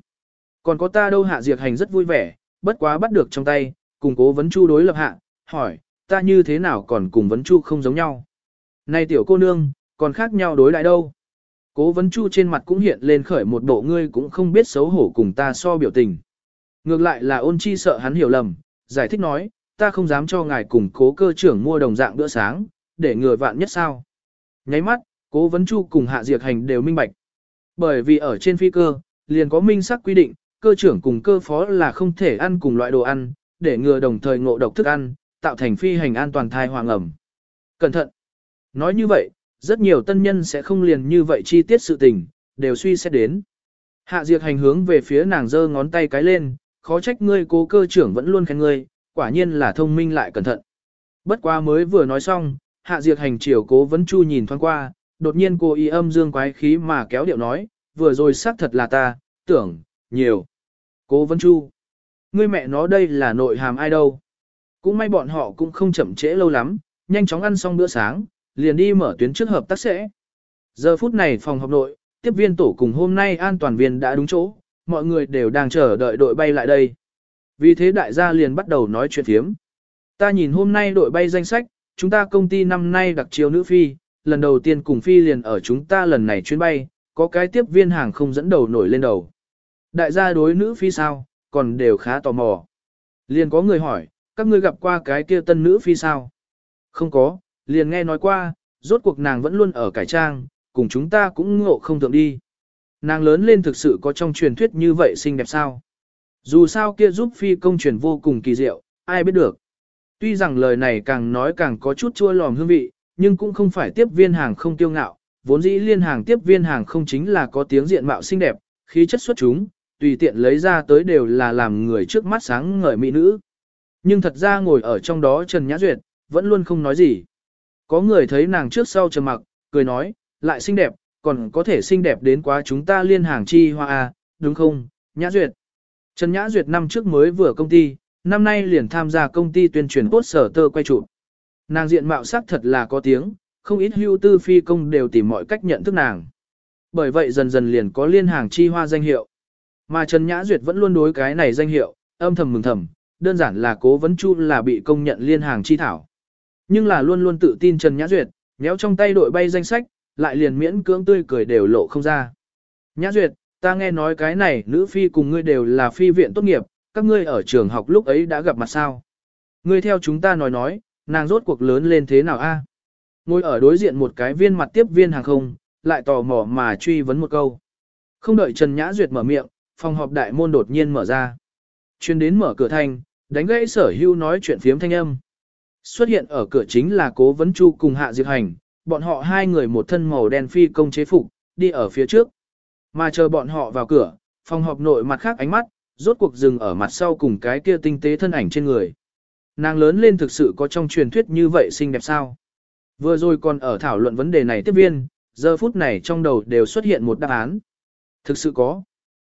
Còn có ta đâu hạ diệt hành rất vui vẻ, bất quá bắt được trong tay, cùng cố vấn chu đối lập hạ, hỏi, ta như thế nào còn cùng vấn chu không giống nhau. Này tiểu cô nương, còn khác nhau đối lại đâu. Cố vấn chu trên mặt cũng hiện lên khởi một bộ ngươi cũng không biết xấu hổ cùng ta so biểu tình. Ngược lại là ôn chi sợ hắn hiểu lầm, giải thích nói, ta không dám cho ngài cùng cố cơ trưởng mua đồng dạng bữa sáng, để ngừa vạn nhất sao. Nháy mắt, cố vấn chu cùng hạ diệt hành đều minh bạch. Bởi vì ở trên phi cơ, liền có minh sắc quy định, cơ trưởng cùng cơ phó là không thể ăn cùng loại đồ ăn, để ngừa đồng thời ngộ độc thức ăn, tạo thành phi hành an toàn thai hoàng ẩm. Cẩn thận! Nói như vậy, rất nhiều tân nhân sẽ không liền như vậy chi tiết sự tình, đều suy xét đến. Hạ diệt hành hướng về phía nàng giơ ngón tay cái lên, khó trách ngươi cố cơ trưởng vẫn luôn khen ngươi, quả nhiên là thông minh lại cẩn thận. Bất quá mới vừa nói xong, Hạ diệt hành chiều cố vấn chu nhìn thoáng qua, đột nhiên cô y âm dương quái khí mà kéo điệu nói, vừa rồi xác thật là ta, tưởng, nhiều. Cố Vân chu. Ngươi mẹ nó đây là nội hàm ai đâu. Cũng may bọn họ cũng không chậm trễ lâu lắm, nhanh chóng ăn xong bữa sáng, liền đi mở tuyến trước hợp tác sẽ. Giờ phút này phòng học nội, tiếp viên tổ cùng hôm nay an toàn viên đã đúng chỗ, mọi người đều đang chờ đợi đội bay lại đây. Vì thế đại gia liền bắt đầu nói chuyện phiếm. Ta nhìn hôm nay đội bay danh sách, chúng ta công ty năm nay đặc chiếu nữ phi, lần đầu tiên cùng phi liền ở chúng ta lần này chuyến bay, có cái tiếp viên hàng không dẫn đầu nổi lên đầu. Đại gia đối nữ phi sao, còn đều khá tò mò. Liền có người hỏi, các ngươi gặp qua cái kia tân nữ phi sao? Không có, liền nghe nói qua, rốt cuộc nàng vẫn luôn ở cải trang, cùng chúng ta cũng ngộ không thượng đi. Nàng lớn lên thực sự có trong truyền thuyết như vậy xinh đẹp sao? Dù sao kia giúp phi công truyền vô cùng kỳ diệu, ai biết được. Tuy rằng lời này càng nói càng có chút chua lòm hương vị, nhưng cũng không phải tiếp viên hàng không tiêu ngạo, vốn dĩ liên hàng tiếp viên hàng không chính là có tiếng diện mạo xinh đẹp, khí chất xuất chúng, tùy tiện lấy ra tới đều là làm người trước mắt sáng ngời mỹ nữ. Nhưng thật ra ngồi ở trong đó Trần Nhã Duyệt, vẫn luôn không nói gì. Có người thấy nàng trước sau trầm mặc, cười nói, lại xinh đẹp, còn có thể xinh đẹp đến quá chúng ta liên hàng chi hoa à, đúng không, Nhã Duyệt. Trần Nhã Duyệt năm trước mới vừa công ty, năm nay liền tham gia công ty tuyên truyền tốt sở tơ quay chụp. Nàng diện mạo sắc thật là có tiếng, không ít hưu tư phi công đều tìm mọi cách nhận thức nàng. Bởi vậy dần dần liền có liên hàng chi hoa danh hiệu. Mà Trần Nhã Duyệt vẫn luôn đối cái này danh hiệu, âm thầm mừng thầm, đơn giản là cố vấn chu là bị công nhận liên hàng chi thảo. Nhưng là luôn luôn tự tin Trần Nhã Duyệt, nhéo trong tay đội bay danh sách, lại liền miễn cưỡng tươi cười đều lộ không ra. Nhã Duyệt, ta nghe nói cái này nữ phi cùng ngươi đều là phi viện tốt nghiệp, các ngươi ở trường học lúc ấy đã gặp mặt sao. Ngươi theo chúng ta nói nói, nàng rốt cuộc lớn lên thế nào a? Ngồi ở đối diện một cái viên mặt tiếp viên hàng không, lại tò mò mà truy vấn một câu. Không đợi Trần Nhã Duyệt mở miệng, phòng họp đại môn đột nhiên mở ra. Chuyên đến mở cửa thanh, đánh gãy sở hưu nói chuyện phiếm thanh âm. Xuất hiện ở cửa chính là cố vấn chu cùng hạ diệt hành, bọn họ hai người một thân màu đen phi công chế phục, đi ở phía trước. Mà chờ bọn họ vào cửa, phòng họp nội mặt khác ánh mắt, rốt cuộc dừng ở mặt sau cùng cái kia tinh tế thân ảnh trên người. Nàng lớn lên thực sự có trong truyền thuyết như vậy xinh đẹp sao? Vừa rồi còn ở thảo luận vấn đề này tiếp viên, giờ phút này trong đầu đều xuất hiện một đáp án. Thực sự có.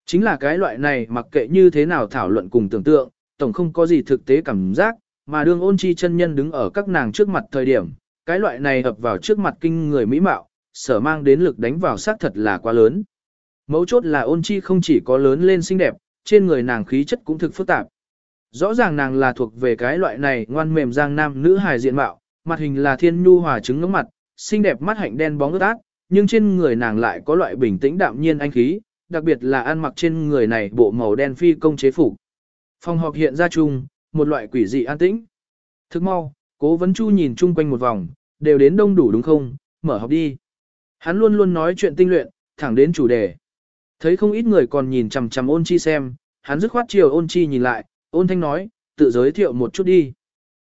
Chính là cái loại này mặc kệ như thế nào thảo luận cùng tưởng tượng, tổng không có gì thực tế cảm giác, mà đương ôn chi chân nhân đứng ở các nàng trước mặt thời điểm, cái loại này ập vào trước mặt kinh người mỹ mạo, sở mang đến lực đánh vào xác thật là quá lớn. Mấu chốt là ôn chi không chỉ có lớn lên xinh đẹp, trên người nàng khí chất cũng thực phức tạp. Rõ ràng nàng là thuộc về cái loại này ngoan mềm giang nam nữ hài diện mạo, mặt hình là thiên nhu hòa trứng ngưỡng mặt, xinh đẹp mắt hạnh đen bóng ướt át, nhưng trên người nàng lại có loại bình tĩnh đạm nhiên anh khí, đặc biệt là ăn mặc trên người này bộ màu đen phi công chế phục. Phòng họp hiện ra chung, một loại quỷ dị an tĩnh. Thức mau, cố vấn chu nhìn chung quanh một vòng, đều đến đông đủ đúng không, mở học đi. Hắn luôn luôn nói chuyện tinh luyện, thẳng đến chủ đề. Thấy không ít người còn nhìn chằm chằm ôn chi xem, hắn dứt khoát chiều ôn chi nhìn lại, ôn thanh nói, tự giới thiệu một chút đi.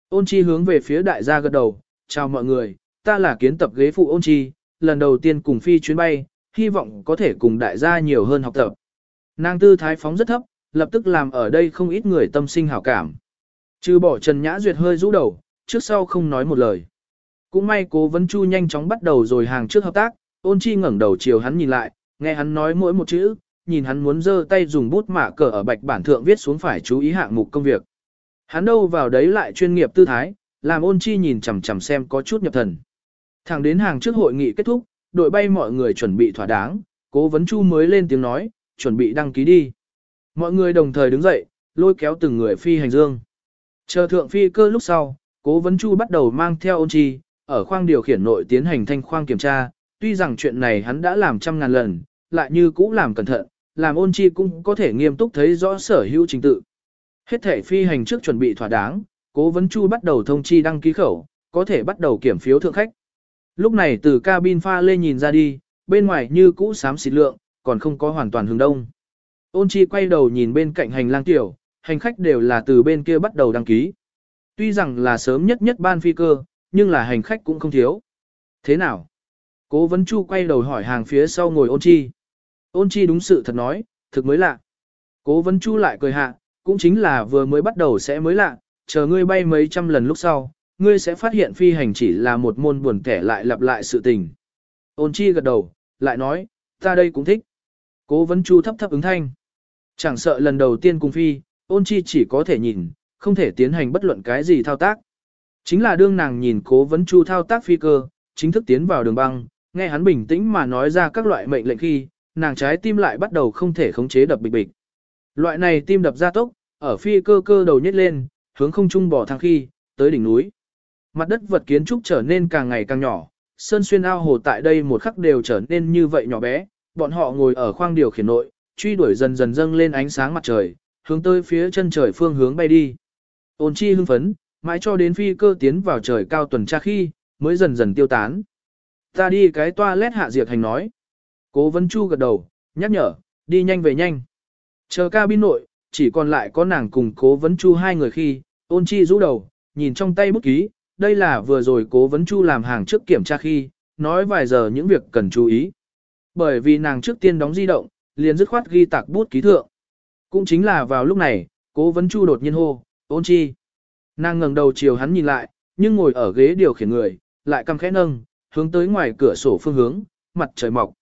Ôn chi hướng về phía đại gia gật đầu, chào mọi người, ta là kiến tập ghế phụ ôn chi, lần đầu tiên cùng phi chuyến bay, hy vọng có thể cùng đại gia nhiều hơn học tập. Nàng tư thái phóng rất thấp, lập tức làm ở đây không ít người tâm sinh hảo cảm. Trừ bỏ Trần Nhã Duyệt hơi rũ đầu, trước sau không nói một lời. Cũng may cố vấn chu nhanh chóng bắt đầu rồi hàng trước hợp tác, ôn chi ngẩng đầu chiều hắn nhìn lại, nghe hắn nói mỗi một chữ, nhìn hắn muốn giơ tay dùng bút mạ cờ ở bạch bản thượng viết xuống phải chú ý hạng mục công việc. Hắn đâu vào đấy lại chuyên nghiệp tư thái, làm ôn chi nhìn chằm chằm xem có chút nhập thần. Thẳng đến hàng trước hội nghị kết thúc, đội bay mọi người chuẩn bị thỏa đáng, cố vấn chu mới lên tiếng nói, chuẩn bị đăng ký đi. Mọi người đồng thời đứng dậy, lôi kéo từng người phi hành dương. Chờ thượng phi cơ lúc sau, cố vấn chu bắt đầu mang theo ôn chi, ở khoang điều khiển nội tiến hành thanh khoang kiểm tra, tuy rằng chuyện này hắn đã làm trăm ngàn lần, lại như cũ làm cẩn thận, làm ôn chi cũng có thể nghiêm túc thấy rõ sở hữu trình tự. Hết thể phi hành trước chuẩn bị thỏa đáng, cố vấn chu bắt đầu thông chi đăng ký khẩu, có thể bắt đầu kiểm phiếu thượng khách. Lúc này từ cabin pha lê nhìn ra đi, bên ngoài như cũ xám xịt lượng, còn không có hoàn toàn hướng đông. Ôn chi quay đầu nhìn bên cạnh hành lang tiểu, hành khách đều là từ bên kia bắt đầu đăng ký. Tuy rằng là sớm nhất nhất ban phi cơ, nhưng là hành khách cũng không thiếu. Thế nào? Cố vấn chu quay đầu hỏi hàng phía sau ngồi ôn chi. Ôn chi đúng sự thật nói, thực mới lạ. Cố vấn chu lại cười hạ, cũng chính là vừa mới bắt đầu sẽ mới lạ, chờ ngươi bay mấy trăm lần lúc sau, ngươi sẽ phát hiện phi hành chỉ là một môn buồn kẻ lại lặp lại sự tình. Ôn chi gật đầu, lại nói, ta đây cũng thích. Cố vấn chu thấp thấp ứng thanh. Chẳng sợ lần đầu tiên cùng phi, ôn chi chỉ có thể nhìn, không thể tiến hành bất luận cái gì thao tác. Chính là đương nàng nhìn cố vấn chu thao tác phi cơ, chính thức tiến vào đường băng, nghe hắn bình tĩnh mà nói ra các loại mệnh lệnh khi, nàng trái tim lại bắt đầu không thể khống chế đập bịch bịch. Loại này tim đập ra tốc, ở phi cơ cơ đầu nhét lên, hướng không trung bỏ thang khi, tới đỉnh núi. Mặt đất vật kiến trúc trở nên càng ngày càng nhỏ, sơn xuyên ao hồ tại đây một khắc đều trở nên như vậy nhỏ bé, bọn họ ngồi ở khoang điều khiển nội, truy đuổi dần dần dâng lên ánh sáng mặt trời, hướng tới phía chân trời phương hướng bay đi. Ôn chi hưng phấn, mãi cho đến phi cơ tiến vào trời cao tuần tra khi, mới dần dần tiêu tán. Ta đi cái toilet hạ diệt hành nói. Cố vấn chu gật đầu, nhắc nhở, đi nhanh về nhanh. Chờ cabin nội, chỉ còn lại có nàng cùng cố vấn chu hai người khi, ôn chi rũ đầu, nhìn trong tay bút ký, đây là vừa rồi cố vấn chu làm hàng trước kiểm tra khi, nói vài giờ những việc cần chú ý. Bởi vì nàng trước tiên đóng di động, liền dứt khoát ghi tạc bút ký thượng. Cũng chính là vào lúc này, cố vấn chu đột nhiên hô, ôn chi. Nàng ngẩng đầu chiều hắn nhìn lại, nhưng ngồi ở ghế điều khiển người, lại căm khẽ nâng, hướng tới ngoài cửa sổ phương hướng, mặt trời mọc.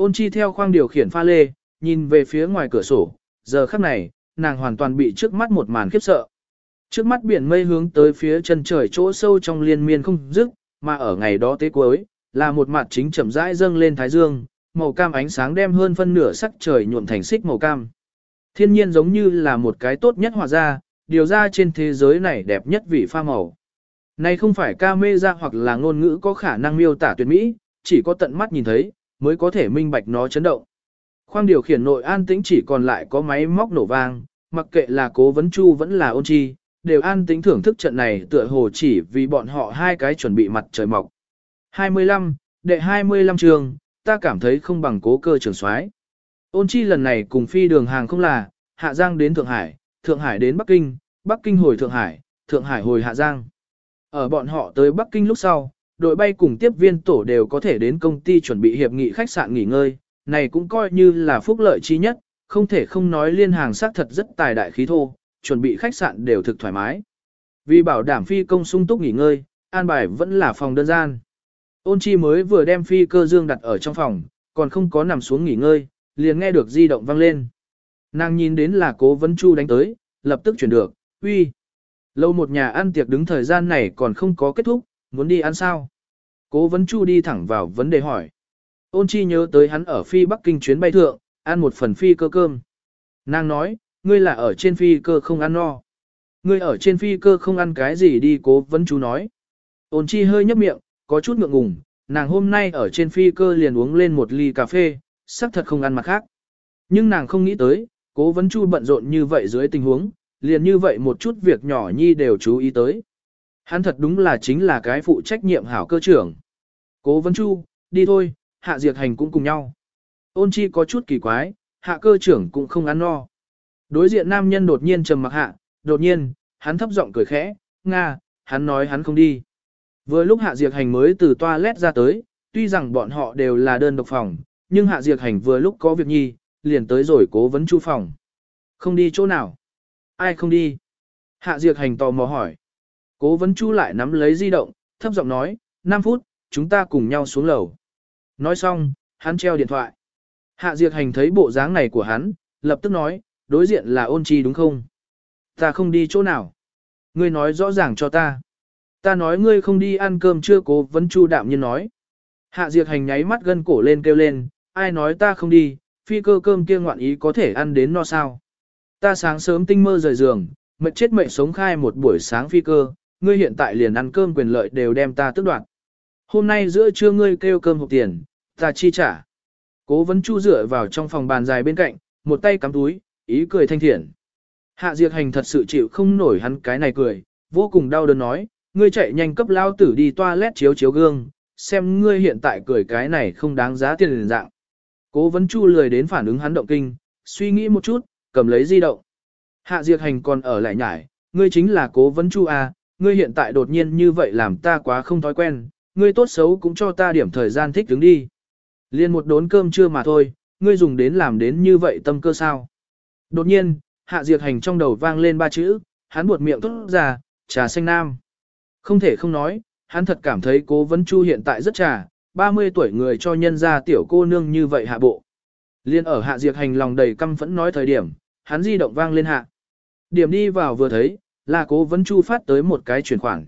Ôn chi theo khoang điều khiển pha lê, nhìn về phía ngoài cửa sổ, giờ khắc này, nàng hoàn toàn bị trước mắt một màn khiếp sợ. Trước mắt biển mây hướng tới phía chân trời chỗ sâu trong liên miên không dứt, mà ở ngày đó tế cuối, là một mặt chính chậm rãi dâng lên thái dương, màu cam ánh sáng đem hơn phân nửa sắc trời nhuộm thành xích màu cam. Thiên nhiên giống như là một cái tốt nhất hòa ra, điều ra trên thế giới này đẹp nhất vị pha màu. Này không phải ca mê ra hoặc là ngôn ngữ có khả năng miêu tả tuyệt mỹ, chỉ có tận mắt nhìn thấy, mới có thể minh bạch nó chấn động. Khoang điều khiển nội an tĩnh chỉ còn lại có máy móc nổ vang, mặc kệ là cố vấn chu vẫn là ôn chi, đều an tĩnh thưởng thức trận này tựa hồ chỉ vì bọn họ hai cái chuẩn bị mặt trời mọc. 25, đệ 25 trường, ta cảm thấy không bằng cố cơ trưởng soái. Ôn chi lần này cùng phi đường hàng không là, Hạ Giang đến Thượng Hải, Thượng Hải đến Bắc Kinh, Bắc Kinh hồi Thượng Hải, Thượng Hải hồi Hạ Giang. Ở bọn họ tới Bắc Kinh lúc sau, đội bay cùng tiếp viên tổ đều có thể đến công ty chuẩn bị hiệp nghị khách sạn nghỉ ngơi, này cũng coi như là phúc lợi chi nhất, không thể không nói liên hàng xác thật rất tài đại khí thô, chuẩn bị khách sạn đều thực thoải mái. Vì bảo đảm phi công sung túc nghỉ ngơi, an bài vẫn là phòng đơn gian. Ôn chi mới vừa đem phi cơ dương đặt ở trong phòng, còn không có nằm xuống nghỉ ngơi, liền nghe được di động vang lên. Nàng nhìn đến là cố vấn chu đánh tới, lập tức chuyển được, uy. Lâu một nhà ăn tiệc đứng thời gian này còn không có kết thúc, muốn đi ăn sao? Cố vấn chu đi thẳng vào vấn đề hỏi. Ôn chi nhớ tới hắn ở phi Bắc Kinh chuyến bay thượng, ăn một phần phi cơ cơm. Nàng nói, ngươi là ở trên phi cơ không ăn no. Ngươi ở trên phi cơ không ăn cái gì đi cố vấn chú nói. Ôn chi hơi nhấp miệng, có chút ngượng ngùng, nàng hôm nay ở trên phi cơ liền uống lên một ly cà phê, sắc thật không ăn mặt khác. Nhưng nàng không nghĩ tới, cố vấn chu bận rộn như vậy dưới tình huống, liền như vậy một chút việc nhỏ nhi đều chú ý tới. Hắn thật đúng là chính là cái phụ trách nhiệm hảo cơ trưởng. Cố vấn chu, đi thôi, hạ diệt hành cũng cùng nhau. Ôn chi có chút kỳ quái, hạ cơ trưởng cũng không ăn no. Đối diện nam nhân đột nhiên trầm mặc hạ, đột nhiên, hắn thấp giọng cười khẽ, Nga, hắn nói hắn không đi. Vừa lúc hạ diệt hành mới từ toilet ra tới, tuy rằng bọn họ đều là đơn độc phòng, nhưng hạ diệt hành vừa lúc có việc nhi, liền tới rồi cố vấn chu phòng. Không đi chỗ nào? Ai không đi? Hạ diệt hành tò mò hỏi. Cố vấn chu lại nắm lấy di động, thấp giọng nói, 5 phút, chúng ta cùng nhau xuống lầu. Nói xong, hắn treo điện thoại. Hạ diệt hành thấy bộ dáng này của hắn, lập tức nói, đối diện là ôn chi đúng không? Ta không đi chỗ nào. Ngươi nói rõ ràng cho ta. Ta nói ngươi không đi ăn cơm chưa cố vấn chu đạm nhiên nói. Hạ diệt hành nháy mắt gân cổ lên kêu lên, ai nói ta không đi, phi cơ cơm kia ngoạn ý có thể ăn đến no sao. Ta sáng sớm tinh mơ rời giường, mệt chết mệt sống khai một buổi sáng phi cơ, ngươi hiện tại liền ăn cơm quyền lợi đều đem ta tước đoạt. Hôm nay giữa trưa ngươi kêu cơm hộp tiền, ta chi trả. Cố vấn chu dựa vào trong phòng bàn dài bên cạnh, một tay cắm túi, ý cười thanh thiện. Hạ Diệt Hành thật sự chịu không nổi hắn cái này cười, vô cùng đau đớn nói, ngươi chạy nhanh cấp lao tử đi toilet chiếu chiếu gương, xem ngươi hiện tại cười cái này không đáng giá tiền liền dạng. Cố vấn chu lười đến phản ứng hắn động kinh, suy nghĩ một chút, cầm lấy di động. Hạ Diệt Hành còn ở lại nhải, ngươi chính là cố vấn chu à, ngươi hiện tại đột nhiên như vậy làm ta quá không thói quen, ngươi tốt xấu cũng cho ta điểm thời gian thích đứng đi. Liên một đốn cơm trưa mà thôi, ngươi dùng đến làm đến như vậy tâm cơ sao. Đột nhiên, Hạ Diệt Hành trong đầu vang lên ba chữ, hắn buột miệng tốt ra, trà xanh nam. Không thể không nói, hắn thật cảm thấy cố vấn chu hiện tại rất trà, 30 tuổi người cho nhân ra tiểu cô nương như vậy hạ bộ. Liên ở hạ diệt hành lòng đầy căm phẫn nói thời điểm, hắn di động vang lên hạ. Điểm đi vào vừa thấy, là cố vấn chu phát tới một cái chuyển khoản.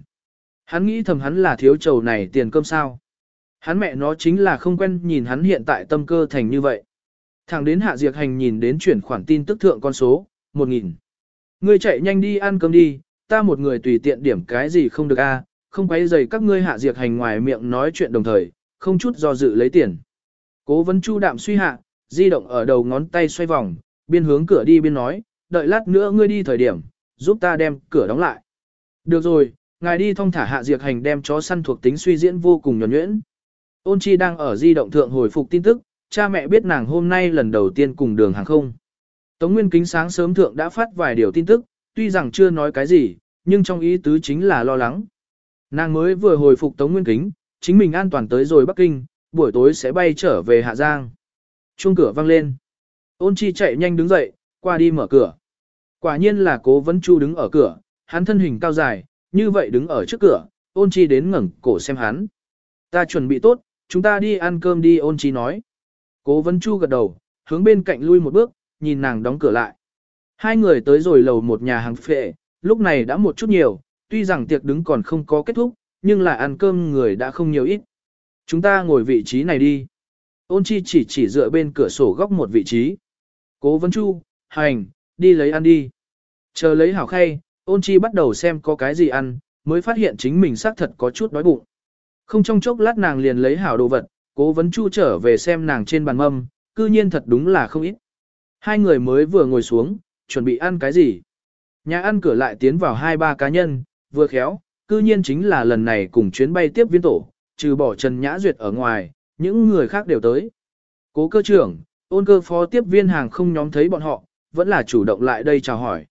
Hắn nghĩ thầm hắn là thiếu trầu này tiền cơm sao. Hắn mẹ nó chính là không quen nhìn hắn hiện tại tâm cơ thành như vậy. Thẳng đến hạ diệt hành nhìn đến chuyển khoản tin tức thượng con số, 1.000. Ngươi chạy nhanh đi ăn cơm đi, ta một người tùy tiện điểm cái gì không được a, không quấy rầy các ngươi hạ diệt hành ngoài miệng nói chuyện đồng thời, không chút do dự lấy tiền. Cố vấn chu đạm suy hạ, di động ở đầu ngón tay xoay vòng, biên hướng cửa đi biên nói, đợi lát nữa ngươi đi thời điểm, giúp ta đem cửa đóng lại. Được rồi, ngài đi thông thả hạ diệt hành đem chó săn thuộc tính suy diễn vô cùng nhuẩn nhuyễn. Ôn chi đang ở di động thượng hồi phục tin tức, cha mẹ biết nàng hôm nay lần đầu tiên cùng đường hàng không. Tống Nguyên Kính sáng sớm thượng đã phát vài điều tin tức, tuy rằng chưa nói cái gì, nhưng trong ý tứ chính là lo lắng. Nàng mới vừa hồi phục Tống Nguyên Kính, chính mình an toàn tới rồi Bắc Kinh, buổi tối sẽ bay trở về Hạ Giang. Chuông cửa vang lên. Ôn chi chạy nhanh đứng dậy, qua đi mở cửa. Quả nhiên là cố vấn chu đứng ở cửa, hắn thân hình cao dài, như vậy đứng ở trước cửa, ôn chi đến ngẩng cổ xem hắn. Ta chuẩn bị tốt, chúng ta đi ăn cơm đi ôn chi nói. Cố vấn chu gật đầu, hướng bên cạnh lui một bước, nhìn nàng đóng cửa lại. Hai người tới rồi lầu một nhà hàng phệ, lúc này đã một chút nhiều, tuy rằng tiệc đứng còn không có kết thúc, nhưng là ăn cơm người đã không nhiều ít. Chúng ta ngồi vị trí này đi. Ôn chi chỉ chỉ dựa bên cửa sổ góc một vị trí. Cố vấn chu, hành, đi lấy ăn đi. Chờ lấy hảo khay, ôn chi bắt đầu xem có cái gì ăn, mới phát hiện chính mình xác thật có chút đói bụng. Không trong chốc lát nàng liền lấy hảo đồ vật, cố vấn chu trở về xem nàng trên bàn mâm, cư nhiên thật đúng là không ít. Hai người mới vừa ngồi xuống, chuẩn bị ăn cái gì. Nhà ăn cửa lại tiến vào hai ba cá nhân, vừa khéo, cư nhiên chính là lần này cùng chuyến bay tiếp viên tổ, trừ bỏ Trần Nhã Duyệt ở ngoài, những người khác đều tới. Cố cơ trưởng, ôn cơ phó tiếp viên hàng không nhóm thấy bọn họ, vẫn là chủ động lại đây chào hỏi.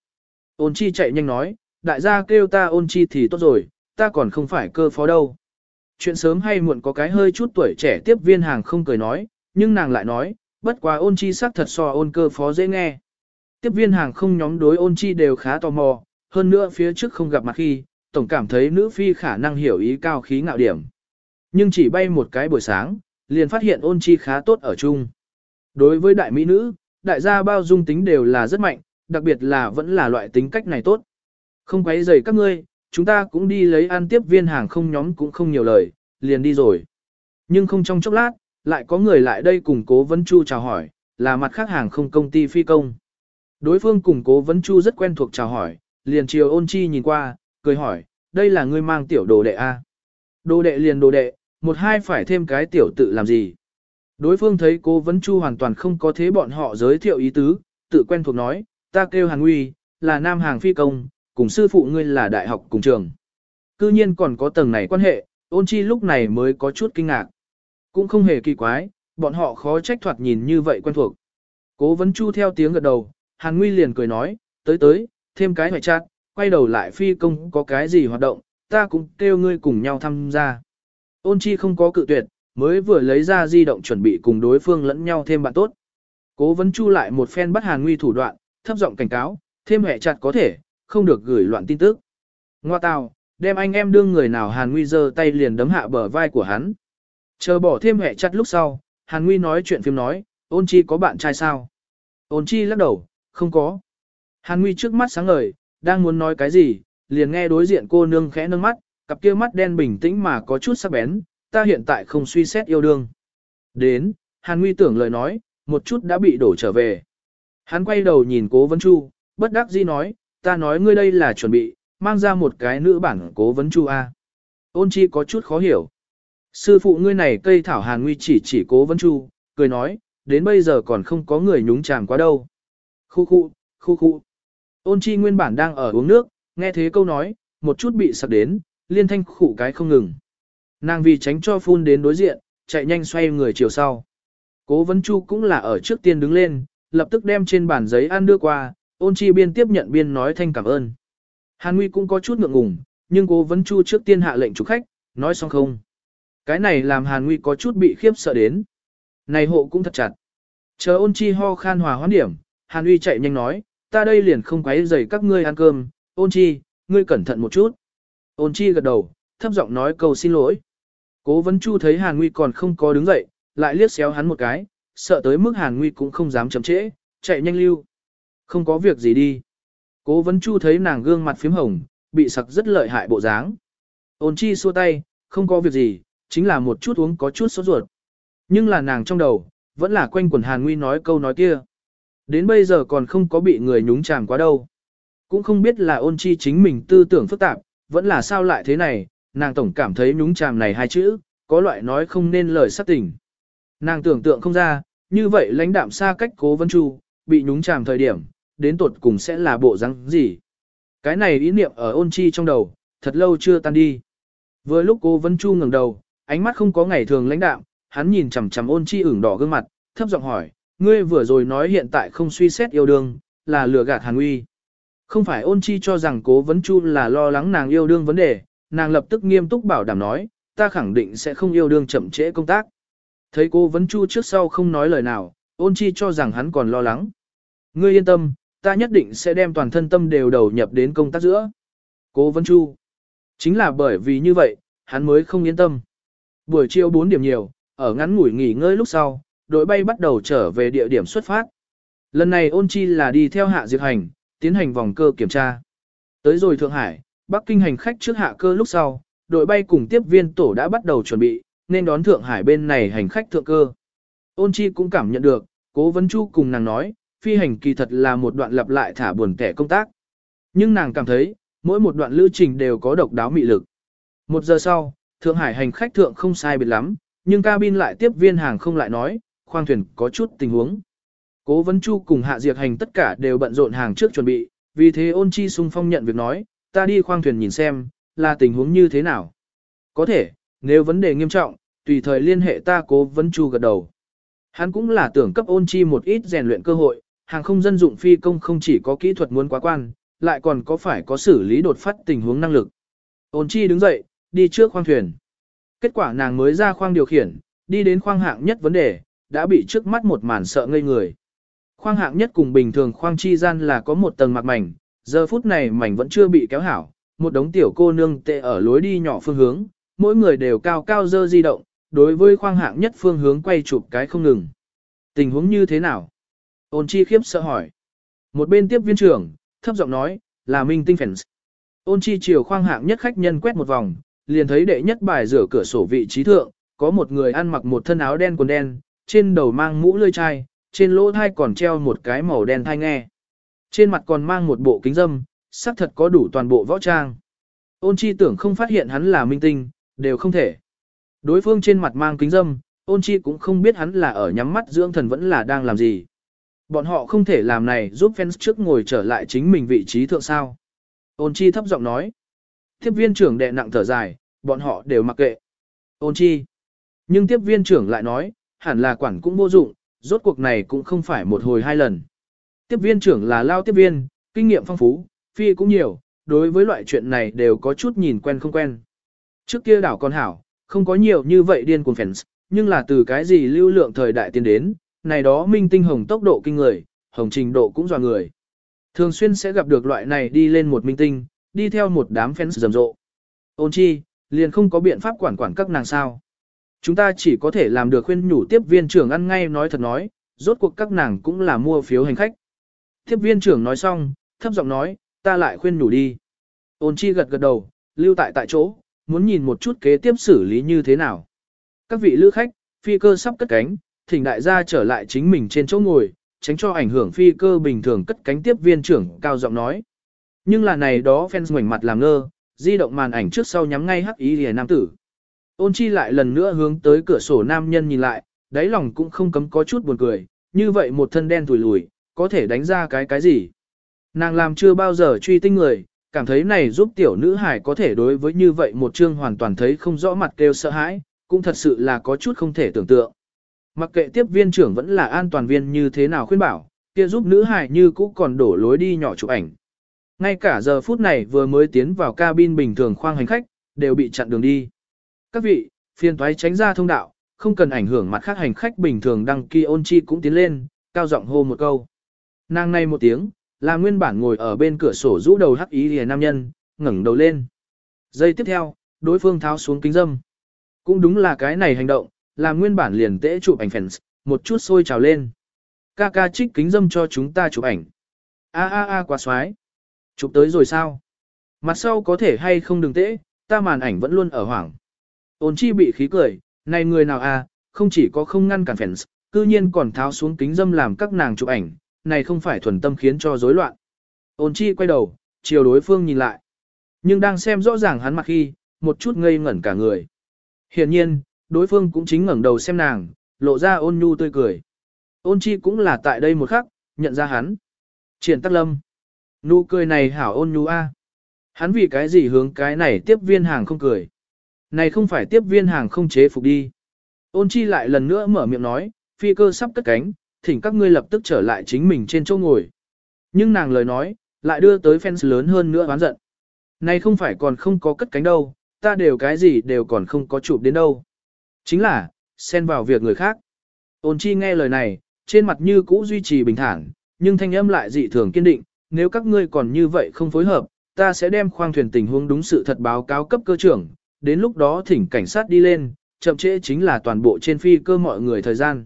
Ôn chi chạy nhanh nói, đại gia kêu ta ôn chi thì tốt rồi, ta còn không phải cơ phó đâu. Chuyện sớm hay muộn có cái hơi chút tuổi trẻ tiếp viên hàng không cười nói, nhưng nàng lại nói, bất quá ôn chi sắc thật so ôn cơ phó dễ nghe. Tiếp viên hàng không nhóm đối ôn chi đều khá tò mò, hơn nữa phía trước không gặp mặt khi, tổng cảm thấy nữ phi khả năng hiểu ý cao khí ngạo điểm. Nhưng chỉ bay một cái buổi sáng, liền phát hiện ôn chi khá tốt ở chung. Đối với đại mỹ nữ, đại gia bao dung tính đều là rất mạnh, đặc biệt là vẫn là loại tính cách này tốt. Không quấy rầy các ngươi, chúng ta cũng đi lấy ăn tiếp viên hàng không nhóm cũng không nhiều lời, liền đi rồi. Nhưng không trong chốc lát, lại có người lại đây cùng cố vấn chu chào hỏi, là mặt khác hàng không công ty phi công. Đối phương cùng cố vấn chu rất quen thuộc chào hỏi, liền chiều ôn chi nhìn qua, cười hỏi, đây là ngươi mang tiểu đồ đệ A. Đồ đệ liền đồ đệ, một hai phải thêm cái tiểu tự làm gì. Đối phương thấy cố vấn chu hoàn toàn không có thế bọn họ giới thiệu ý tứ, tự quen thuộc nói, ta kêu Hàn Nguy, là nam hàng phi công, cùng sư phụ ngươi là đại học cùng trường. Cư nhiên còn có tầng này quan hệ, ôn chi lúc này mới có chút kinh ngạc. Cũng không hề kỳ quái, bọn họ khó trách thoạt nhìn như vậy quen thuộc. Cố vấn chu theo tiếng gật đầu, Hàn Nguy liền cười nói, tới tới, thêm cái hoài chát, quay đầu lại phi công có cái gì hoạt động, ta cũng kêu ngươi cùng nhau tham gia. Ôn chi không có cự tuyệt, mới vừa lấy ra di động chuẩn bị cùng đối phương lẫn nhau thêm bạn tốt. Cố vấn chu lại một phen bắt Hàn Nguy thủ đoạn, thấp giọng cảnh cáo, thêm hệ chặt có thể, không được gửi loạn tin tức. Ngoa tào, đem anh em đương người nào Hàn Nguy giơ tay liền đấm hạ bờ vai của hắn. Chờ bỏ thêm hệ chặt lúc sau, Hàn Nguy nói chuyện phim nói, ôn chi có bạn trai sao? Ôn chi lắc đầu, không có. Hàn Nguy trước mắt sáng ngời, đang muốn nói cái gì, liền nghe đối diện cô nương khẽ nâng mắt, cặp kia mắt đen bình tĩnh mà có chút sắc bén, ta hiện tại không suy xét yêu đương. Đến, Hàn Nguy tưởng lời nói, một chút đã bị đổ trở về. Hắn quay đầu nhìn cố vấn chu, bất đắc dĩ nói, ta nói ngươi đây là chuẩn bị, mang ra một cái nữ bản cố vấn chu A. Ôn chi có chút khó hiểu. Sư phụ ngươi này cây thảo hàn nguy chỉ chỉ cố vấn chu, cười nói, đến bây giờ còn không có người nhúng chàm quá đâu. Khu khu, khu khu. Ôn chi nguyên bản đang ở uống nước, nghe thế câu nói, một chút bị sặc đến, liên thanh khụ cái không ngừng. Nàng vì tránh cho phun đến đối diện, chạy nhanh xoay người chiều sau. Cố vấn chu cũng là ở trước tiên đứng lên, lập tức đem trên bàn giấy ăn đưa qua, ôn chi biên tiếp nhận biên nói thanh cảm ơn. Hàn Nguy cũng có chút ngượng ngùng, nhưng cố vấn chu trước tiên hạ lệnh chủ khách, nói xong không. Cái này làm Hàn Nguy có chút bị khiếp sợ đến. Này hộ cũng thật chặt. Chờ ôn chi ho khan hòa hoãn điểm, Hàn Uy chạy nhanh nói, ta đây liền không quấy rầy các ngươi ăn cơm, ôn chi, ngươi cẩn thận một chút. Ôn chi gật đầu, thấp giọng nói câu xin lỗi. Cố vấn chu thấy Hàn Nguy còn không có đứng dậy, lại liếc xéo hắn một cái, sợ tới mức Hàn Nguy cũng không dám chậm trễ, chạy nhanh lưu. Không có việc gì đi. Cố vấn chu thấy nàng gương mặt phím hồng, bị sặc rất lợi hại bộ dáng. Ôn chi xua tay, không có việc gì, chính là một chút uống có chút sốt ruột. Nhưng là nàng trong đầu, vẫn là quanh quần Hàn Nguy nói câu nói kia. Đến bây giờ còn không có bị người nhúng chàm quá đâu. Cũng không biết là ôn chi chính mình tư tưởng phức tạp, vẫn là sao lại thế này, nàng tổng cảm thấy nhúng chàm này hai chữ, có loại nói không nên lời sắc tình. Nàng tưởng tượng không ra, như vậy lãnh đạm xa cách cố vấn chu, bị nhúng chàm thời điểm, đến tột cùng sẽ là bộ răng gì. Cái này ý niệm ở ôn chi trong đầu, thật lâu chưa tan đi. Vừa lúc cố vấn chu ngẩng đầu, ánh mắt không có ngày thường lãnh đạm, hắn nhìn chằm chằm ôn chi ửng đỏ gương mặt, thấp giọng hỏi, ngươi vừa rồi nói hiện tại không suy xét yêu đương, là lừa gạt hàn uy. Không phải ôn chi cho rằng cố vấn chu là lo lắng nàng yêu đương vấn đề, nàng lập tức nghiêm túc bảo đảm nói, ta khẳng định sẽ không yêu đương chậm trễ công tác. Thấy cô vấn chu trước sau không nói lời nào, ôn chi cho rằng hắn còn lo lắng. Ngươi yên tâm, ta nhất định sẽ đem toàn thân tâm đều đầu nhập đến công tác giữa. Cố vấn chu. Chính là bởi vì như vậy, hắn mới không yên tâm. Buổi chiều 4 điểm nhiều, ở ngắn ngủi nghỉ ngơi lúc sau, đội bay bắt đầu trở về địa điểm xuất phát. Lần này ôn chi là đi theo hạ diệt hành, tiến hành vòng cơ kiểm tra. Tới rồi Thượng Hải, Bắc Kinh hành khách trước hạ cơ lúc sau, đội bay cùng tiếp viên tổ đã bắt đầu chuẩn bị, nên đón Thượng Hải bên này hành khách thượng cơ. Ôn chi cũng cảm nhận được, cố vấn chu cùng nàng nói, phi hành kỳ thật là một đoạn lặp lại thả buồn kẻ công tác. Nhưng nàng cảm thấy, mỗi một đoạn lưu trình đều có độc đáo mị lực. Một giờ sau, Thượng Hải hành khách thượng không sai biệt lắm, nhưng cabin lại tiếp viên hàng không lại nói, khoang thuyền có chút tình huống. Cố vấn chu cùng hạ diệt hành tất cả đều bận rộn hàng trước chuẩn bị, vì thế ôn chi sung phong nhận việc nói, ta đi khoang thuyền nhìn xem, là tình huống như thế nào. Có thể, nếu vấn đề nghiêm trọng, tùy thời liên hệ ta cố vấn chu gật đầu. Hắn cũng là tưởng cấp ôn chi một ít rèn luyện cơ hội, hàng không dân dụng phi công không chỉ có kỹ thuật muốn quá quan, lại còn có phải có xử lý đột phát tình huống năng lực. Ôn chi đứng dậy, đi trước khoang thuyền. Kết quả nàng mới ra khoang điều khiển, đi đến khoang hạng nhất vấn đề, đã bị trước mắt một màn sợ ngây người. Khoang hạng nhất cùng bình thường khoang chi gian là có một tầng mặt mảnh, giờ phút này mảnh vẫn chưa bị kéo hảo, một đống tiểu cô nương tệ ở lối đi nhỏ phương hướng, mỗi người đều cao cao dơ di động, đối với khoang hạng nhất phương hướng quay chụp cái không ngừng. Tình huống như thế nào? Ôn chi khiếp sợ hỏi. Một bên tiếp viên trưởng, thấp giọng nói, là Minh Tinh Fans. Ôn chi chiều khoang hạng nhất khách nhân quét một vòng, liền thấy đệ nhất bài rửa cửa sổ vị trí thượng, có một người ăn mặc một thân áo đen quần đen, trên đầu mang mũ lươi chai, trên lỗ thai còn treo một cái màu đen thai nghe. Trên mặt còn mang một bộ kính dâm, xác thật có đủ toàn bộ võ trang. Ôn chi tưởng không phát hiện hắn là minh tinh, đều không thể. Đối phương trên mặt mang kính dâm, ôn chi cũng không biết hắn là ở nhắm mắt dưỡng thần vẫn là đang làm gì. Bọn họ không thể làm này giúp fans trước ngồi trở lại chính mình vị trí thượng sao. Ôn chi thấp giọng nói. Tiếp viên trưởng đệ nặng thở dài, bọn họ đều mặc kệ. Ôn chi. Nhưng tiếp viên trưởng lại nói, hẳn là quản cũng vô dụng, rốt cuộc này cũng không phải một hồi hai lần. Tiếp viên trưởng là lao tiếp viên, kinh nghiệm phong phú, phi cũng nhiều, đối với loại chuyện này đều có chút nhìn quen không quen. Trước kia đảo con hảo, không có nhiều như vậy điên cuồng fans, nhưng là từ cái gì lưu lượng thời đại tiến đến, này đó minh tinh hồng tốc độ kinh người, hồng trình độ cũng dò người. Thường xuyên sẽ gặp được loại này đi lên một minh tinh, đi theo một đám fans rầm rộ. Ôn chi, liền không có biện pháp quản quản các nàng sao. Chúng ta chỉ có thể làm được khuyên nhủ tiếp viên trưởng ăn ngay nói thật nói, rốt cuộc các nàng cũng là mua phiếu hành khách. Tiếp viên trưởng nói xong, thấp giọng nói, ta lại khuyên nhủ đi. Ôn chi gật gật đầu, lưu tại tại chỗ, muốn nhìn một chút kế tiếp xử lý như thế nào. Các vị lữ khách, phi cơ sắp cất cánh, thỉnh đại gia trở lại chính mình trên chỗ ngồi, tránh cho ảnh hưởng phi cơ bình thường cất cánh tiếp viên trưởng cao giọng nói. Nhưng là này đó fans ngoảnh mặt làm ngơ, di động màn ảnh trước sau nhắm ngay hắc ý lìa nam tử. Ôn chi lại lần nữa hướng tới cửa sổ nam nhân nhìn lại, đáy lòng cũng không cấm có chút buồn cười, như vậy một thân đen thùi lùi, có thể đánh ra cái cái gì. Nàng làm chưa bao giờ truy tinh người, cảm thấy này giúp tiểu nữ hải có thể đối với như vậy một chương hoàn toàn thấy không rõ mặt kêu sợ hãi, cũng thật sự là có chút không thể tưởng tượng. Mặc kệ tiếp viên trưởng vẫn là an toàn viên như thế nào khuyên bảo, kia giúp nữ hải như cũ còn đổ lối đi nhỏ chụp ảnh. Ngay cả giờ phút này vừa mới tiến vào cabin bình thường khoang hành khách, đều bị chặn đường đi. Các vị, phiền thoái tránh ra thông đạo, không cần ảnh hưởng mặt khác hành khách bình thường đăng ký ôn chi cũng tiến lên, cao giọng hô một câu. Nàng này một tiếng, là nguyên bản ngồi ở bên cửa sổ rũ đầu hắc ý lìa nam nhân, ngẩng đầu lên. Giây tiếp theo, đối phương tháo xuống kính dâm. Cũng đúng là cái này hành động, là nguyên bản liền tễ chụp ảnh fans, một chút sôi trào lên. Ca ca trích kính dâm cho chúng ta chụp ảnh. A a a quá xoái. Chụp tới rồi sao? Mặt sau có thể hay không đừng tễ, ta màn ảnh vẫn luôn ở hoảng. Ôn chi bị khí cười, này người nào à, không chỉ có không ngăn cản fans, cư nhiên còn tháo xuống kính dâm làm các nàng chụp ảnh, này không phải thuần tâm khiến cho rối loạn. Ôn chi quay đầu, chiều đối phương nhìn lại. Nhưng đang xem rõ ràng hắn mặt khi, một chút ngây ngẩn cả người. Hiển nhiên, đối phương cũng chính ngẩng đầu xem nàng, lộ ra ôn nhu tươi cười. Ôn chi cũng là tại đây một khắc, nhận ra hắn. Triển tắc lâm. Nụ cười này hảo ôn nhu a. Hắn vì cái gì hướng cái này tiếp viên hàng không cười. Này không phải tiếp viên hàng không chế phục đi. Ôn chi lại lần nữa mở miệng nói, phi cơ sắp cất cánh, thỉnh các ngươi lập tức trở lại chính mình trên chỗ ngồi. Nhưng nàng lời nói, lại đưa tới fans lớn hơn nữa oán giận. Này không phải còn không có cất cánh đâu, ta đều cái gì đều còn không có chụp đến đâu. Chính là, xen vào việc người khác. Ôn chi nghe lời này, trên mặt như cũ duy trì bình thản, nhưng thanh âm lại dị thường kiên định, nếu các ngươi còn như vậy không phối hợp, ta sẽ đem khoang thuyền tình huống đúng sự thật báo cáo cấp cơ trưởng, đến lúc đó thỉnh cảnh sát đi lên, chậm trễ chính là toàn bộ trên phi cơ mọi người thời gian.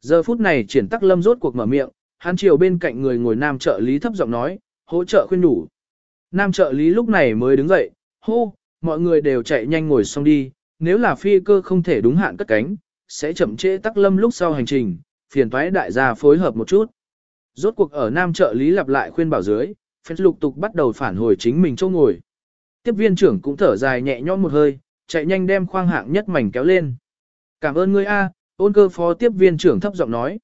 Giờ phút này triển tắc lâm rốt cuộc mở miệng, hắn chiều bên cạnh người ngồi nam trợ lý thấp giọng nói, hỗ trợ khuyên đủ. Nam trợ lý lúc này mới đứng dậy, hô, mọi người đều chạy nhanh ngồi xong đi, nếu là phi cơ không thể đúng hạn cất cánh, sẽ chậm trễ tắc lâm lúc sau hành trình, phiền toái đại gia phối hợp một chút. Rốt cuộc ở nam trợ lý lặp lại khuyên bảo dưới, phép lục tục bắt đầu phản hồi chính mình chỗ ngồi. Tiếp viên trưởng cũng thở dài nhẹ nhõm một hơi, chạy nhanh đem khoang hạng nhất mảnh kéo lên. Cảm ơn ngươi A, ôn cơ phó tiếp viên trưởng thấp giọng nói.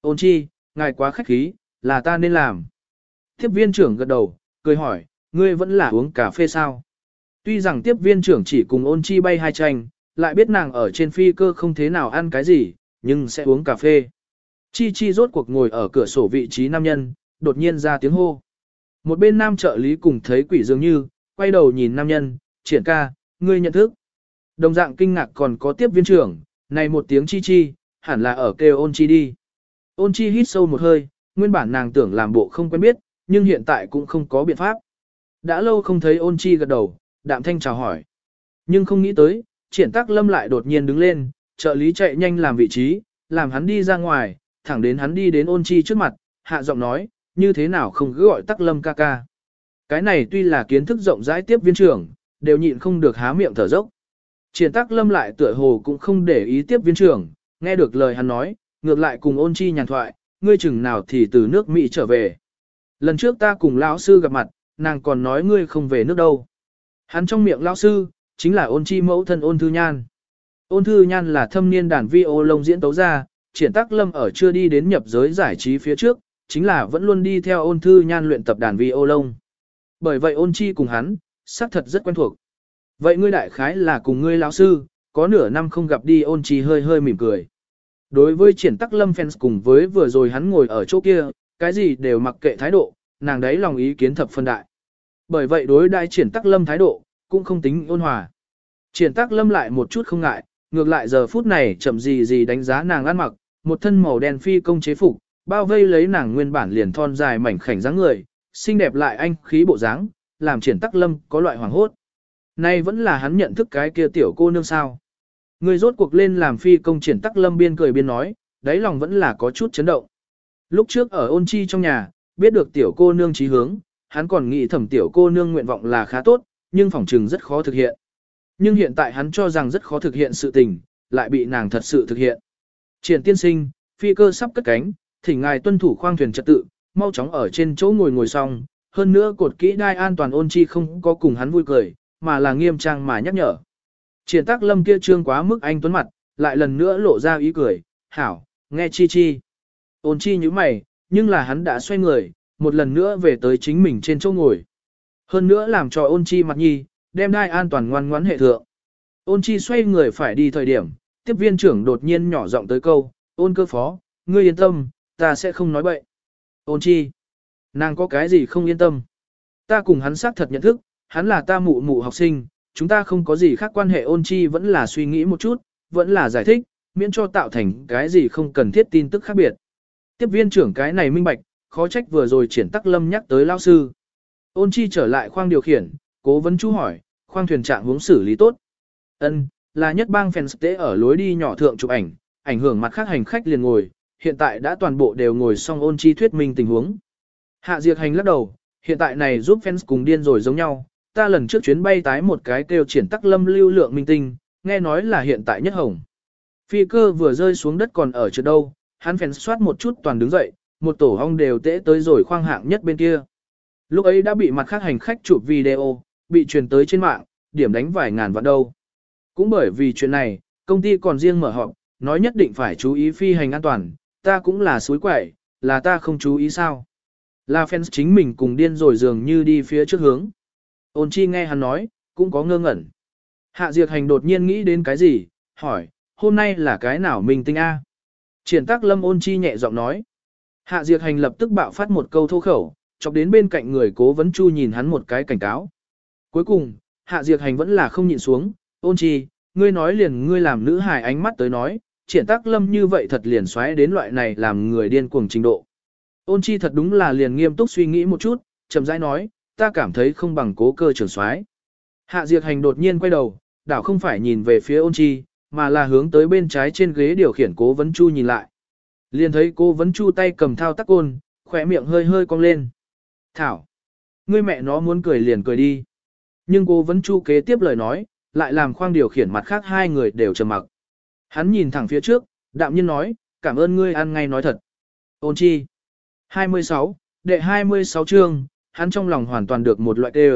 Ôn chi, ngài quá khách khí, là ta nên làm. Tiếp viên trưởng gật đầu, cười hỏi, ngươi vẫn là uống cà phê sao? Tuy rằng tiếp viên trưởng chỉ cùng ôn chi bay hai tranh, lại biết nàng ở trên phi cơ không thế nào ăn cái gì, nhưng sẽ uống cà phê. Chi chi rốt cuộc ngồi ở cửa sổ vị trí nam nhân, đột nhiên ra tiếng hô. Một bên nam trợ lý cùng thấy quỷ dường như, quay đầu nhìn nam nhân, triển ca, ngươi nhận thức. Đồng dạng kinh ngạc còn có tiếp viên trưởng, này một tiếng chi chi, hẳn là ở kêu ôn chi đi. Ôn chi hít sâu một hơi, nguyên bản nàng tưởng làm bộ không quen biết, nhưng hiện tại cũng không có biện pháp. Đã lâu không thấy ôn chi gật đầu, đạm thanh chào hỏi. Nhưng không nghĩ tới, triển tắc lâm lại đột nhiên đứng lên, trợ lý chạy nhanh làm vị trí, làm hắn đi ra ngoài, thẳng đến hắn đi đến ôn chi trước mặt, hạ giọng nói, như thế nào không cứ gọi tắc lâm ca ca. Cái này tuy là kiến thức rộng rãi tiếp viên trưởng, đều nhịn không được há miệng thở dốc. Triển tắc lâm lại tựa hồ cũng không để ý tiếp viên trưởng, nghe được lời hắn nói, ngược lại cùng ôn chi nhàn thoại, ngươi chừng nào thì từ nước Mỹ trở về. Lần trước ta cùng lão sư gặp mặt, nàng còn nói ngươi không về nước đâu. Hắn trong miệng lão sư, chính là ôn chi mẫu thân ôn thư nhan. Ôn thư nhan là thâm niên đàn vi ô lông diễn tấu ra, triển tắc lâm ở chưa đi đến nhập giới giải trí phía trước, chính là vẫn luôn đi theo ôn thư nhan luyện tập đàn vi ô lông. Bởi vậy ôn chi cùng hắn, xác thật rất quen thuộc. Vậy ngươi đại khái là cùng ngươi lão sư, có nửa năm không gặp đi ôn trì hơi hơi mỉm cười. Đối với triển tắc lâm fans cùng với vừa rồi hắn ngồi ở chỗ kia, cái gì đều mặc kệ thái độ, nàng đấy lòng ý kiến thập phân đại. Bởi vậy đối đại triển tắc lâm thái độ, cũng không tính ôn hòa. Triển tắc lâm lại một chút không ngại, ngược lại giờ phút này chậm gì gì đánh giá nàng ăn mặc, một thân màu đen phi công chế phục, bao vây lấy nàng nguyên bản liền thon dài mảnh khảnh dáng người, xinh đẹp lại anh khí bộ dáng, làm triển tắc lâm có loại hoàng hốt. Nay vẫn là hắn nhận thức cái kia tiểu cô nương sao. Người rốt cuộc lên làm phi công triển tắc lâm biên cười biên nói, đáy lòng vẫn là có chút chấn động. Lúc trước ở ôn chi trong nhà, biết được tiểu cô nương trí hướng, hắn còn nghĩ thẩm tiểu cô nương nguyện vọng là khá tốt, nhưng phỏng trừng rất khó thực hiện. Nhưng hiện tại hắn cho rằng rất khó thực hiện sự tình, lại bị nàng thật sự thực hiện. Triển tiên sinh, phi cơ sắp cất cánh, thỉnh ngài tuân thủ khoang thuyền trật tự, mau chóng ở trên chỗ ngồi ngồi xong, hơn nữa cột kỹ đai an toàn ôn chi không có cùng hắn vui cười, mà là nghiêm trang mà nhắc nhở. Triển tác lâm kia trương quá mức anh tuấn mặt, lại lần nữa lộ ra ý cười, hảo, nghe chi chi. Ôn chi như mày, nhưng là hắn đã xoay người, một lần nữa về tới chính mình trên chỗ ngồi. Hơn nữa làm cho ôn chi mặt nhi, đem đai an toàn ngoan ngoãn hệ thượng. Ôn chi xoay người phải đi thời điểm, tiếp viên trưởng đột nhiên nhỏ giọng tới câu, ôn cơ phó, ngươi yên tâm, ta sẽ không nói bậy. Ôn chi, nàng có cái gì không yên tâm. Ta cùng hắn xác thật nhận thức, hắn là ta mụ mụ học sinh, chúng ta không có gì khác quan hệ ôn chi vẫn là suy nghĩ một chút, vẫn là giải thích, miễn cho tạo thành cái gì không cần thiết tin tức khác biệt. Tiếp viên trưởng cái này minh bạch, khó trách vừa rồi triển tắc lâm nhắc tới lao sư. Ôn chi trở lại khoang điều khiển, cố vấn chú hỏi, khoang thuyền trạng hướng xử lý tốt. Ân, là nhất bang fans tế ở lối đi nhỏ thượng chụp ảnh, ảnh hưởng mặt khác hành khách liền ngồi, hiện tại đã toàn bộ đều ngồi xong ôn chi thuyết minh tình huống. Hạ Diệt Hành lắc đầu, hiện tại này giúp fans cùng điên rồi giống nhau, ta lần trước chuyến bay tái một cái kêu triển tắc lâm lưu lượng minh tinh, nghe nói là hiện tại nhất hồng. Phi cơ vừa rơi xuống đất còn ở chỗ đâu, hắn phèn soát một chút toàn đứng dậy, một tổ hong đều tễ tới rồi khoang hạng nhất bên kia. Lúc ấy đã bị mặt khác hành khách chụp video, bị truyền tới trên mạng, điểm đánh vài ngàn vạn đâu. Cũng bởi vì chuyện này, công ty còn riêng mở họp, nói nhất định phải chú ý phi hành an toàn, ta cũng là suối quẩy, là ta không chú ý sao. La fans chính mình cùng điên rồi dường như đi phía trước hướng. Ôn chi nghe hắn nói, cũng có ngơ ngẩn. Hạ Diệt Hành đột nhiên nghĩ đến cái gì, hỏi, hôm nay là cái nào mình tinh A? Triển tác lâm ôn chi nhẹ giọng nói. Hạ Diệt Hành lập tức bạo phát một câu thô khẩu, chọc đến bên cạnh người cố vấn chu nhìn hắn một cái cảnh cáo. Cuối cùng, Hạ Diệt Hành vẫn là không nhịn xuống, ôn chi, ngươi nói liền ngươi làm nữ hài ánh mắt tới nói, triển tác lâm như vậy thật liền xoáy đến loại này làm người điên cuồng trình độ. Ôn chi thật đúng là liền nghiêm túc suy nghĩ một chút, chậm rãi nói, ta cảm thấy không bằng cố cơ trưởng xoáy. Hạ Diệt Hành đột nhiên quay đầu, đảo không phải nhìn về phía ôn chi, mà là hướng tới bên trái trên ghế điều khiển cố vấn chu nhìn lại. Liền thấy cố vấn chu tay cầm thao tác côn, khỏe miệng hơi hơi cong lên. Thảo! Ngươi mẹ nó muốn cười liền cười đi. Nhưng cố vấn chu kế tiếp lời nói, lại làm khoang điều khiển mặt khác hai người đều trầm mặc. Hắn nhìn thẳng phía trước, đạm nhiên nói, cảm ơn ngươi ăn ngay nói thật. Ôn chi. 26, đệ 26 chương, hắn trong lòng hoàn toàn được một loại tê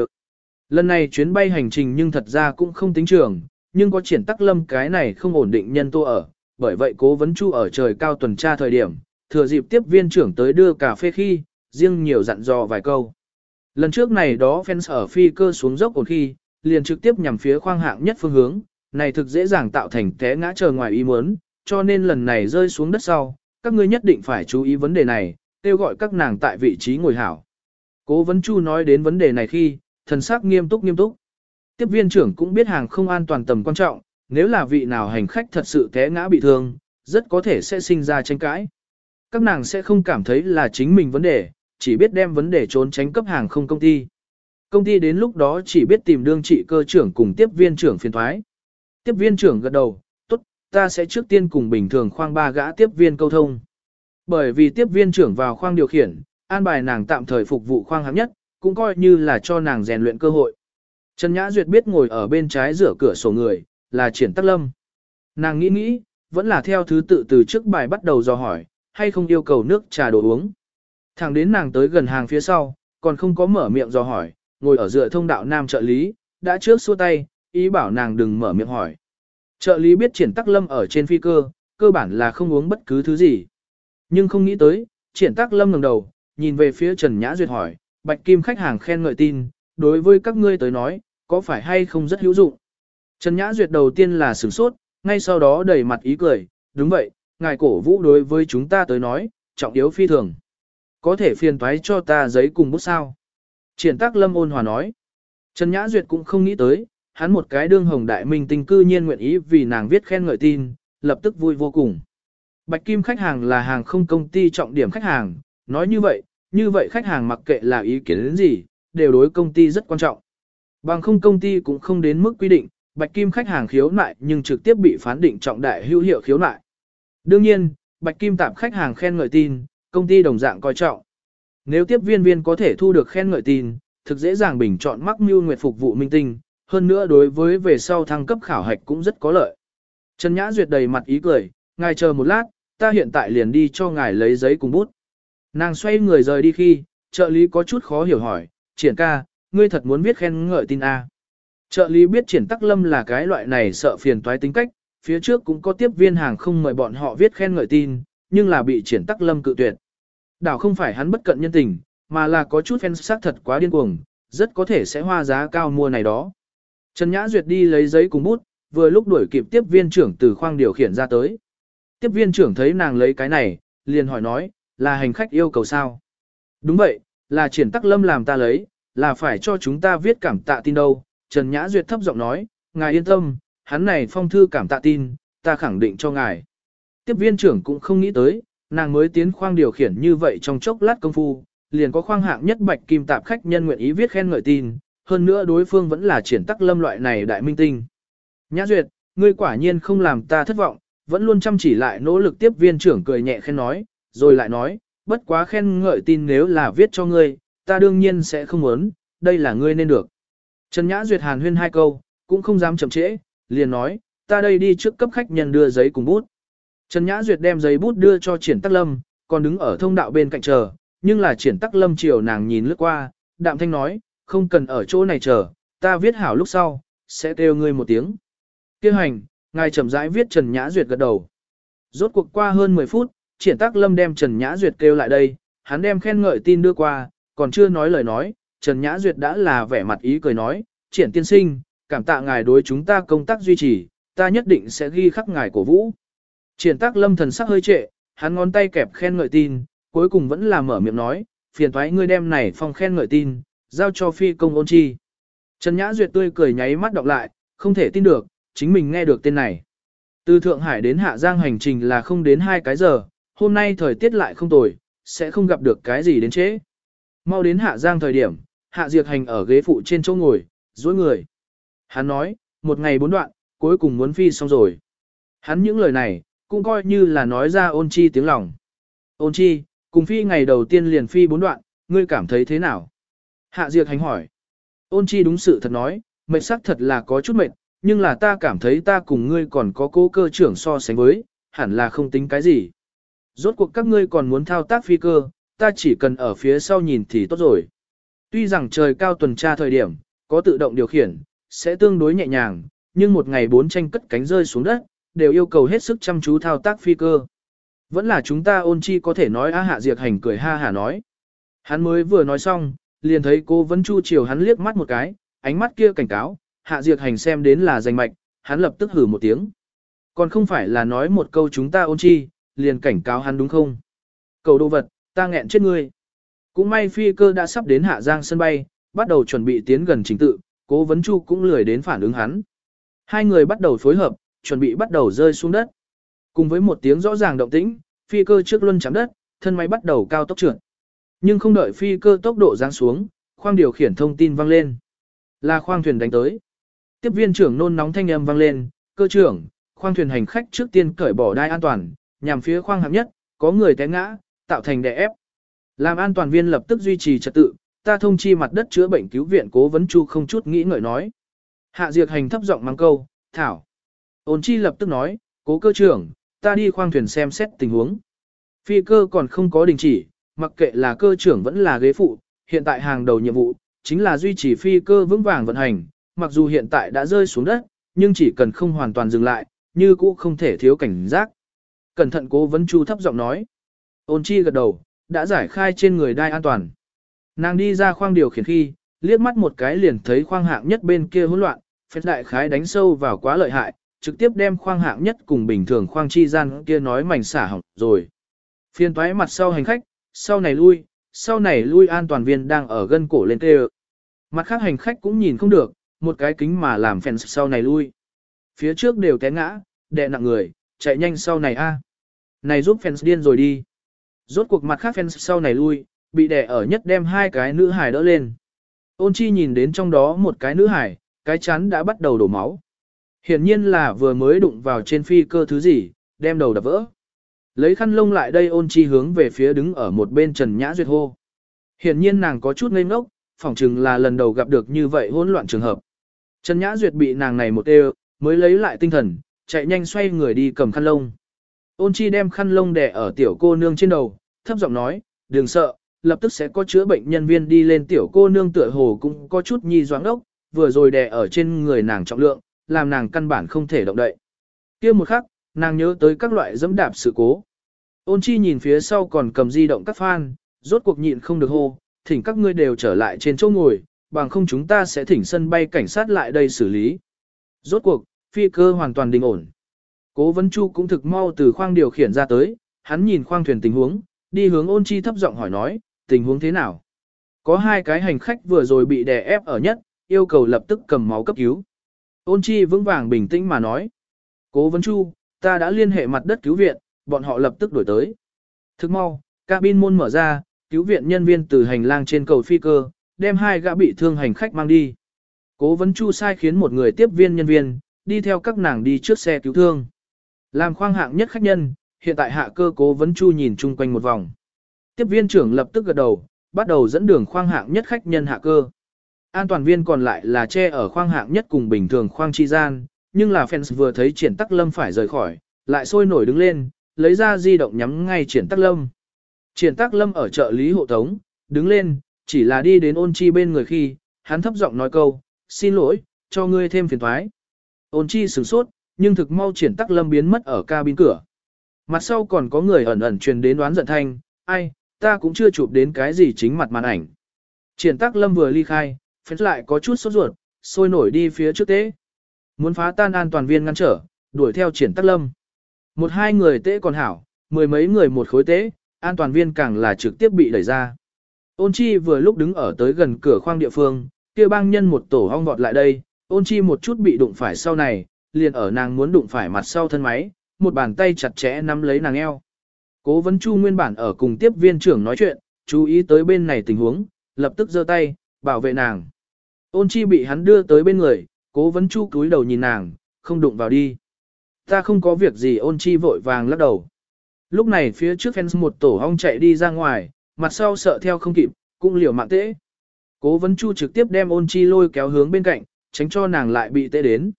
Lần này chuyến bay hành trình nhưng thật ra cũng không tính trường, nhưng có triển tắc lâm cái này không ổn định nhân tô ở, bởi vậy cố vấn chu ở trời cao tuần tra thời điểm, thừa dịp tiếp viên trưởng tới đưa cà phê khi, riêng nhiều dặn dò vài câu. Lần trước này đó fans ở phi cơ xuống dốc ổn khi, liền trực tiếp nhằm phía khoang hạng nhất phương hướng, này thực dễ dàng tạo thành té ngã chờ ngoài ý muốn, cho nên lần này rơi xuống đất sau, các ngươi nhất định phải chú ý vấn đề này, kêu gọi các nàng tại vị trí ngồi hảo. Cố vấn chu nói đến vấn đề này khi, thần sắc nghiêm túc nghiêm túc. Tiếp viên trưởng cũng biết hàng không an toàn tầm quan trọng, nếu là vị nào hành khách thật sự té ngã bị thương, rất có thể sẽ sinh ra tranh cãi. Các nàng sẽ không cảm thấy là chính mình vấn đề, chỉ biết đem vấn đề trốn tránh cấp hàng không công ty. Công ty đến lúc đó chỉ biết tìm đương trị cơ trưởng cùng tiếp viên trưởng phiền thoái. Tiếp viên trưởng gật đầu, tốt, ta sẽ trước tiên cùng bình thường khoang ba gã tiếp viên câu thông. Bởi vì tiếp viên trưởng vào khoang điều khiển, an bài nàng tạm thời phục vụ khoang hạng nhất, cũng coi như là cho nàng rèn luyện cơ hội. Trần Nhã Duyệt biết ngồi ở bên trái rửa cửa sổ người, là triển tắc lâm. Nàng nghĩ nghĩ, vẫn là theo thứ tự từ trước bài bắt đầu dò hỏi, hay không yêu cầu nước trà đồ uống. Thẳng đến nàng tới gần hàng phía sau, còn không có mở miệng dò hỏi, ngồi ở dựa thông đạo nam trợ lý, đã trước xua tay, ý bảo nàng đừng mở miệng hỏi. Trợ lý biết triển tắc lâm ở trên phi cơ, cơ bản là không uống bất cứ thứ gì. Nhưng không nghĩ tới, triển tắc lâm ngẩng đầu, nhìn về phía Trần Nhã Duyệt hỏi, Bạch Kim khách hàng khen ngợi tin, đối với các ngươi tới nói, có phải hay không rất hữu dụng? Trần Nhã Duyệt đầu tiên là sửng sốt, ngay sau đó đầy mặt ý cười, đúng vậy, ngài cổ vũ đối với chúng ta tới nói, trọng yếu phi thường. Có thể phiền toái cho ta giấy cùng bút sao? Triển tác lâm ôn hòa nói. Trần Nhã Duyệt cũng không nghĩ tới, hắn một cái đương hồng đại minh tinh cư nhiên nguyện ý vì nàng viết khen ngợi tin, lập tức vui vô cùng. Bạch Kim khách hàng là hàng không công ty trọng điểm khách hàng, nói như vậy, như vậy khách hàng mặc kệ là ý kiến đến gì, đều đối công ty rất quan trọng. Bằng không công ty cũng không đến mức quy định, Bạch Kim khách hàng khiếu nại nhưng trực tiếp bị phán định trọng đại hữu hiệu khiếu nại. Đương nhiên, Bạch Kim tạm khách hàng khen ngợi tin, công ty đồng dạng coi trọng. Nếu tiếp viên viên có thể thu được khen ngợi tin, thực dễ dàng bình chọn mắc mưu nguyệt phục vụ minh tinh, hơn nữa đối với về sau thăng cấp khảo hạch cũng rất có lợi. Trần Nhã Duyệt đầy mặt ý cười, ngài chờ một lát, ta hiện tại liền đi cho ngài lấy giấy cùng bút. Nàng xoay người rời đi khi, trợ lý có chút khó hiểu hỏi, triển ca, ngươi thật muốn viết khen ngợi tin A. Trợ lý biết triển tắc lâm là cái loại này sợ phiền toái tính cách, phía trước cũng có tiếp viên hàng không mời bọn họ viết khen ngợi tin, nhưng là bị triển tắc lâm cự tuyệt. Đảo không phải hắn bất cận nhân tình, mà là có chút fan sắc thật quá điên cuồng, rất có thể sẽ hoa giá cao mua này đó. Trần Nhã Duyệt đi lấy giấy cùng bút, vừa lúc đuổi kịp tiếp viên trưởng từ khoang điều khiển ra tới. Tiếp viên trưởng thấy nàng lấy cái này, liền hỏi nói, là hành khách yêu cầu sao? Đúng vậy, là triển tắc lâm làm ta lấy, là phải cho chúng ta viết cảm tạ tin đâu. Trần Nhã Duyệt thấp giọng nói, ngài yên tâm, hắn này phong thư cảm tạ tin, ta khẳng định cho ngài. Tiếp viên trưởng cũng không nghĩ tới, nàng mới tiến khoang điều khiển như vậy trong chốc lát công phu, liền có khoang hạng nhất bạch kim tạp khách nhân nguyện ý viết khen ngợi tin, hơn nữa đối phương vẫn là triển tắc lâm loại này đại minh tinh. Nhã Duyệt, ngươi quả nhiên không làm ta thất vọng, vẫn luôn chăm chỉ lại nỗ lực tiếp viên trưởng cười nhẹ khen nói, rồi lại nói, bất quá khen ngợi tin nếu là viết cho ngươi, ta đương nhiên sẽ không muốn, đây là ngươi nên được. Trần Nhã Duyệt hàn huyên hai câu, cũng không dám chậm trễ, liền nói, ta đây đi trước cấp khách nhân đưa giấy cùng bút. Trần Nhã Duyệt đem giấy bút đưa cho triển tắc lâm, còn đứng ở thông đạo bên cạnh chờ, nhưng là triển tắc lâm chiều nàng nhìn lướt qua, đạm thanh nói, không cần ở chỗ này chờ, ta viết hảo lúc sau, sẽ kêu ngươi một tiếng. Kêu hành, ngài chậm rãi viết Trần Nhã Duyệt gật đầu. Rốt cuộc qua hơn 10 phút, triển tắc lâm đem Trần Nhã Duyệt kêu lại đây, hắn đem khen ngợi tin đưa qua, còn chưa nói lời nói, Trần Nhã Duyệt đã là vẻ mặt ý cười nói, triển tiên sinh, cảm tạ ngài đối chúng ta công tác duy trì, ta nhất định sẽ ghi khắc ngài cổ vũ. Triển tác lâm thần sắc hơi trệ, hắn ngón tay kẹp khen ngợi tin, cuối cùng vẫn là mở miệng nói, phiền thoái ngươi đem này phong khen ngợi tin, giao cho phi công ôn chi. Trần Nhã Duyệt tươi cười nháy mắt đọc lại, không thể tin được, chính mình nghe được tên này. Từ Thượng Hải đến Hạ Giang hành trình là không đến hai cái giờ, hôm nay thời tiết lại không tồi, sẽ không gặp được cái gì đến trễ. Mau đến Hạ Giang thời điểm, Hạ Diệt Hành ở ghế phụ trên chỗ ngồi, duỗi người. Hắn nói, một ngày bốn đoạn, cuối cùng muốn phi xong rồi. Hắn những lời này, cũng coi như là nói ra ôn chi tiếng lòng. Ôn chi, cùng phi ngày đầu tiên liền phi bốn đoạn, ngươi cảm thấy thế nào? Hạ Diệt Hành hỏi. Ôn chi đúng sự thật nói, mệt sắc thật là có chút mệt, nhưng là ta cảm thấy ta cùng ngươi còn có cố cơ trưởng so sánh với, hẳn là không tính cái gì. Rốt cuộc các ngươi còn muốn thao tác phi cơ, ta chỉ cần ở phía sau nhìn thì tốt rồi. Tuy rằng trời cao tuần tra thời điểm, có tự động điều khiển, sẽ tương đối nhẹ nhàng, nhưng một ngày bốn tranh cất cánh rơi xuống đất, đều yêu cầu hết sức chăm chú thao tác phi cơ. Vẫn là chúng ta ôn chi có thể nói á hạ diệt hành cười ha hả nói. Hắn mới vừa nói xong, liền thấy cô vẫn chu chiều hắn liếc mắt một cái, ánh mắt kia cảnh cáo, hạ diệt hành xem đến là danh mạch, hắn lập tức hử một tiếng. Còn không phải là nói một câu chúng ta ôn chi, liền cảnh cáo hắn đúng không? Cầu đồ vật, ta nghẹn chết ngươi. Cũng may phi cơ đã sắp đến Hạ Giang sân bay, bắt đầu chuẩn bị tiến gần chính tự, cố vấn chu cũng lười đến phản ứng hắn. Hai người bắt đầu phối hợp, chuẩn bị bắt đầu rơi xuống đất. Cùng với một tiếng rõ ràng động tĩnh, phi cơ trước luân chạm đất, thân máy bắt đầu cao tốc trượt. Nhưng không đợi phi cơ tốc độ giáng xuống, khoang điều khiển thông tin vang lên. Là khoang thuyền đánh tới. Tiếp viên trưởng nôn nóng thanh âm vang lên, cơ trưởng, khoang thuyền hành khách trước tiên cởi bỏ đai an toàn, nhằm phía khoang hạng nhất, có người té ngã, tạo thành đè ép. Làm an toàn viên lập tức duy trì trật tự, ta thông chi mặt đất chữa bệnh cứu viện cố vấn chu không chút nghĩ ngợi nói. Hạ Diệt Hành thấp giọng mang câu, thảo. Ôn chi lập tức nói, cố cơ trưởng, ta đi khoang thuyền xem xét tình huống. Phi cơ còn không có đình chỉ, mặc kệ là cơ trưởng vẫn là ghế phụ, hiện tại hàng đầu nhiệm vụ, chính là duy trì phi cơ vững vàng vận hành, mặc dù hiện tại đã rơi xuống đất, nhưng chỉ cần không hoàn toàn dừng lại, như cũ không thể thiếu cảnh giác. Cẩn thận cố vấn chu thấp giọng nói. Ôn chi gật đầu, đã giải khai trên người đai an toàn. Nàng đi ra khoang điều khiển khi, liếc mắt một cái liền thấy khoang hạng nhất bên kia hỗn loạn, phép đại khái đánh sâu vào quá lợi hại, trực tiếp đem khoang hạng nhất cùng bình thường khoang chi gian kia nói mảnh xả hỏng rồi. Phiên toái mặt sau hành khách, sau này lui, sau này lui an toàn viên đang ở gân cổ lên tê Mặt khác hành khách cũng nhìn không được, một cái kính mà làm phèn sau này lui. Phía trước đều té ngã, đè nặng người, chạy nhanh sau này a. Này giúp fans điên rồi đi. Rốt cuộc mặt khác fans sau này lui, bị đè ở nhất đem hai cái nữ hải đỡ lên. Ôn chi nhìn đến trong đó một cái nữ hải, cái chắn đã bắt đầu đổ máu. Hiển nhiên là vừa mới đụng vào trên phi cơ thứ gì, đem đầu đập vỡ. Lấy khăn lông lại đây ôn chi hướng về phía đứng ở một bên Trần Nhã Duyệt hô. Hiển nhiên nàng có chút ngây ngốc, phỏng chừng là lần đầu gặp được như vậy hỗn loạn trường hợp. Trần Nhã Duyệt bị nàng này một đều, mới lấy lại tinh thần, chạy nhanh xoay người đi cầm khăn lông. Ôn chi đem khăn lông đè ở tiểu cô nương trên đầu, thấp giọng nói, đừng sợ, lập tức sẽ có chữa bệnh nhân viên đi lên tiểu cô nương tựa hồ cũng có chút nhi doáng ốc, vừa rồi đè ở trên người nàng trọng lượng, làm nàng căn bản không thể động đậy. kia một khắc, nàng nhớ tới các loại dẫm đạp sự cố. Ôn chi nhìn phía sau còn cầm di động các fan, rốt cuộc nhịn không được hô, thỉnh các ngươi đều trở lại trên chỗ ngồi, bằng không chúng ta sẽ thỉnh sân bay cảnh sát lại đây xử lý. Rốt cuộc, phi cơ hoàn toàn đình ổn. Cố vấn chu cũng thực mau từ khoang điều khiển ra tới, hắn nhìn khoang thuyền tình huống, đi hướng ôn chi thấp giọng hỏi nói, tình huống thế nào? Có hai cái hành khách vừa rồi bị đè ép ở nhất, yêu cầu lập tức cầm máu cấp cứu. Ôn chi vững vàng bình tĩnh mà nói. Cố vấn chu, ta đã liên hệ mặt đất cứu viện, bọn họ lập tức đổi tới. Thức mau, cabin môn mở ra, cứu viện nhân viên từ hành lang trên cầu phi cơ, đem hai gã bị thương hành khách mang đi. Cố vấn chu sai khiến một người tiếp viên nhân viên, đi theo các nàng đi trước xe cứu thương. Làm khoang hạng nhất khách nhân, hiện tại hạ cơ cố vấn chu nhìn chung quanh một vòng. Tiếp viên trưởng lập tức gật đầu, bắt đầu dẫn đường khoang hạng nhất khách nhân hạ cơ. An toàn viên còn lại là che ở khoang hạng nhất cùng bình thường khoang chi gian, nhưng là fans vừa thấy triển tắc lâm phải rời khỏi, lại sôi nổi đứng lên, lấy ra di động nhắm ngay triển tắc lâm. Triển tắc lâm ở chợ lý hộ tống, đứng lên, chỉ là đi đến ôn chi bên người khi, hắn thấp giọng nói câu, xin lỗi, cho ngươi thêm phiền thoái. Ôn chi sửng sốt, nhưng thực mau triển tắc lâm biến mất ở cabin cửa. Mặt sau còn có người ẩn ẩn truyền đến đoán giận thanh, ai, ta cũng chưa chụp đến cái gì chính mặt màn ảnh. Triển tắc lâm vừa ly khai, phép lại có chút sốt ruột, sôi nổi đi phía trước tế. Muốn phá tan an toàn viên ngăn trở, đuổi theo triển tắc lâm. Một hai người tế còn hảo, mười mấy người một khối tế, an toàn viên càng là trực tiếp bị đẩy ra. Ôn chi vừa lúc đứng ở tới gần cửa khoang địa phương, kia bang nhân một tổ hong vọt lại đây, ôn chi một chút bị đụng phải sau này, liền ở nàng muốn đụng phải mặt sau thân máy, một bàn tay chặt chẽ nắm lấy nàng eo. Cố vấn chu nguyên bản ở cùng tiếp viên trưởng nói chuyện, chú ý tới bên này tình huống, lập tức giơ tay, bảo vệ nàng. Ôn chi bị hắn đưa tới bên người, cố vấn chu cúi đầu nhìn nàng, không đụng vào đi. Ta không có việc gì ôn chi vội vàng lắc đầu. Lúc này phía trước fans một tổ hong chạy đi ra ngoài, mặt sau sợ theo không kịp, cũng liều mạng tễ. Cố vấn chu trực tiếp đem ôn chi lôi kéo hướng bên cạnh, tránh cho nàng lại bị tệ đến.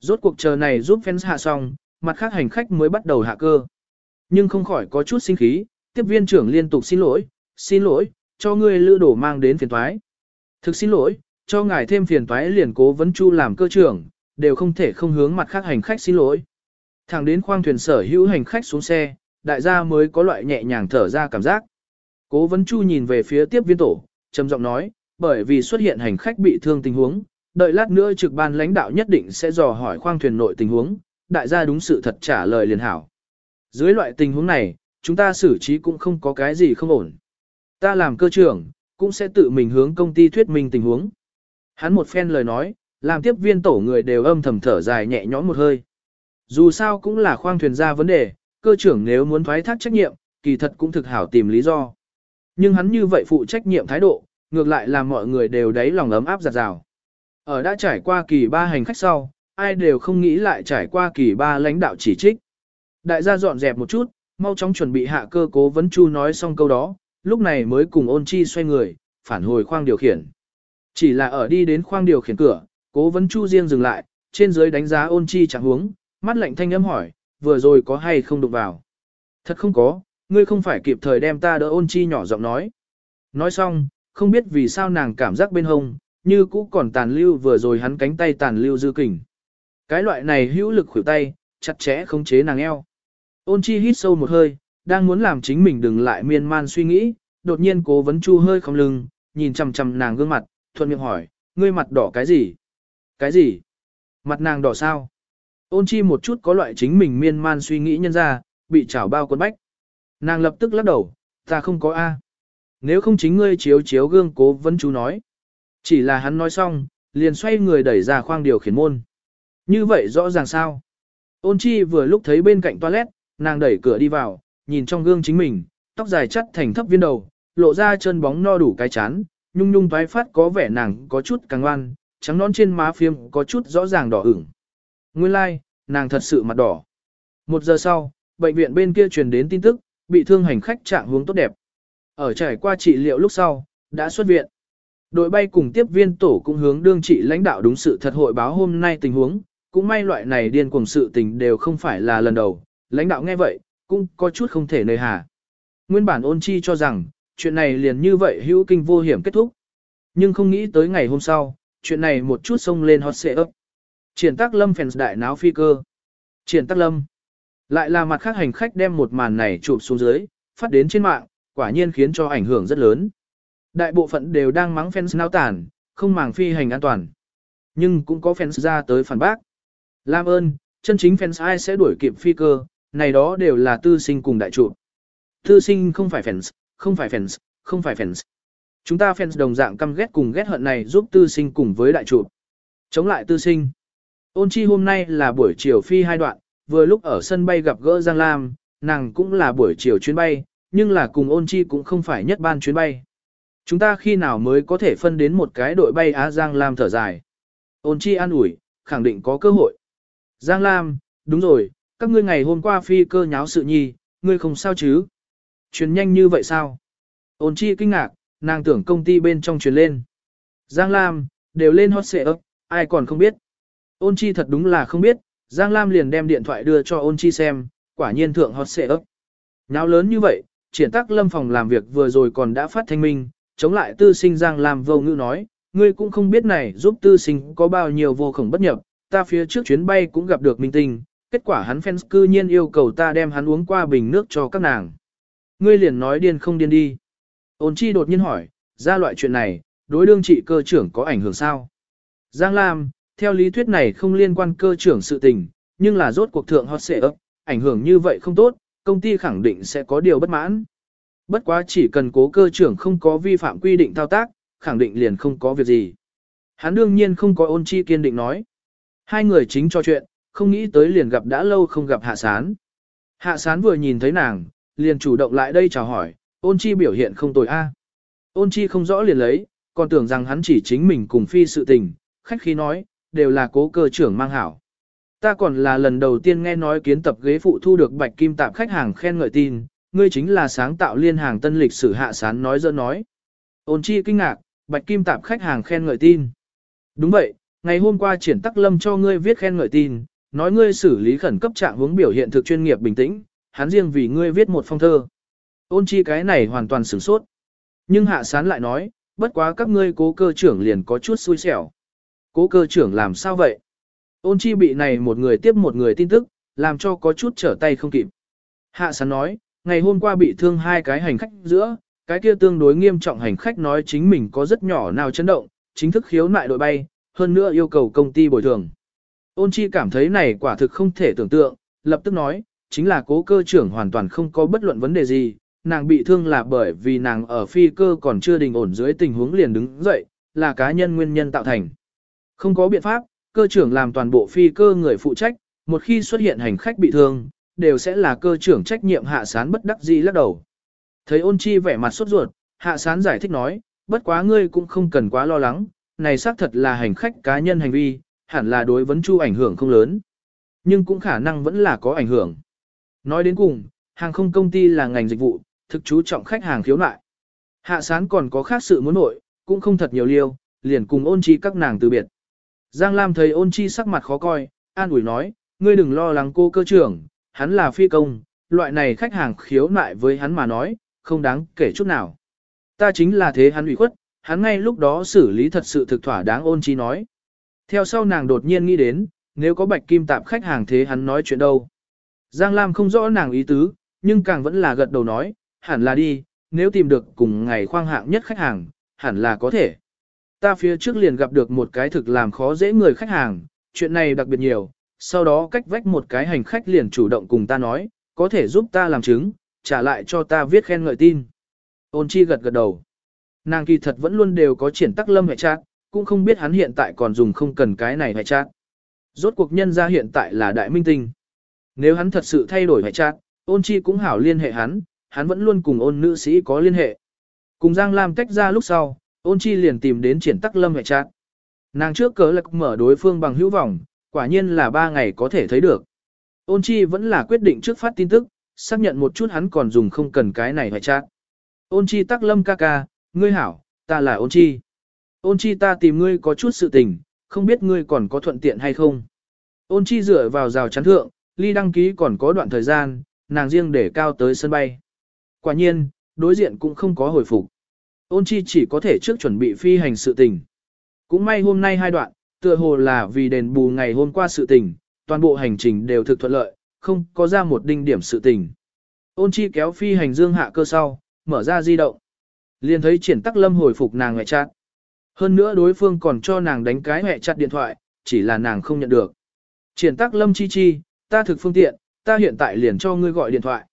Rốt cuộc chờ này giúp fans hạ xong, mặt khác hành khách mới bắt đầu hạ cơ. Nhưng không khỏi có chút sinh khí, tiếp viên trưởng liên tục xin lỗi, xin lỗi, cho ngươi lữ đổ mang đến phiền toái. Thực xin lỗi, cho ngài thêm phiền toái liền cố vấn chu làm cơ trưởng, đều không thể không hướng mặt khác hành khách xin lỗi. Thẳng đến khoang thuyền sở hữu hành khách xuống xe, đại gia mới có loại nhẹ nhàng thở ra cảm giác. Cố vấn chu nhìn về phía tiếp viên tổ, trầm giọng nói, bởi vì xuất hiện hành khách bị thương tình huống, đợi lát nữa trực ban lãnh đạo nhất định sẽ dò hỏi khoang thuyền nội tình huống, đại gia đúng sự thật trả lời liền hảo. Dưới loại tình huống này, chúng ta xử trí cũng không có cái gì không ổn. Ta làm cơ trưởng, cũng sẽ tự mình hướng công ty thuyết minh tình huống. Hắn một phen lời nói, làm tiếp viên tổ người đều âm thầm thở dài nhẹ nhõm một hơi. Dù sao cũng là khoang thuyền ra vấn đề, cơ trưởng nếu muốn thoái thác trách nhiệm, kỳ thật cũng thực hảo tìm lý do. Nhưng hắn như vậy phụ trách nhiệm thái độ, ngược lại làm mọi người đều đáy lòng ấm áp giặt rào. Ở đã trải qua kỳ ba hành khách sau, ai đều không nghĩ lại trải qua kỳ ba lãnh đạo chỉ trích. Đại gia dọn dẹp một chút, mau chóng chuẩn bị hạ cơ cố vấn chu nói xong câu đó, lúc này mới cùng ôn chi xoay người, phản hồi khoang điều khiển. Chỉ là ở đi đến khoang điều khiển cửa, cố vấn chu riêng dừng lại, trên dưới đánh giá ôn chi chẳng hướng mắt lạnh thanh âm hỏi, vừa rồi có hay không đụng vào. Thật không có, ngươi không phải kịp thời đem ta đỡ ôn chi nhỏ giọng nói. Nói xong, không biết vì sao nàng cảm giác bên hông, như cũ còn tàn lưu vừa rồi hắn cánh tay tàn lưu dư kình. Cái loại này hữu lực khuỷu tay, chặt chẽ khống chế nàng eo. Ôn chi hít sâu một hơi, đang muốn làm chính mình đừng lại miên man suy nghĩ, đột nhiên cố vấn chu hơi không lưng, nhìn chằm chằm nàng gương mặt, thuận miệng hỏi, ngươi mặt đỏ cái gì? Cái gì? Mặt nàng đỏ sao? Ôn chi một chút có loại chính mình miên man suy nghĩ nhân ra, bị chảo bao cuốn bách. Nàng lập tức lắc đầu, ta không có A. Nếu không chính ngươi chiếu chiếu gương cố vấn chú nói. Chỉ là hắn nói xong, liền xoay người đẩy ra khoang điều khiển môn. Như vậy rõ ràng sao? Ôn chi vừa lúc thấy bên cạnh toilet, nàng đẩy cửa đi vào, nhìn trong gương chính mình, tóc dài chắt thành thấp viên đầu, lộ ra chân bóng no đủ cái chán, nhung nhung thoái phát có vẻ nàng có chút càng ngoan, trắng nón trên má phiêm có chút rõ ràng đỏ ửng. Nguyên lai, like, nàng thật sự mặt đỏ. Một giờ sau, bệnh viện bên kia truyền đến tin tức, bị thương hành khách trạng hướng tốt đẹp. Ở trải qua trị liệu lúc sau, đã xuất viện. Đội bay cùng tiếp viên tổ cũng hướng đương trị lãnh đạo đúng sự thật hội báo hôm nay tình huống, cũng may loại này điên cuồng sự tình đều không phải là lần đầu, lãnh đạo nghe vậy, cũng có chút không thể nơi hà. Nguyên bản ôn chi cho rằng, chuyện này liền như vậy hữu kinh vô hiểm kết thúc. Nhưng không nghĩ tới ngày hôm sau, chuyện này một chút xông lên hot xệ ấp. Triển tác lâm phèn đại náo phi cơ. Triển tác lâm. Lại là mặt khác hành khách đem một màn này chụp xuống dưới, phát đến trên mạng, quả nhiên khiến cho ảnh hưởng rất lớn. Đại bộ phận đều đang mắng fans náo tản, không màng phi hành an toàn. Nhưng cũng có fans ra tới phản bác. Lam ơn, chân chính fans ai sẽ đuổi kịp phi cơ, này đó đều là tư sinh cùng đại trụ. Tư sinh không phải fans, không phải fans, không phải fans. Chúng ta fans đồng dạng căm ghét cùng ghét hận này giúp tư sinh cùng với đại trụ. Chống lại tư sinh. Ôn chi hôm nay là buổi chiều phi hai đoạn, vừa lúc ở sân bay gặp gỡ Giang Lam, nàng cũng là buổi chiều chuyến bay, nhưng là cùng ôn chi cũng không phải nhất ban chuyến bay. Chúng ta khi nào mới có thể phân đến một cái đội bay Á Giang Lam thở dài. Ôn chi an ủi, khẳng định có cơ hội. Giang Lam, đúng rồi, các ngươi ngày hôm qua phi cơ nháo sự nhi, ngươi không sao chứ? Truyền nhanh như vậy sao? Ôn chi kinh ngạc, nàng tưởng công ty bên trong truyền lên. Giang Lam, đều lên hot xệ ấp, ai còn không biết. Ôn chi thật đúng là không biết, Giang Lam liền đem điện thoại đưa cho ôn chi xem, quả nhiên thượng hot xệ ấp. Nháo lớn như vậy, triển tác lâm phòng làm việc vừa rồi còn đã phát thanh minh, chống lại tư sinh Giang Lam vô ngữ nói, ngươi cũng không biết này giúp tư sinh có bao nhiêu vô khổng bất nhập, ta phía trước chuyến bay cũng gặp được minh tinh, kết quả hắn fans cư nhiên yêu cầu ta đem hắn uống qua bình nước cho các nàng. Ngươi liền nói điên không điên đi. Ôn chi đột nhiên hỏi, ra loại chuyện này, đối đương trị cơ trưởng có ảnh hưởng sao? Giang Lam, theo lý thuyết này không liên quan cơ trưởng sự tình, nhưng là rốt cuộc thượng hot xệ ấp, ảnh hưởng như vậy không tốt, công ty khẳng định sẽ có điều bất mãn. Bất quá chỉ cần cố cơ trưởng không có vi phạm quy định thao tác, khẳng định liền không có việc gì. Hắn đương nhiên không có ôn chi kiên định nói. Hai người chính cho chuyện, không nghĩ tới liền gặp đã lâu không gặp hạ sán. Hạ sán vừa nhìn thấy nàng, liền chủ động lại đây chào hỏi, ôn chi biểu hiện không tồi a. À. Ôn chi không rõ liền lấy, còn tưởng rằng hắn chỉ chính mình cùng phi sự tình, khách khí nói, đều là cố cơ trưởng mang hảo. Ta còn là lần đầu tiên nghe nói kiến tập ghế phụ thu được bạch kim tạp khách hàng khen ngợi tin, ngươi chính là sáng tạo liên hàng tân lịch sử hạ sán nói dỡ nói. Ôn chi kinh ngạc, bạch kim tạp khách hàng khen ngợi tin. Đúng vậy, ngày hôm qua triển tắc lâm cho ngươi viết khen ngợi tin, nói ngươi xử lý khẩn cấp trạng hướng biểu hiện thực chuyên nghiệp bình tĩnh, hắn riêng vì ngươi viết một phong thơ. Ôn chi cái này hoàn toàn sửng sốt. Nhưng hạ sán lại nói, bất quá các ngươi cố cơ trưởng liền có chút xui xẻo. Cố cơ trưởng làm sao vậy? Ôn chi bị này một người tiếp một người tin tức, làm cho có chút trở tay không kịp. Hạ sán nói, ngày hôm qua bị thương hai cái hành khách giữa, cái kia tương đối nghiêm trọng hành khách nói chính mình có rất nhỏ nào chấn động, chính thức khiếu nại đội bay, hơn nữa yêu cầu công ty bồi thường. Ôn chi cảm thấy này quả thực không thể tưởng tượng, lập tức nói, chính là cố cơ trưởng hoàn toàn không có bất luận vấn đề gì, nàng bị thương là bởi vì nàng ở phi cơ còn chưa đình ổn dưới tình huống liền đứng dậy, là cá nhân nguyên nhân tạo thành. Không có biện pháp, cơ trưởng làm toàn bộ phi cơ người phụ trách, một khi xuất hiện hành khách bị thương, đều sẽ là cơ trưởng trách nhiệm hạ sán bất đắc dĩ lắc đầu. Thấy ôn chi vẻ mặt sốt ruột, hạ sán giải thích nói, bất quá ngươi cũng không cần quá lo lắng, này xác thật là hành khách cá nhân hành vi, hẳn là đối vấn chu ảnh hưởng không lớn. Nhưng cũng khả năng vẫn là có ảnh hưởng. Nói đến cùng, hàng không công ty là ngành dịch vụ, thực chú trọng khách hàng khiếu nại. Hạ sán còn có khác sự muốn nội, cũng không thật nhiều liêu, liền cùng ôn chi các nàng từ biệt. Giang Lam thấy ôn chi sắc mặt khó coi, an ủi nói, ngươi đừng lo lắng cô cơ trưởng, hắn là phi công, loại này khách hàng khiếu nại với hắn mà nói, không đáng kể chút nào. Ta chính là thế hắn ủy khuất, hắn ngay lúc đó xử lý thật sự thực thỏa đáng ôn chi nói. Theo sau nàng đột nhiên nghĩ đến, nếu có bạch kim tạp khách hàng thế hắn nói chuyện đâu. Giang Lam không rõ nàng ý tứ, nhưng càng vẫn là gật đầu nói, hẳn là đi, nếu tìm được cùng ngày khoang hạng nhất khách hàng, hẳn là có thể. Ta phía trước liền gặp được một cái thực làm khó dễ người khách hàng, chuyện này đặc biệt nhiều, sau đó cách vách một cái hành khách liền chủ động cùng ta nói, có thể giúp ta làm chứng, trả lại cho ta viết khen ngợi tin. Ôn chi gật gật đầu. Nàng kỳ thật vẫn luôn đều có triển tắc lâm hệ trạng, cũng không biết hắn hiện tại còn dùng không cần cái này hệ trạng. Rốt cuộc nhân ra hiện tại là đại minh tinh. Nếu hắn thật sự thay đổi hệ trạng, ôn chi cũng hảo liên hệ hắn, hắn vẫn luôn cùng ôn nữ sĩ có liên hệ. Cùng Giang Lam tách ra lúc sau, ôn chi liền tìm đến triển tắc lâm hệ trạng. Nàng trước cớ lạc mở đối phương bằng hữu vọng, quả nhiên là ba ngày có thể thấy được. Ôn chi vẫn là quyết định trước phát tin tức, xác nhận một chút hắn còn dùng không cần cái này hệ chát. Ôn chi tắc lâm ca ca, ngươi hảo, ta là ôn chi. Ôn chi ta tìm ngươi có chút sự tình, không biết ngươi còn có thuận tiện hay không. Ôn chi dựa vào rào chắn thượng, ly đăng ký còn có đoạn thời gian, nàng riêng để cao tới sân bay. Quả nhiên, đối diện cũng không có hồi phục. Ôn chi chỉ có thể trước chuẩn bị phi hành sự tình. Cũng may hôm nay hai đoạn, tựa hồ là vì đền bù ngày hôm qua sự tình, toàn bộ hành trình đều thực thuận lợi, không có ra một đinh điểm sự tình. Ôn chi kéo phi hành dương hạ cơ sau, mở ra di động. Liền thấy triển tắc lâm hồi phục nàng ngoại chát. Hơn nữa đối phương còn cho nàng đánh cái ngoại chặt điện thoại, chỉ là nàng không nhận được. Triển tắc lâm chi chi, ta thực phương tiện, ta hiện tại liền cho ngươi gọi điện thoại.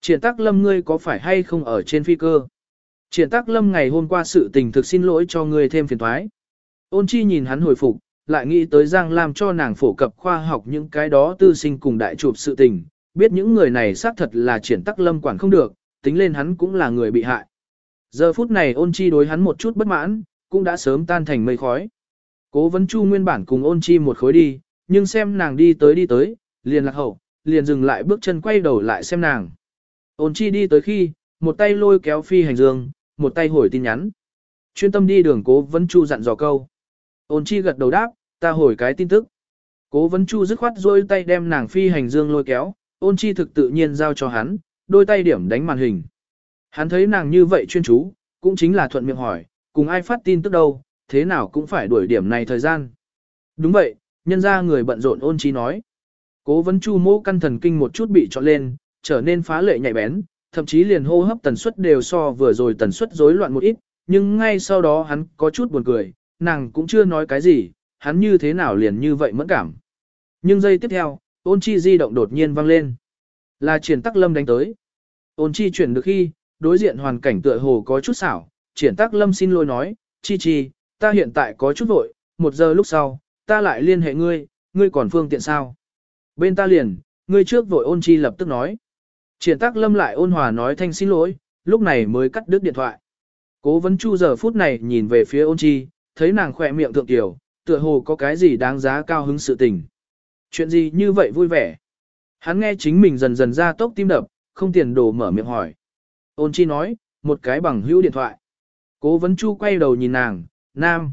Triển tắc lâm ngươi có phải hay không ở trên phi cơ? Triển tắc lâm ngày hôm qua sự tình thực xin lỗi cho ngươi thêm phiền thoái. Ôn chi nhìn hắn hồi phục, lại nghĩ tới Giang Lam cho nàng phổ cập khoa học những cái đó tư sinh cùng đại chụp sự tình, biết những người này xác thật là triển tắc lâm quản không được, tính lên hắn cũng là người bị hại. Giờ phút này ôn chi đối hắn một chút bất mãn, cũng đã sớm tan thành mây khói. Cố vấn chu nguyên bản cùng ôn chi một khối đi, nhưng xem nàng đi tới đi tới, liền lạc hậu, liền dừng lại bước chân quay đầu lại xem nàng. Ôn chi đi tới khi, một tay lôi kéo phi hành dương, một tay hồi tin nhắn. Chuyên tâm đi đường cố vấn chu dặn dò câu. Ôn chi gật đầu đáp, ta hồi cái tin tức. Cố vấn chu dứt khoát rôi tay đem nàng phi hành dương lôi kéo, ôn chi thực tự nhiên giao cho hắn, đôi tay điểm đánh màn hình. Hắn thấy nàng như vậy chuyên chú, cũng chính là thuận miệng hỏi, cùng ai phát tin tức đâu, thế nào cũng phải đuổi điểm này thời gian. Đúng vậy, nhân ra người bận rộn ôn chi nói. Cố vấn chu mô căn thần kinh một chút bị trọn lên, trở nên phá lệ nhạy bén, thậm chí liền hô hấp tần suất đều so vừa rồi tần suất rối loạn một ít, nhưng ngay sau đó hắn có chút buồn cười, nàng cũng chưa nói cái gì, hắn như thế nào liền như vậy mẫn cảm. Nhưng giây tiếp theo, ôn chi di động đột nhiên vang lên. Là triển tắc lâm đánh tới. Ôn chi chuyển được khi, đối diện hoàn cảnh tựa hồ có chút xảo, triển tắc lâm xin lỗi nói, chi chi, ta hiện tại có chút vội, một giờ lúc sau, ta lại liên hệ ngươi, ngươi còn phương tiện sao? Bên ta liền, ngươi trước vội ôn chi lập tức nói. Triển Tắc lâm lại ôn hòa nói thanh xin lỗi, lúc này mới cắt đứt điện thoại. Cố vấn chu giờ phút này nhìn về phía ôn chi, thấy nàng khỏe miệng thượng tiểu, tựa hồ có cái gì đáng giá cao hứng sự tình. Chuyện gì như vậy vui vẻ? Hắn nghe chính mình dần dần ra tốc tim đập, không tiền đồ mở miệng hỏi. Ôn chi nói, một cái bằng hữu điện thoại. Cố vấn chu quay đầu nhìn nàng, nam.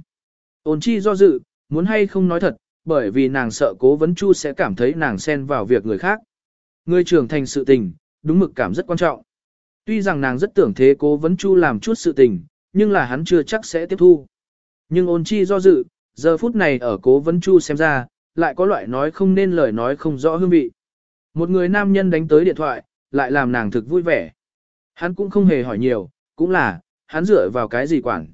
Ôn chi do dự, muốn hay không nói thật, bởi vì nàng sợ cố vấn chu sẽ cảm thấy nàng xen vào việc người khác. Người trưởng thành sự tình, đúng mực cảm rất quan trọng. Tuy rằng nàng rất tưởng thế cố vấn chu làm chút sự tình, nhưng là hắn chưa chắc sẽ tiếp thu. Nhưng ôn chi do dự, giờ phút này ở cố vấn chu xem ra, lại có loại nói không nên lời nói không rõ hương vị. Một người nam nhân đánh tới điện thoại, lại làm nàng thực vui vẻ. Hắn cũng không hề hỏi nhiều, cũng là, hắn dựa vào cái gì quản.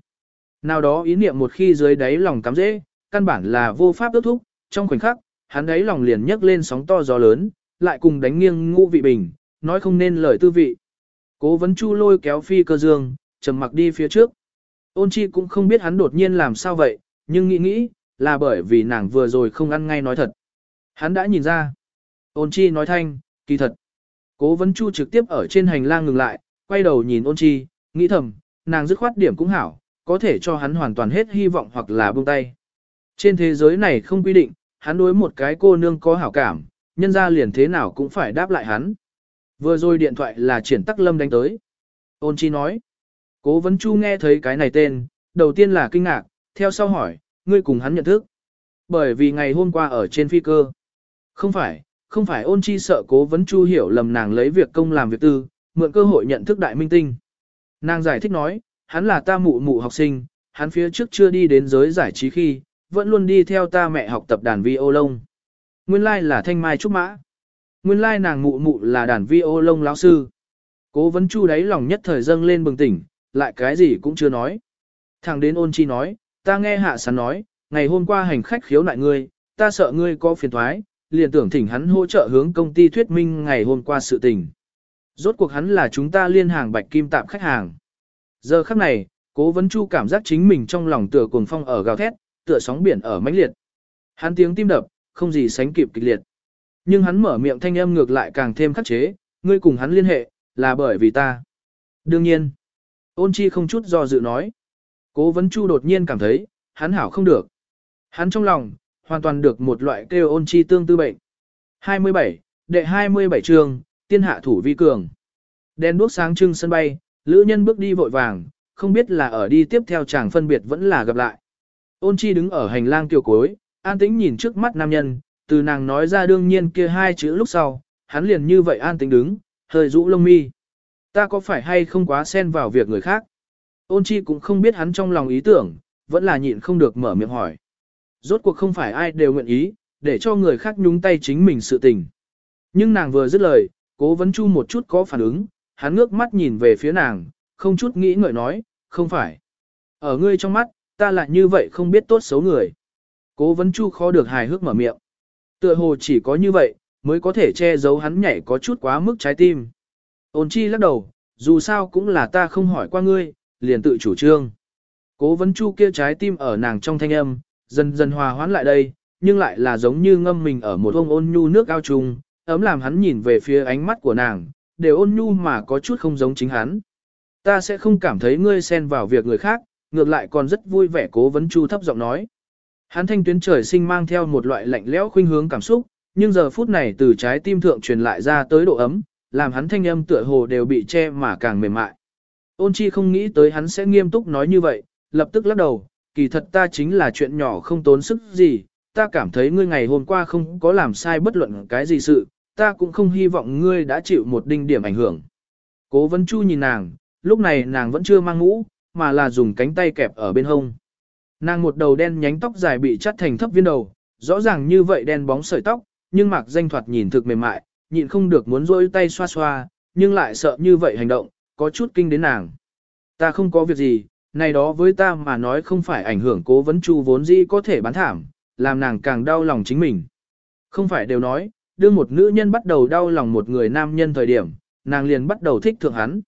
Nào đó ý niệm một khi dưới đáy lòng cắm dễ, căn bản là vô pháp ước thúc, trong khoảnh khắc, hắn đáy lòng liền nhấc lên sóng to gió lớn, lại cùng đánh nghiêng ngũ vị bình, nói không nên lời tư vị. Cố vấn chu lôi kéo phi cơ dương, trầm mặc đi phía trước. Ôn chi cũng không biết hắn đột nhiên làm sao vậy, nhưng nghĩ nghĩ, là bởi vì nàng vừa rồi không ăn ngay nói thật. Hắn đã nhìn ra. Ôn chi nói thanh, kỳ thật. Cố vấn chu trực tiếp ở trên hành lang ngừng lại, quay đầu nhìn ôn chi, nghĩ thầm, nàng dứt khoát điểm cũng hảo, có thể cho hắn hoàn toàn hết hy vọng hoặc là buông tay. Trên thế giới này không quy định, hắn đối một cái cô nương có hảo cảm, nhân ra liền thế nào cũng phải đáp lại hắn. Vừa rồi điện thoại là triển tắc lâm đánh tới. Ôn chi nói. Cố vấn chu nghe thấy cái này tên, đầu tiên là kinh ngạc, theo sau hỏi, ngươi cùng hắn nhận thức. Bởi vì ngày hôm qua ở trên phi cơ. Không phải, không phải ôn chi sợ cố vấn chu hiểu lầm nàng lấy việc công làm việc tư, mượn cơ hội nhận thức đại minh tinh. Nàng giải thích nói, hắn là ta mụ mụ học sinh, hắn phía trước chưa đi đến giới giải trí khi, vẫn luôn đi theo ta mẹ học tập đàn vi ô lông. Nguyên lai là thanh mai trúc mã. Nguyên lai nàng mụ mụ là đàn vi ô lông lão sư. Cố vấn chu đáy lòng nhất thời dâng lên bừng tỉnh, lại cái gì cũng chưa nói. thằng đến ôn chi nói, ta nghe hạ sắn nói, ngày hôm qua hành khách khiếu nại ngươi, ta sợ ngươi có phiền thoái, liền tưởng thỉnh hắn hỗ trợ hướng công ty thuyết minh ngày hôm qua sự tình. Rốt cuộc hắn là chúng ta liên hàng bạch kim tạm khách hàng. Giờ khắc này, cố vấn chu cảm giác chính mình trong lòng tựa cuồng phong ở gào thét, tựa sóng biển ở mãnh liệt. Hắn tiếng tim đập, không gì sánh kịp kịch liệt. Nhưng hắn mở miệng thanh âm ngược lại càng thêm khắc chế, ngươi cùng hắn liên hệ, là bởi vì ta. Đương nhiên, ôn chi không chút do dự nói. Cố vấn chu đột nhiên cảm thấy, hắn hảo không được. Hắn trong lòng, hoàn toàn được một loại kêu ôn chi tương tư bệnh. 27, đệ 27 trường, tiên hạ thủ vi cường. Đèn đuốc sáng trưng sân bay, lữ nhân bước đi vội vàng, không biết là ở đi tiếp theo chàng phân biệt vẫn là gặp lại. Ôn chi đứng ở hành lang kiều cối, an tĩnh nhìn trước mắt nam nhân, từ nàng nói ra đương nhiên kia hai chữ lúc sau, hắn liền như vậy an tĩnh đứng, hơi rũ lông mi. Ta có phải hay không quá xen vào việc người khác? Ôn chi cũng không biết hắn trong lòng ý tưởng, vẫn là nhịn không được mở miệng hỏi. Rốt cuộc không phải ai đều nguyện ý, để cho người khác nhúng tay chính mình sự tình. Nhưng nàng vừa dứt lời, cố vấn chu một chút có phản ứng, hắn ngước mắt nhìn về phía nàng, không chút nghĩ ngợi nói, không phải. Ở ngươi trong mắt, ta lại như vậy không biết tốt xấu người. Cố vấn chu khó được hài hước mở miệng. Tựa hồ chỉ có như vậy, mới có thể che giấu hắn nhảy có chút quá mức trái tim. Ôn chi lắc đầu, dù sao cũng là ta không hỏi qua ngươi, liền tự chủ trương. Cố vấn chu kia trái tim ở nàng trong thanh âm, dần dần hòa hoãn lại đây, nhưng lại là giống như ngâm mình ở một ông ôn nhu nước ao trùng, ấm làm hắn nhìn về phía ánh mắt của nàng, đều ôn nhu mà có chút không giống chính hắn. Ta sẽ không cảm thấy ngươi xen vào việc người khác, ngược lại còn rất vui vẻ cố vấn chu thấp giọng nói. Hắn thanh tuyến trời sinh mang theo một loại lạnh lẽo khuynh hướng cảm xúc, nhưng giờ phút này từ trái tim thượng truyền lại ra tới độ ấm, làm hắn thanh âm tựa hồ đều bị che mà càng mềm mại. Ôn chi không nghĩ tới hắn sẽ nghiêm túc nói như vậy, lập tức lắc đầu, kỳ thật ta chính là chuyện nhỏ không tốn sức gì, ta cảm thấy ngươi ngày hôm qua không có làm sai bất luận cái gì sự, ta cũng không hy vọng ngươi đã chịu một đinh điểm ảnh hưởng. Cố vấn chu nhìn nàng, lúc này nàng vẫn chưa mang mũ, mà là dùng cánh tay kẹp ở bên hông. Nàng một đầu đen nhánh tóc dài bị chắt thành thấp viên đầu, rõ ràng như vậy đen bóng sợi tóc, nhưng mạc danh thoạt nhìn thực mềm mại, nhịn không được muốn rôi tay xoa xoa, nhưng lại sợ như vậy hành động, có chút kinh đến nàng. Ta không có việc gì, này đó với ta mà nói không phải ảnh hưởng cố vấn chu vốn dĩ có thể bán thảm, làm nàng càng đau lòng chính mình. Không phải đều nói, đưa một nữ nhân bắt đầu đau lòng một người nam nhân thời điểm, nàng liền bắt đầu thích thượng hắn.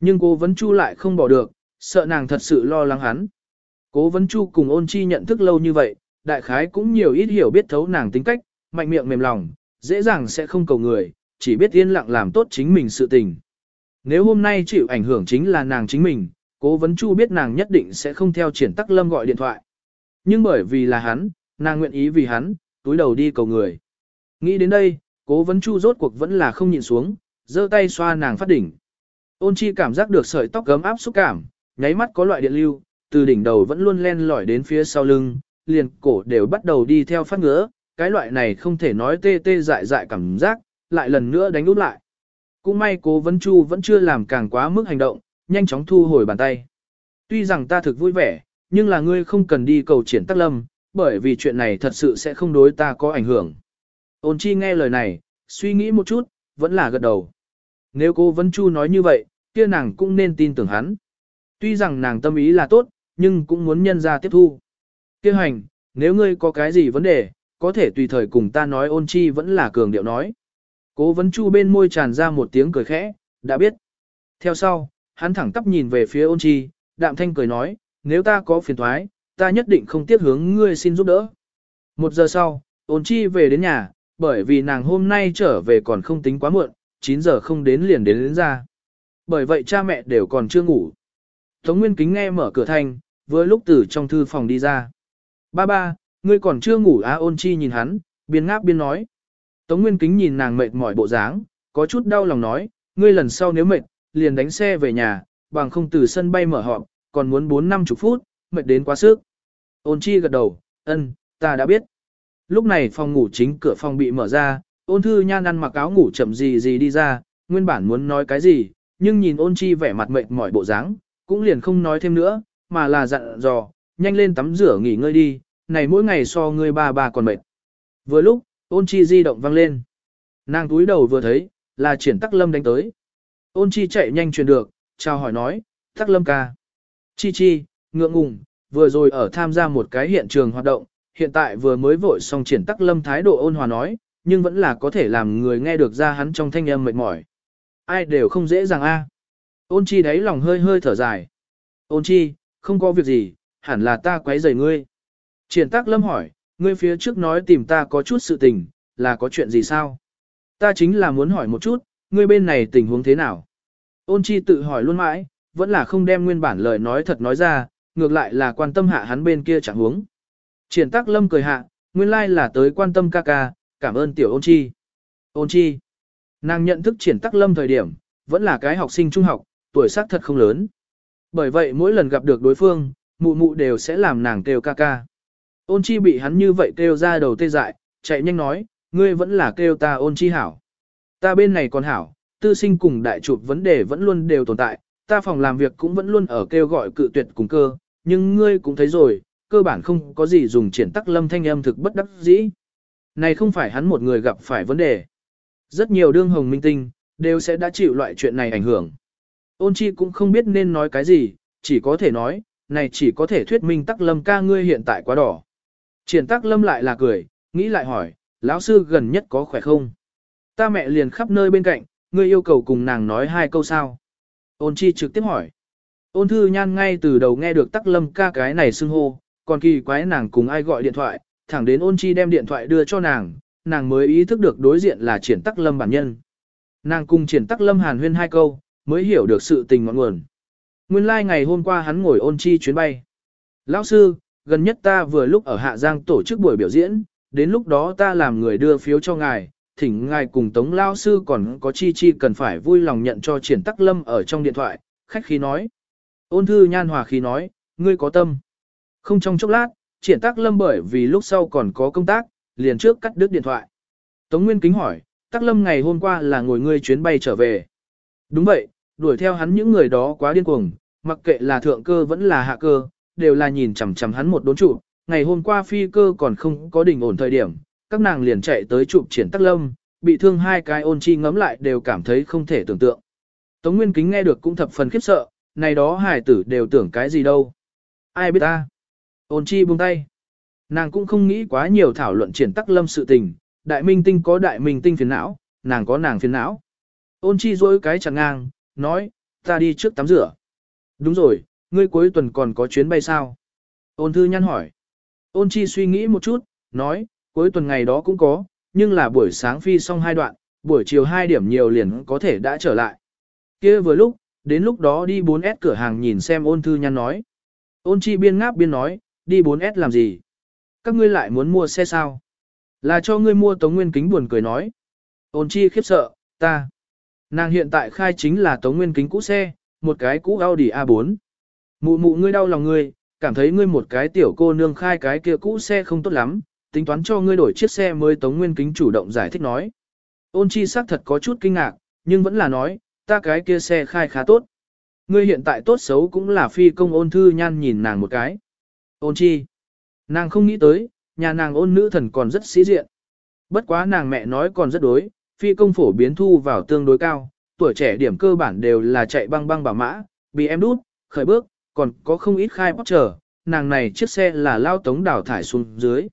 Nhưng cố vấn chu lại không bỏ được, sợ nàng thật sự lo lắng hắn. Cố vấn chu cùng ôn chi nhận thức lâu như vậy, đại khái cũng nhiều ít hiểu biết thấu nàng tính cách, mạnh miệng mềm lòng, dễ dàng sẽ không cầu người, chỉ biết yên lặng làm tốt chính mình sự tình. Nếu hôm nay chịu ảnh hưởng chính là nàng chính mình, cố vấn chu biết nàng nhất định sẽ không theo triển tắc lâm gọi điện thoại. Nhưng bởi vì là hắn, nàng nguyện ý vì hắn, túi đầu đi cầu người. Nghĩ đến đây, cố vấn chu rốt cuộc vẫn là không nhịn xuống, giơ tay xoa nàng phát đỉnh. Ôn chi cảm giác được sợi tóc gấm áp xúc cảm, nháy mắt có loại điện lưu, từ đỉnh đầu vẫn luôn len lỏi đến phía sau lưng, liền cổ đều bắt đầu đi theo phát ngứa, cái loại này không thể nói tê tê dại dại cảm giác, lại lần nữa đánh út lại. Cũng may cố vấn chu vẫn chưa làm càng quá mức hành động, nhanh chóng thu hồi bàn tay. Tuy rằng ta thực vui vẻ, nhưng là ngươi không cần đi cầu triển tắc lâm, bởi vì chuyện này thật sự sẽ không đối ta có ảnh hưởng. Ôn chi nghe lời này, suy nghĩ một chút, vẫn là gật đầu. Nếu cô Vân Chu nói như vậy, kia nàng cũng nên tin tưởng hắn. Tuy rằng nàng tâm ý là tốt, nhưng cũng muốn nhân ra tiếp thu. Kêu hành, nếu ngươi có cái gì vấn đề, có thể tùy thời cùng ta nói ôn chi vẫn là cường điệu nói. Cố vấn chu bên môi tràn ra một tiếng cười khẽ, đã biết. Theo sau, hắn thẳng tắp nhìn về phía ôn chi, đạm thanh cười nói, nếu ta có phiền thoái, ta nhất định không tiếc hướng ngươi xin giúp đỡ. Một giờ sau, ôn chi về đến nhà, bởi vì nàng hôm nay trở về còn không tính quá muộn, 9 giờ không đến liền đến, đến ra. Bởi vậy cha mẹ đều còn chưa ngủ. Tống Nguyên Kính nghe mở cửa thành, với lúc từ trong thư phòng đi ra. Ba ba, ngươi còn chưa ngủ á ôn chi nhìn hắn, biên ngáp biên nói. Tống Nguyên Kính nhìn nàng mệt mỏi bộ dáng, có chút đau lòng nói, ngươi lần sau nếu mệt, liền đánh xe về nhà, bằng không từ sân bay mở họp, còn muốn 4 năm chục phút, mệt đến quá sức. Ôn chi gật đầu, ân, ta đã biết. Lúc này phòng ngủ chính cửa phòng bị mở ra, ôn thư nhan ăn mặc áo ngủ chậm gì gì đi ra, nguyên bản muốn nói cái gì, nhưng nhìn ôn chi vẻ mặt mệt mỏi bộ dáng, cũng liền không nói thêm nữa, mà là dặn dò, nhanh lên tắm rửa nghỉ ngơi đi, này mỗi ngày so ngươi ba bà còn mệt. Vừa lúc, ôn chi di động vang lên. Nàng túi đầu vừa thấy, là triển tắc lâm đánh tới. Ôn chi chạy nhanh truyền được, chào hỏi nói, tắc lâm ca. Chi chi, ngượng ngùng, vừa rồi ở tham gia một cái hiện trường hoạt động, hiện tại vừa mới vội xong triển tắc lâm thái độ ôn hòa nói, nhưng vẫn là có thể làm người nghe được ra hắn trong thanh âm mệt mỏi. Ai đều không dễ dàng a. Ôn chi đáy lòng hơi hơi thở dài. Ôn chi, không có việc gì, hẳn là ta quấy rầy ngươi. Triển tắc lâm hỏi, ngươi phía trước nói tìm ta có chút sự tình, là có chuyện gì sao? Ta chính là muốn hỏi một chút, ngươi bên này tình huống thế nào? Ôn chi tự hỏi luôn mãi, vẫn là không đem nguyên bản lời nói thật nói ra, ngược lại là quan tâm hạ hắn bên kia chẳng huống. Triển tắc lâm cười hạ, nguyên lai là tới quan tâm ca ca, cảm ơn tiểu ôn chi. Ôn chi. Nàng nhận thức triển tắc lâm thời điểm, vẫn là cái học sinh trung học, tuổi tác thật không lớn. Bởi vậy mỗi lần gặp được đối phương, mụ mụ đều sẽ làm nàng kêu ca ca. Ôn chi bị hắn như vậy kêu ra đầu tê dại, chạy nhanh nói, ngươi vẫn là kêu ta ôn chi hảo. Ta bên này còn hảo, tư sinh cùng đại chụp vấn đề vẫn luôn đều tồn tại, ta phòng làm việc cũng vẫn luôn ở kêu gọi cự tuyệt cùng cơ, nhưng ngươi cũng thấy rồi, cơ bản không có gì dùng triển tắc lâm thanh âm thực bất đắc dĩ. Này không phải hắn một người gặp phải vấn đề. Rất nhiều đương hồng minh tinh, đều sẽ đã chịu loại chuyện này ảnh hưởng. Ôn chi cũng không biết nên nói cái gì, chỉ có thể nói, này chỉ có thể thuyết minh tắc lâm ca ngươi hiện tại quá đỏ. Triển tắc lâm lại là cười, nghĩ lại hỏi, lão sư gần nhất có khỏe không? Ta mẹ liền khắp nơi bên cạnh, ngươi yêu cầu cùng nàng nói hai câu sao? Ôn chi trực tiếp hỏi. Ôn thư nhan ngay từ đầu nghe được tắc lâm ca cái này xưng hô, còn kỳ quái nàng cùng ai gọi điện thoại, thẳng đến ôn chi đem điện thoại đưa cho nàng, nàng mới ý thức được đối diện là triển tắc lâm bản nhân. Nàng cùng triển tắc lâm hàn huyên hai câu, mới hiểu được sự tình ngọn nguồn. Nguyên lai like ngày hôm qua hắn ngồi ôn chi chuyến bay. Lão sư, gần nhất ta vừa lúc ở Hạ Giang tổ chức buổi biểu diễn, đến lúc đó ta làm người đưa phiếu cho ngài, thỉnh ngài cùng Tống Lao Sư còn có Chi Chi cần phải vui lòng nhận cho triển tắc lâm ở trong điện thoại, khách khí nói. Ôn thư nhan hòa khí nói, ngươi có tâm. Không trong chốc lát, triển tắc lâm bởi vì lúc sau còn có công tác, liền trước cắt đứt điện thoại. Tống Nguyên kính hỏi, tắc lâm ngày hôm qua là ngồi ngươi chuyến bay trở về. Đúng vậy, đuổi theo hắn những người đó quá điên cuồng, mặc kệ là thượng cơ vẫn là hạ cơ, đều là nhìn chằm chằm hắn một đốn trụ. Ngày hôm qua phi cơ còn không có đỉnh ổn thời điểm, các nàng liền chạy tới chụp triển tắc lâm, bị thương hai cái ôn chi ngấm lại đều cảm thấy không thể tưởng tượng. Tống Nguyên Kính nghe được cũng thập phần khiếp sợ, này đó hải tử đều tưởng cái gì đâu. Ai biết ta? Ôn chi buông tay. Nàng cũng không nghĩ quá nhiều thảo luận triển tắc lâm sự tình, đại minh tinh có đại minh tinh phiền não, nàng có nàng phiền não. Ôn chi dối cái chẳng ngang, nói, ta đi trước tắm rửa. Đúng rồi, ngươi cuối tuần còn có chuyến bay sao? Ôn thư nhăn hỏi. Ôn chi suy nghĩ một chút, nói, cuối tuần ngày đó cũng có, nhưng là buổi sáng phi xong hai đoạn, buổi chiều hai điểm nhiều liền có thể đã trở lại. kia vừa lúc, đến lúc đó đi 4S cửa hàng nhìn xem ôn thư nhăn nói. Ôn chi biên ngáp biên nói, đi 4S làm gì? Các ngươi lại muốn mua xe sao? Là cho ngươi mua Tống Nguyên Kính buồn cười nói. Ôn chi khiếp sợ, ta. Nàng hiện tại khai chính là Tống Nguyên Kính cũ xe, một cái cũ Audi A4. Mụ mụ ngươi đau lòng ngươi, cảm thấy ngươi một cái tiểu cô nương khai cái kia cũ xe không tốt lắm, tính toán cho ngươi đổi chiếc xe mới Tống Nguyên Kính chủ động giải thích nói. Ôn chi xác thật có chút kinh ngạc, nhưng vẫn là nói, ta cái kia xe khai khá tốt. Ngươi hiện tại tốt xấu cũng là phi công ôn thư nhan nhìn nàng một cái. Ôn chi. Nàng không nghĩ tới, nhà nàng ôn nữ thần còn rất sĩ diện. Bất quá nàng mẹ nói còn rất đối, phi công phổ biến thu vào tương đối cao, tuổi trẻ điểm cơ bản đều là chạy băng băng bảo mã, bị em đút, khởi bước, còn có không ít khai bóc trở, nàng này chiếc xe là lao tống đảo thải xuống dưới.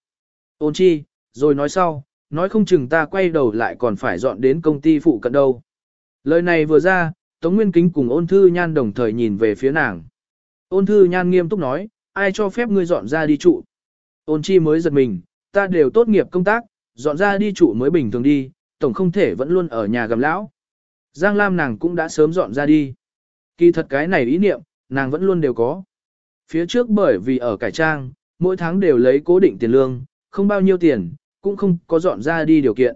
Ôn chi, rồi nói sau, nói không chừng ta quay đầu lại còn phải dọn đến công ty phụ cận đâu. Lời này vừa ra, Tống Nguyên Kính cùng ôn thư nhan đồng thời nhìn về phía nàng. Ôn thư nhan nghiêm túc nói, ai cho phép ngươi dọn ra đi trụ. Ôn chi mới giật mình, ta đều tốt nghiệp công tác, dọn ra đi trụ mới bình thường đi, tổng không thể vẫn luôn ở nhà gầm lão. Giang Lam nàng cũng đã sớm dọn ra đi. Kỳ thật cái này ý niệm, nàng vẫn luôn đều có. Phía trước bởi vì ở cải trang, mỗi tháng đều lấy cố định tiền lương, không bao nhiêu tiền, cũng không có dọn ra đi điều kiện.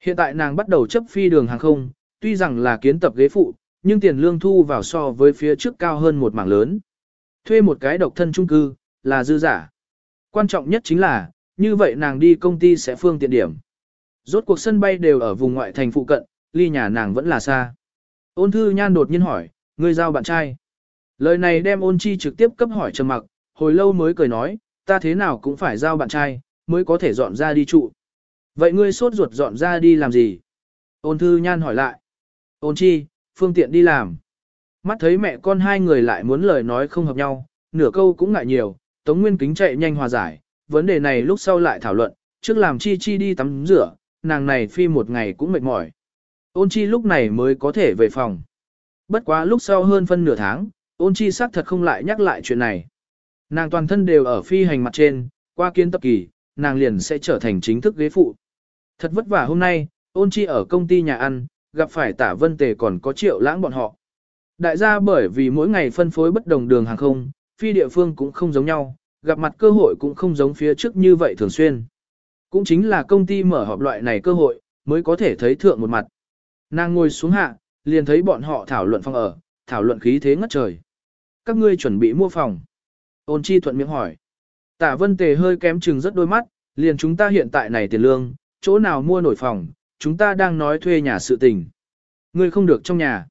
Hiện tại nàng bắt đầu chấp phi đường hàng không, tuy rằng là kiến tập ghế phụ, nhưng tiền lương thu vào so với phía trước cao hơn một mảng lớn. Thuê một cái độc thân chung cư, là dư giả. Quan trọng nhất chính là, như vậy nàng đi công ty sẽ phương tiện điểm. Rốt cuộc sân bay đều ở vùng ngoại thành phụ cận, ly nhà nàng vẫn là xa. Ôn thư nhan đột nhiên hỏi, ngươi giao bạn trai. Lời này đem ôn chi trực tiếp cấp hỏi trầm mặc, hồi lâu mới cười nói, ta thế nào cũng phải giao bạn trai, mới có thể dọn ra đi trụ. Vậy ngươi sốt ruột dọn ra đi làm gì? Ôn thư nhan hỏi lại. Ôn chi, phương tiện đi làm. Mắt thấy mẹ con hai người lại muốn lời nói không hợp nhau, nửa câu cũng ngại nhiều, Tống Nguyên Kính chạy nhanh hòa giải, vấn đề này lúc sau lại thảo luận, trước làm chi chi đi tắm rửa, nàng này phi một ngày cũng mệt mỏi. Ôn chi lúc này mới có thể về phòng. Bất quá lúc sau hơn phân nửa tháng, ôn chi xác thật không lại nhắc lại chuyện này. Nàng toàn thân đều ở phi hành mặt trên, qua kiến tập kỳ, nàng liền sẽ trở thành chính thức ghế phụ. Thật vất vả hôm nay, ôn chi ở công ty nhà ăn, gặp phải tả vân tề còn có triệu lãng bọn họ. Đại gia bởi vì mỗi ngày phân phối bất đồng đường hàng không, phi địa phương cũng không giống nhau, gặp mặt cơ hội cũng không giống phía trước như vậy thường xuyên. Cũng chính là công ty mở họp loại này cơ hội, mới có thể thấy thượng một mặt. Nàng ngồi xuống hạ, liền thấy bọn họ thảo luận phòng ở, thảo luận khí thế ngất trời. Các ngươi chuẩn bị mua phòng. Ôn chi thuận miệng hỏi. Tả vân tề hơi kém chừng rất đôi mắt, liền chúng ta hiện tại này tiền lương, chỗ nào mua nổi phòng, chúng ta đang nói thuê nhà sự tình. Ngươi không được trong nhà.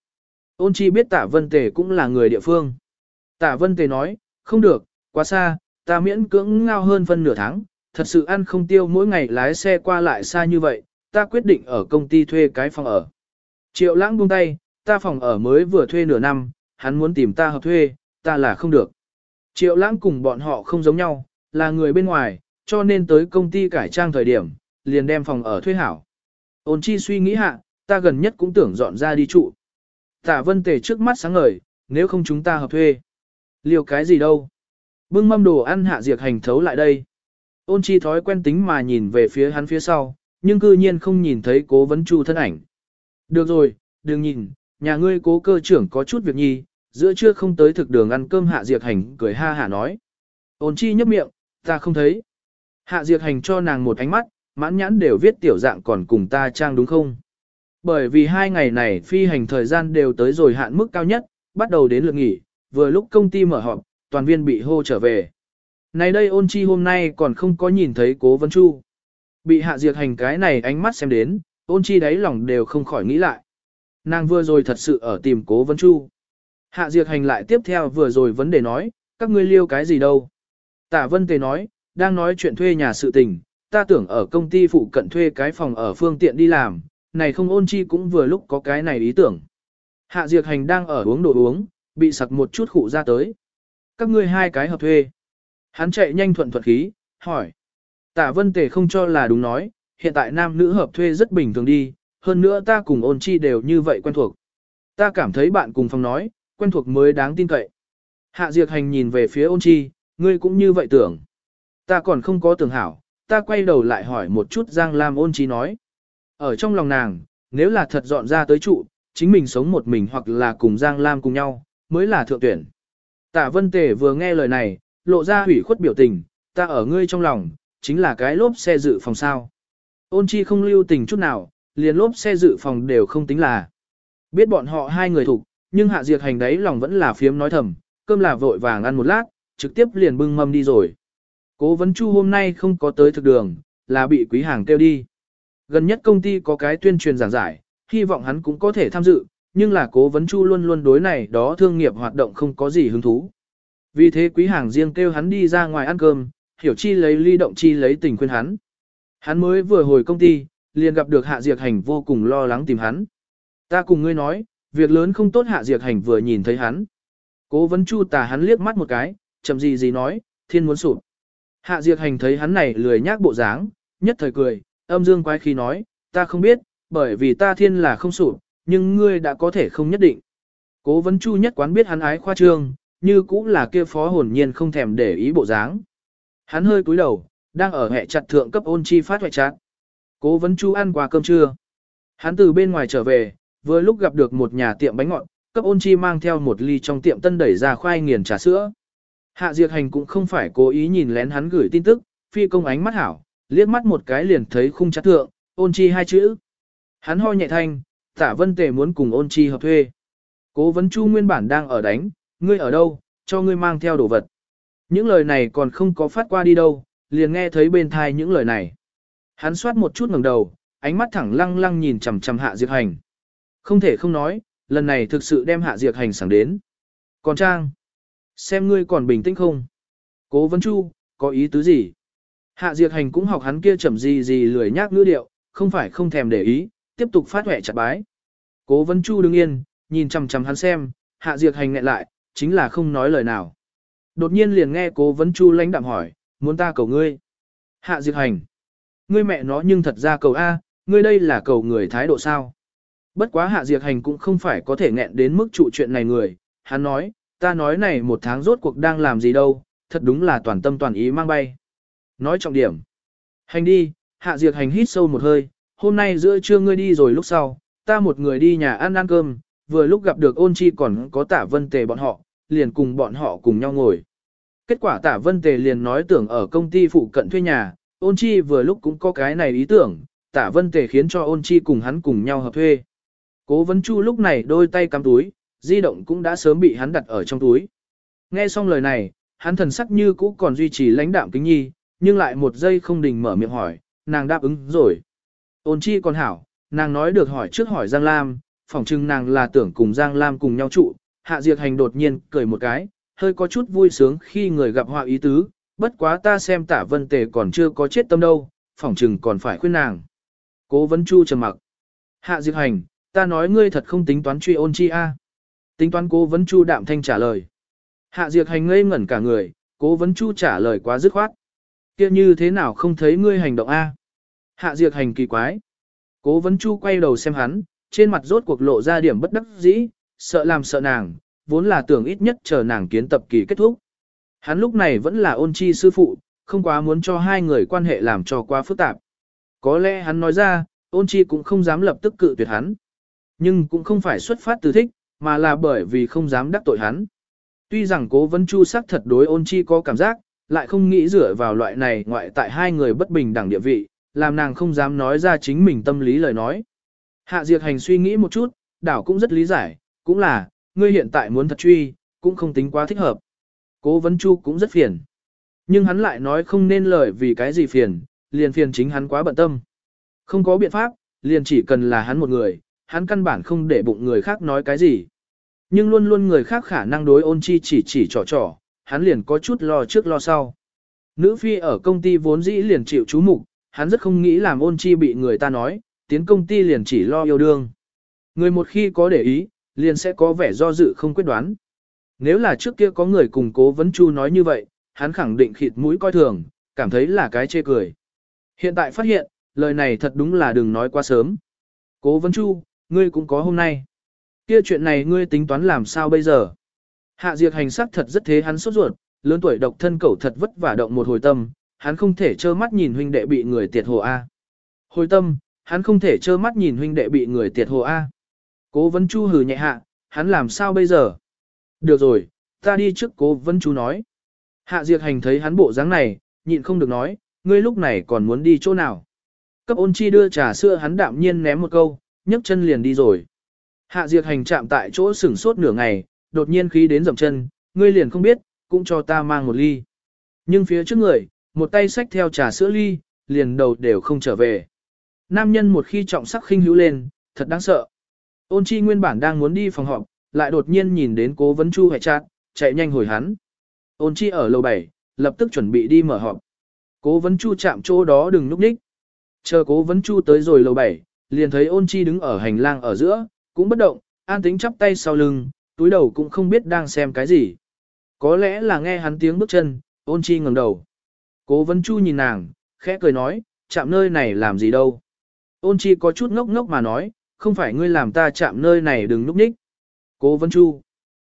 Ôn chi biết tả vân tề cũng là người địa phương. Tả vân tề nói, không được, quá xa, ta miễn cưỡng ngao hơn phân nửa tháng, thật sự ăn không tiêu mỗi ngày lái xe qua lại xa như vậy, ta quyết định ở công ty thuê cái phòng ở. Triệu lãng buông tay, ta phòng ở mới vừa thuê nửa năm, hắn muốn tìm ta hợp thuê, ta là không được. Triệu lãng cùng bọn họ không giống nhau, là người bên ngoài, cho nên tới công ty cải trang thời điểm, liền đem phòng ở thuê hảo. Ôn chi suy nghĩ hạ, ta gần nhất cũng tưởng dọn ra đi trụ. Tả vân tề trước mắt sáng ngời, nếu không chúng ta hợp thuê. Liều cái gì đâu. Bưng mâm đồ ăn hạ diệt hành thấu lại đây. Ôn chi thói quen tính mà nhìn về phía hắn phía sau, nhưng cư nhiên không nhìn thấy cố vấn chu thân ảnh. Được rồi, đừng nhìn, nhà ngươi cố cơ trưởng có chút việc nhi, giữa trưa không tới thực đường ăn cơm hạ diệt hành cười ha hả nói. Ôn chi nhấp miệng, ta không thấy. Hạ Diệt Hành cho nàng một ánh mắt, mãn nhãn đều viết tiểu dạng còn cùng ta trang đúng không? Bởi vì hai ngày này phi hành thời gian đều tới rồi hạn mức cao nhất, bắt đầu đến lượt nghỉ, vừa lúc công ty mở họp, toàn viên bị hô trở về. Này đây ôn chi hôm nay còn không có nhìn thấy cố vấn chu. Bị hạ diệt hành cái này ánh mắt xem đến, ôn chi đáy lòng đều không khỏi nghĩ lại. Nàng vừa rồi thật sự ở tìm cố vấn chu. Hạ diệt hành lại tiếp theo vừa rồi vấn đề nói, các ngươi liêu cái gì đâu. Tả vân tề nói, đang nói chuyện thuê nhà sự tình, ta tưởng ở công ty phụ cận thuê cái phòng ở phương tiện đi làm, này không ôn chi cũng vừa lúc có cái này ý tưởng. Hạ diệt hành đang ở uống đồ uống, bị sặc một chút khụ ra tới. Các ngươi hai cái hợp thuê. Hắn chạy nhanh thuận thuận khí, hỏi. Tả vân tề không cho là đúng nói, hiện tại nam nữ hợp thuê rất bình thường đi, hơn nữa ta cùng ôn chi đều như vậy quen thuộc. Ta cảm thấy bạn cùng phòng nói, quen thuộc mới đáng tin cậy. Hạ Diệt Hành nhìn về phía ôn chi, ngươi cũng như vậy tưởng. Ta còn không có tưởng hảo, ta quay đầu lại hỏi một chút Giang Lam ôn chi nói. Ở trong lòng nàng, nếu là thật dọn ra tới trụ, chính mình sống một mình hoặc là cùng Giang Lam cùng nhau, mới là thượng tuyển. Tạ Vân Tề vừa nghe lời này, lộ ra hủy khuất biểu tình, ta ở ngươi trong lòng, chính là cái lốp xe dự phòng sao. Ôn chi không lưu tình chút nào, liền lốp xe dự phòng đều không tính là. Biết bọn họ hai người thuộc, nhưng hạ diệt hành đấy lòng vẫn là phiếm nói thầm, cơm là vội vàng ăn một lát, trực tiếp liền bưng mâm đi rồi. Cố vấn chu hôm nay không có tới thực đường, là bị quý hàng kêu đi. Gần nhất công ty có cái tuyên truyền giảng giải, hy vọng hắn cũng có thể tham dự, nhưng là cố vấn chu luôn luôn đối này đó thương nghiệp hoạt động không có gì hứng thú. Vì thế quý hàng riêng kêu hắn đi ra ngoài ăn cơm, hiểu chi lấy ly động chi lấy tình khuyên hắn. Hắn mới vừa hồi công ty, liền gặp được hạ diệt hành vô cùng lo lắng tìm hắn. Ta cùng ngươi nói, việc lớn không tốt hạ diệt hành vừa nhìn thấy hắn. Cố vấn chu tà hắn liếc mắt một cái, chậm gì gì nói, thiên muốn sụp. Hạ diệt hành thấy hắn này lười nhác bộ dáng, nhất thời cười, âm dương quái khi nói, ta không biết, bởi vì ta thiên là không sụp, nhưng ngươi đã có thể không nhất định. Cố vấn chu nhất quán biết hắn ái khoa trương, như cũng là kia phó hồn nhiên không thèm để ý bộ dáng. Hắn hơi cúi đầu, đang ở hệ chặt thượng cấp ôn chi phát hoại chát. Cố vấn chu ăn qua cơm trưa. Hắn từ bên ngoài trở về, vừa lúc gặp được một nhà tiệm bánh ngọt, cấp ôn chi mang theo một ly trong tiệm tân đẩy ra khoai nghiền trà sữa. Hạ Diệt Hành cũng không phải cố ý nhìn lén hắn gửi tin tức, phi công ánh mắt hảo, liếc mắt một cái liền thấy khung chát thượng, ôn chi hai chữ. Hắn ho nhẹ thanh, tả vân tề muốn cùng ôn chi hợp thuê. Cố vấn chu nguyên bản đang ở đánh, ngươi ở đâu, cho ngươi mang theo đồ vật. Những lời này còn không có phát qua đi đâu, liền nghe thấy bên thai những lời này. Hắn soát một chút ngẩng đầu, ánh mắt thẳng lăng lăng nhìn chằm chằm hạ diệt hành. Không thể không nói, lần này thực sự đem hạ diệt hành sẵn đến. Còn Trang, xem ngươi còn bình tĩnh không? Cố vấn chu, có ý tứ gì? Hạ diệt hành cũng học hắn kia chậm gì gì lười nhác ngữ điệu, không phải không thèm để ý, tiếp tục phát hỏe chặt bái. Cố vấn chu đứng yên, nhìn chằm chằm hắn xem, hạ diệt hành ngại lại, chính là không nói lời nào. Đột nhiên liền nghe cố vấn chu lãnh đạm hỏi, muốn ta cầu ngươi. Hạ diệt hành. Ngươi mẹ nó nhưng thật ra cầu A, ngươi đây là cầu người thái độ sao. Bất quá hạ diệt hành cũng không phải có thể nghẹn đến mức trụ chuyện này người. Hắn nói, ta nói này một tháng rốt cuộc đang làm gì đâu, thật đúng là toàn tâm toàn ý mang bay. Nói trọng điểm. Hành đi, hạ diệt hành hít sâu một hơi, hôm nay giữa trưa ngươi đi rồi lúc sau, ta một người đi nhà ăn ăn cơm, vừa lúc gặp được ôn chi còn có tả vân tề bọn họ, liền cùng bọn họ cùng nhau ngồi. Kết quả tả vân tề liền nói tưởng ở công ty phụ cận thuê nhà, ôn chi vừa lúc cũng có cái này ý tưởng, tả vân tề khiến cho ôn chi cùng hắn cùng nhau hợp thuê. Cố vấn chu lúc này đôi tay cắm túi, di động cũng đã sớm bị hắn đặt ở trong túi. Nghe xong lời này, hắn thần sắc như cũ còn duy trì lãnh đạm kính nhi, nhưng lại một giây không đình mở miệng hỏi, nàng đáp ứng rồi. Ôn chi còn hảo, nàng nói được hỏi trước hỏi Giang Lam, phỏng chừng nàng là tưởng cùng Giang Lam cùng nhau trụ, hạ diệt hành đột nhiên cười một cái, hơi có chút vui sướng khi người gặp họa ý tứ, bất quá ta xem tả vân tề còn chưa có chết tâm đâu, phỏng chừng còn phải khuyên nàng. Cố vấn chu trầm mặc. Hạ diệt hành, ta nói ngươi thật không tính toán truy ôn chi a. Tính toán cố vấn chu đạm thanh trả lời. Hạ diệt hành ngây ngẩn cả người, cố vấn chu trả lời quá dứt khoát. kia như thế nào không thấy ngươi hành động a? Hạ diệt hành kỳ quái. Cố vấn chu quay đầu xem hắn, trên mặt rốt cuộc lộ ra điểm bất đắc dĩ, sợ làm sợ nàng, vốn là tưởng ít nhất chờ nàng kiến tập kỳ kết thúc. Hắn lúc này vẫn là ôn chi sư phụ, không quá muốn cho hai người quan hệ làm cho quá phức tạp. Có lẽ hắn nói ra, ôn chi cũng không dám lập tức cự tuyệt hắn. Nhưng cũng không phải xuất phát từ thích, mà là bởi vì không dám đắc tội hắn. Tuy rằng cố vấn chu sắc thật đối ôn chi có cảm giác, lại không nghĩ dựa vào loại này ngoại tại hai người bất bình đẳng địa vị, làm nàng không dám nói ra chính mình tâm lý lời nói. Hạ Diệt Hành suy nghĩ một chút, đảo cũng rất lý giải, cũng là, ngươi hiện tại muốn thật truy, cũng không tính quá thích hợp. Cố vấn chu cũng rất phiền. Nhưng hắn lại nói không nên lời vì cái gì phiền, liền phiền chính hắn quá bận tâm. Không có biện pháp, liền chỉ cần là hắn một người, hắn căn bản không để bụng người khác nói cái gì. Nhưng luôn luôn người khác khả năng đối ôn chi chỉ chỉ trò trò, hắn liền có chút lo trước lo sau. Nữ phi ở công ty vốn dĩ liền chịu chú mục, hắn rất không nghĩ làm ôn chi bị người ta nói, tiến công ty liền chỉ lo yêu đương. Người một khi có để ý, liền sẽ có vẻ do dự không quyết đoán. Nếu là trước kia có người cùng cố vấn chu nói như vậy, hắn khẳng định khịt mũi coi thường, cảm thấy là cái chê cười. Hiện tại phát hiện, lời này thật đúng là đừng nói quá sớm. Cố vấn chu, ngươi cũng có hôm nay. Kia chuyện này ngươi tính toán làm sao bây giờ? Hạ diệt hành sắc thật rất thế hắn sốt ruột, lớn tuổi độc thân cẩu thật vất vả động một hồi tâm, hắn không thể trơ mắt nhìn huynh đệ bị người tiệt hồ A. Hồi tâm, hắn không thể trơ mắt nhìn huynh đệ bị người tiệt hồ A. Cố vấn chu hừ nhẹ hạ, hắn làm sao bây giờ? Được rồi, ta đi trước cố vấn chu nói. Hạ diệt hành thấy hắn bộ dáng này, nhịn không được nói, ngươi lúc này còn muốn đi chỗ nào? Cấp ôn chi đưa trà sữa hắn đạm nhiên ném một câu, nhấc chân liền đi rồi. Hạ diệt hành chạm tại chỗ sửng sốt nửa ngày, đột nhiên khí đến dầm chân, ngươi liền không biết, cũng cho ta mang một ly. Nhưng phía trước người, một tay xách theo trà sữa ly, liền đầu đều không trở về. Nam nhân một khi trọng sắc khinh hữu lên, thật đáng sợ. Ôn chi nguyên bản đang muốn đi phòng họp, lại đột nhiên nhìn đến cố vấn chu hệ chát, chạy nhanh hồi hắn. Ôn chi ở lầu 7, lập tức chuẩn bị đi mở họp. Cố vấn chu chạm chỗ đó đừng núp đích. Chờ cố vấn chu tới rồi lầu 7, liền thấy ôn chi đứng ở hành lang ở giữa, cũng bất động, an tính chắp tay sau lưng, túi đầu cũng không biết đang xem cái gì. Có lẽ là nghe hắn tiếng bước chân, ôn chi ngẩng đầu. Cố vấn chu nhìn nàng, khẽ cười nói, chạm nơi này làm gì đâu. Ôn chi có chút ngốc ngốc mà nói, không phải ngươi làm ta chạm nơi này đừng núp ních. Cố vấn chu.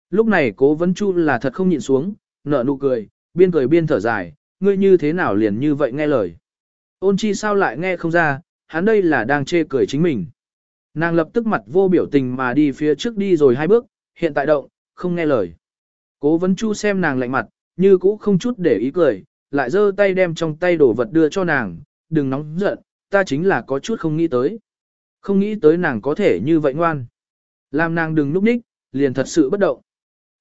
Lúc này cố vấn chu là thật không nhịn xuống, nở nụ cười, biên cười biên thở dài, ngươi như thế nào liền như vậy nghe lời. Ôn chi sao lại nghe không ra, hắn đây là đang chê cười chính mình. Nàng lập tức mặt vô biểu tình mà đi phía trước đi rồi hai bước, hiện tại động, không nghe lời. Cố vấn chu xem nàng lạnh mặt, như cũ không chút để ý cười, lại giơ tay đem trong tay đổ vật đưa cho nàng, đừng nóng giận, ta chính là có chút không nghĩ tới. Không nghĩ tới nàng có thể như vậy ngoan. Làm nàng đừng núp ních, liền thật sự bất động.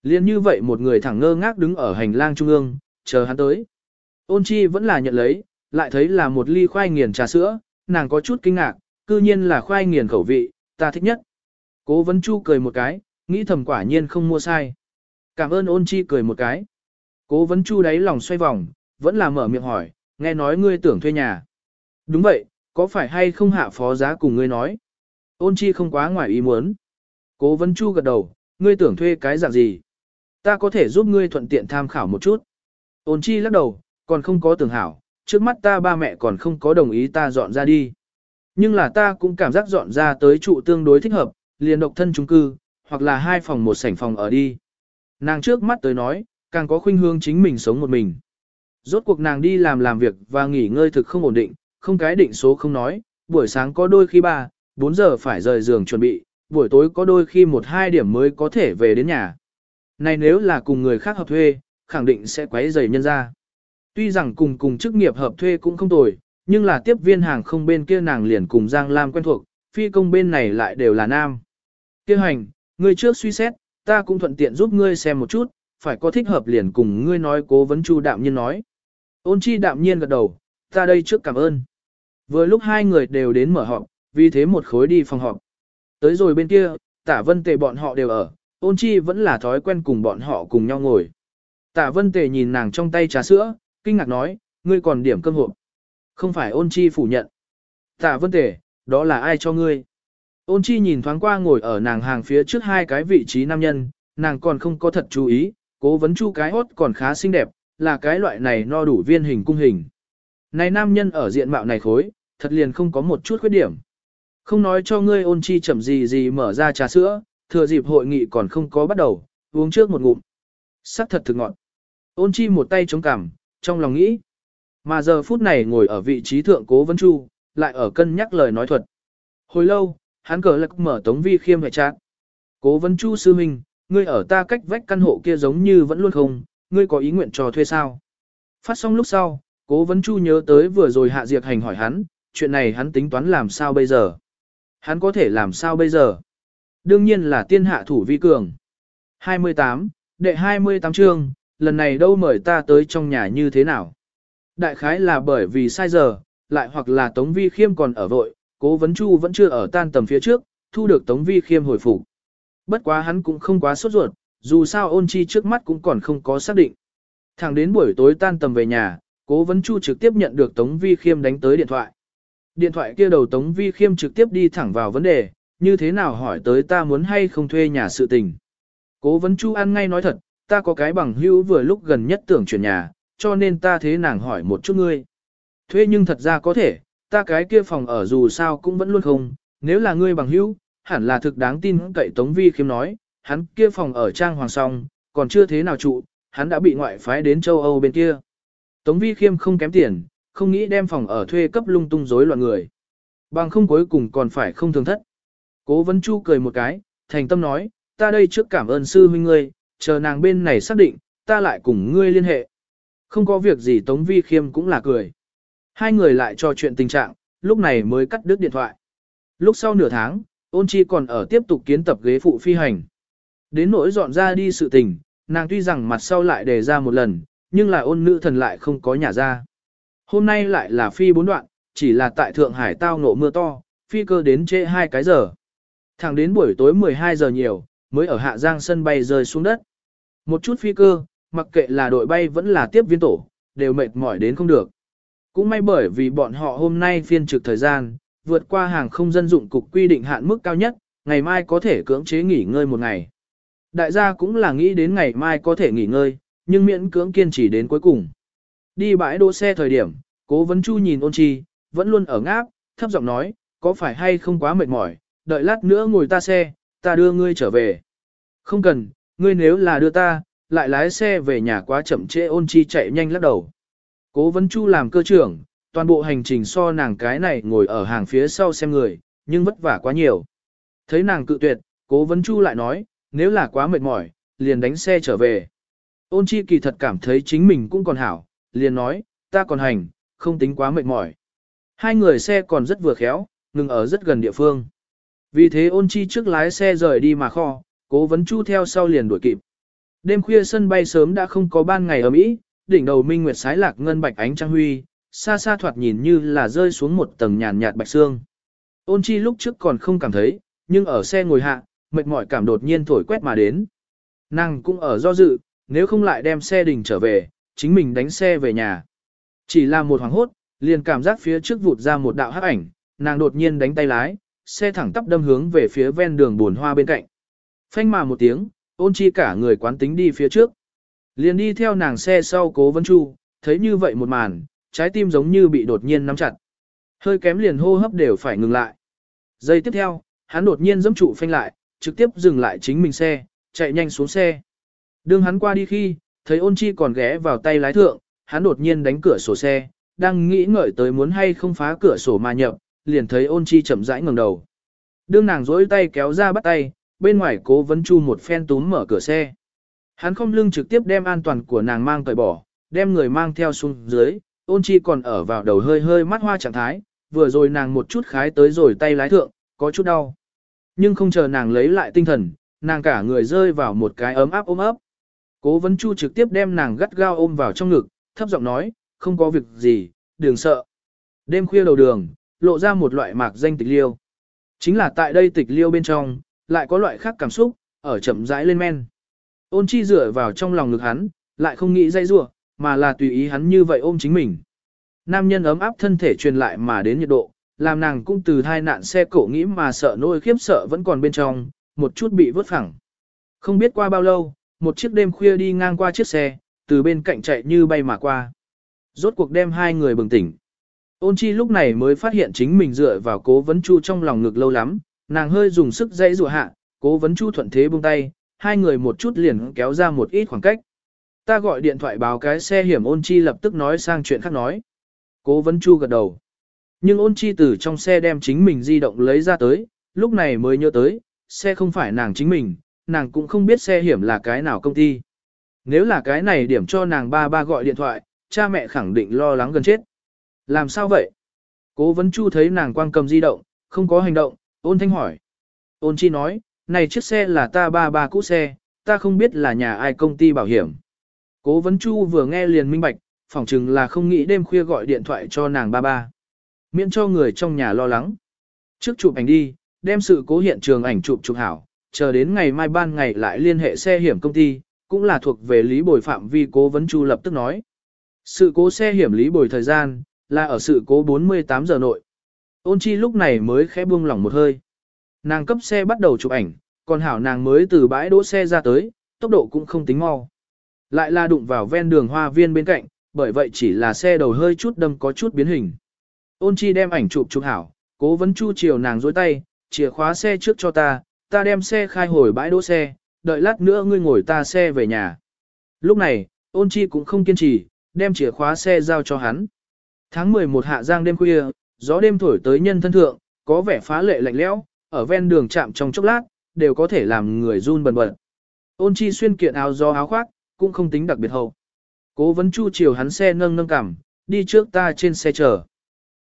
Liền như vậy một người thẳng ngơ ngác đứng ở hành lang trung ương, chờ hắn tới. Ôn chi vẫn là nhận lấy, lại thấy là một ly khoai nghiền trà sữa, nàng có chút kinh ngạc, cư nhiên là khoai nghiền khẩu vị, ta thích nhất. Cố vấn chu cười một cái, nghĩ thầm quả nhiên không mua sai. Cảm ơn ôn chi cười một cái. Cố vấn chu đáy lòng xoay vòng, vẫn là mở miệng hỏi, nghe nói ngươi tưởng thuê nhà. Đúng vậy, có phải hay không hạ phó giá cùng ngươi nói? Ôn chi không quá ngoài ý muốn. Cố vấn chu gật đầu, ngươi tưởng thuê cái dạng gì? Ta có thể giúp ngươi thuận tiện tham khảo một chút. Ôn chi lắc đầu, còn không có tưởng hảo, trước mắt ta ba mẹ còn không có đồng ý ta dọn ra đi. Nhưng là ta cũng cảm giác dọn ra tới trụ tương đối thích hợp, liền độc thân chung cư, hoặc là hai phòng một sảnh phòng ở đi. Nàng trước mắt tới nói, càng có khuynh hương chính mình sống một mình. Rốt cuộc nàng đi làm làm việc và nghỉ ngơi thực không ổn định, không cái định số không nói, buổi sáng có đôi khi 3, 4 giờ phải rời giường chuẩn bị, buổi tối có đôi khi 1-2 điểm mới có thể về đến nhà. Này nếu là cùng người khác hợp thuê, khẳng định sẽ quấy rầy nhân ra. Tuy rằng cùng cùng chức nghiệp hợp thuê cũng không tồi, nhưng là tiếp viên hàng không bên kia nàng liền cùng Giang Lam quen thuộc, phi công bên này lại đều là nam. Kêu hành, ngươi trước suy xét, ta cũng thuận tiện giúp ngươi xem một chút, phải có thích hợp liền cùng ngươi nói cố vấn chu đạm nhiên nói. Ôn chi đạm nhiên gật đầu, ta đây trước cảm ơn. Vừa lúc hai người đều đến mở họp, vì thế một khối đi phòng họp. Tới rồi bên kia, tả vân tề bọn họ đều ở, ôn chi vẫn là thói quen cùng bọn họ cùng nhau ngồi. Tả vân tề nhìn nàng trong tay trà sữa, kinh ngạc nói, ngươi còn điểm cơm hộp. Không phải ôn chi phủ nhận. Tả vân tề, đó là ai cho ngươi? Ôn chi nhìn thoáng qua ngồi ở nàng hàng phía trước hai cái vị trí nam nhân, nàng còn không có thật chú ý, cố vấn chu cái hốt còn khá xinh đẹp, là cái loại này no đủ viên hình cung hình. Này nam nhân ở diện mạo này khối, thật liền không có một chút khuyết điểm. Không nói cho ngươi ôn chi chậm gì gì mở ra trà sữa, thừa dịp hội nghị còn không có bắt đầu, uống trước một ngụm. Sắc thật thực ngọn. Ôn chi một tay chống cằm, trong lòng nghĩ. Mà giờ phút này ngồi ở vị trí thượng cố vấn chu, lại ở cân nhắc lời nói thuật. Hồi lâu, hắn cờ lạc mở tống vi khiêm hệ trạng. Cố vấn chu sư minh, ngươi ở ta cách vách căn hộ kia giống như vẫn luôn không, ngươi có ý nguyện cho thuê sao? Phát xong lúc sau, cố vấn chu nhớ tới vừa rồi hạ diệt hành hỏi hắn, chuyện này hắn tính toán làm sao bây giờ. Hắn có thể làm sao bây giờ? Đương nhiên là tiên hạ thủ vi cường. 28, đệ 28 chương, lần này đâu mời ta tới trong nhà như thế nào? Đại khái là bởi vì sai giờ, lại hoặc là Tống Vi Khiêm còn ở vội, cố vấn chu vẫn chưa ở tan tầm phía trước, thu được Tống Vi Khiêm hồi phục. Bất quá hắn cũng không quá sốt ruột, dù sao ôn chi trước mắt cũng còn không có xác định. Thẳng đến buổi tối tan tầm về nhà, cố vấn chu trực tiếp nhận được Tống Vi Khiêm đánh tới điện thoại. Điện thoại kia đầu Tống Vi Khiêm trực tiếp đi thẳng vào vấn đề, như thế nào hỏi tới ta muốn hay không thuê nhà sự tình. Cố vấn chu ăn ngay nói thật, ta có cái bằng hữu vừa lúc gần nhất tưởng chuyển nhà, cho nên ta thế nàng hỏi một chút ngươi. Thuê nhưng thật ra có thể, ta cái kia phòng ở dù sao cũng vẫn luôn không, nếu là ngươi bằng hữu, hẳn là thực đáng tin cậy Tống Vi Khiêm nói, hắn kia phòng ở Trang Hoàng Song, còn chưa thế nào trụ, hắn đã bị ngoại phái đến châu Âu bên kia. Tống Vi Khiêm không kém tiền, không nghĩ đem phòng ở thuê cấp lung tung rối loạn người. Bằng không cuối cùng còn phải không thường thất. Cố Vân Chu cười một cái, thành tâm nói, ta đây trước cảm ơn sư huynh ngươi, chờ nàng bên này xác định, ta lại cùng ngươi liên hệ. Không có việc gì Tống Vi Khiêm cũng là cười. Hai người lại trò chuyện tình trạng, lúc này mới cắt đứt điện thoại. Lúc sau nửa tháng, ôn chi còn ở tiếp tục kiến tập ghế phụ phi hành. Đến nỗi dọn ra đi sự tình, nàng tuy rằng mặt sau lại đề ra một lần, nhưng là ôn nữ thần lại không có nhà ra. Hôm nay lại là phi bốn đoạn, chỉ là tại Thượng Hải tao nổ mưa to, phi cơ đến trễ hai cái giờ. Thẳng đến buổi tối 12 giờ nhiều, mới ở Hạ Giang sân bay rơi xuống đất. Một chút phi cơ, mặc kệ là đội bay vẫn là tiếp viên tổ, đều mệt mỏi đến không được. Cũng may bởi vì bọn họ hôm nay phiên trực thời gian, vượt qua hàng không dân dụng cục quy định hạn mức cao nhất, ngày mai có thể cưỡng chế nghỉ ngơi một ngày. Đại gia cũng là nghĩ đến ngày mai có thể nghỉ ngơi, nhưng miễn cưỡng kiên trì đến cuối cùng. Đi bãi đỗ xe thời điểm, cố vấn chu nhìn ôn chi, vẫn luôn ở ngáp, thấp giọng nói, có phải hay không quá mệt mỏi, đợi lát nữa ngồi ta xe, ta đưa ngươi trở về. Không cần, ngươi nếu là đưa ta, lại lái xe về nhà quá chậm trễ ôn chi chạy nhanh lắc đầu. Cố vấn chu làm cơ trưởng, toàn bộ hành trình so nàng cái này ngồi ở hàng phía sau xem người, nhưng vất vả quá nhiều. Thấy nàng cự tuyệt, cố vấn chu lại nói, nếu là quá mệt mỏi, liền đánh xe trở về. Ôn chi kỳ thật cảm thấy chính mình cũng còn hảo, liền nói, ta còn hành, không tính quá mệt mỏi. Hai người xe còn rất vừa khéo, ngừng ở rất gần địa phương. Vì thế ôn chi trước lái xe rời đi mà kho, cố vấn chu theo sau liền đuổi kịp. Đêm khuya sân bay sớm đã không có ban ngày ở Mỹ, đỉnh đầu minh nguyệt sái lạc ngân bạch ánh trăng huy, xa xa thoạt nhìn như là rơi xuống một tầng nhàn nhạt bạch xương. Ôn chi lúc trước còn không cảm thấy, nhưng ở xe ngồi hạ, mệt mỏi cảm đột nhiên thổi quét mà đến. Nàng cũng ở do dự, nếu không lại đem xe đình trở về, chính mình đánh xe về nhà. Chỉ là một hoàng hốt, liền cảm giác phía trước vụt ra một đạo hắc ảnh, nàng đột nhiên đánh tay lái, xe thẳng tắp đâm hướng về phía ven đường buồn hoa bên cạnh. Phanh mà một tiếng, ôn chi cả người quán tính đi phía trước. Liền đi theo nàng xe sau cố vấn chu, thấy như vậy một màn, trái tim giống như bị đột nhiên nắm chặt. Hơi kém liền hô hấp đều phải ngừng lại. Giây tiếp theo, hắn đột nhiên giẫm trụ phanh lại, trực tiếp dừng lại chính mình xe, chạy nhanh xuống xe. Đường hắn qua đi khi, thấy ôn chi còn ghé vào tay lái thượng, hắn đột nhiên đánh cửa sổ xe, đang nghĩ ngợi tới muốn hay không phá cửa sổ mà nhập, liền thấy ôn chi chậm rãi ngẩng đầu. Đương nàng dối tay kéo ra bắt tay, bên ngoài cố vấn chu một phen túm mở cửa xe. Hắn không lưng trực tiếp đem an toàn của nàng mang cởi bỏ, đem người mang theo xuống dưới, ôn chi còn ở vào đầu hơi hơi mắt hoa trạng thái, vừa rồi nàng một chút khái tới rồi tay lái thượng, có chút đau. Nhưng không chờ nàng lấy lại tinh thần, nàng cả người rơi vào một cái ấm áp ôm ấp. Cố vấn chu trực tiếp đem nàng gắt gao ôm vào trong ngực, thấp giọng nói, không có việc gì, đừng sợ. Đêm khuya đầu đường, lộ ra một loại mạc danh tịch liêu. Chính là tại đây tịch liêu bên trong, lại có loại khác cảm xúc, ở chậm rãi lên men. Ôn chi dựa vào trong lòng ngực hắn, lại không nghĩ dây rua, mà là tùy ý hắn như vậy ôm chính mình. Nam nhân ấm áp thân thể truyền lại mà đến nhiệt độ, làm nàng cũng từ thai nạn xe cổ nghĩ mà sợ nỗi khiếp sợ vẫn còn bên trong, một chút bị vứt phẳng. Không biết qua bao lâu, một chiếc đêm khuya đi ngang qua chiếc xe, từ bên cạnh chạy như bay mà qua. Rốt cuộc đem hai người bừng tỉnh. Ôn chi lúc này mới phát hiện chính mình dựa vào cố vấn chu trong lòng ngực lâu lắm, nàng hơi dùng sức dãy rùa hạ, cố vấn chu thuận thế buông tay, hai người một chút liền kéo ra một ít khoảng cách. Ta gọi điện thoại báo cái xe hiểm ôn chi lập tức nói sang chuyện khác nói. Cố vấn chu gật đầu. Nhưng ôn chi từ trong xe đem chính mình di động lấy ra tới, lúc này mới nhớ tới, xe không phải nàng chính mình, nàng cũng không biết xe hiểm là cái nào công ty. Nếu là cái này điểm cho nàng ba ba gọi điện thoại, cha mẹ khẳng định lo lắng gần chết. Làm sao vậy? Cố vấn chu thấy nàng quang cầm di động, không có hành động, ôn thanh hỏi. Ôn chi nói, này chiếc xe là ta ba ba cũ xe, ta không biết là nhà ai công ty bảo hiểm. Cố vấn chu vừa nghe liền minh bạch, phỏng chừng là không nghĩ đêm khuya gọi điện thoại cho nàng ba ba. Miễn cho người trong nhà lo lắng. Trước chụp ảnh đi, đem sự cố hiện trường ảnh chụp chụp hảo, chờ đến ngày mai ban ngày lại liên hệ xe hiểm công ty, cũng là thuộc về lý bồi phạm vi cố vấn chu lập tức nói. Sự cố xe hiểm lý bồi thời gian, là ở sự cố 48 giờ nội. Ôn chi lúc này mới khẽ buông lỏng một hơi. Nàng cấp xe bắt đầu chụp ảnh, còn hảo nàng mới từ bãi đỗ xe ra tới, tốc độ cũng không tính mau. Lại là đụng vào ven đường hoa viên bên cạnh, bởi vậy chỉ là xe đầu hơi chút đâm có chút biến hình. Ôn chi đem ảnh chụp chụp hảo, cố vấn chu chiều nàng dối tay, chìa khóa xe trước cho ta, ta đem xe khai hồi bãi đỗ xe, đợi lát nữa ngươi ngồi ta xe về nhà. Lúc này, ôn chi cũng không kiên trì, đem chìa khóa xe giao cho hắn. Tháng 11 hạ giang đêm khuya, gió đêm thổi tới nhân thân thượng, có vẻ phá lệ lạnh lẽo, ở ven đường chạm trong chốc lát, đều có thể làm người run bần bật. Ôn chi xuyên kiện áo gió áo khoác, cũng không tính đặc biệt hậu. Cố vấn chu chiều hắn xe nâng nâng cằm, đi trước ta trên xe chờ.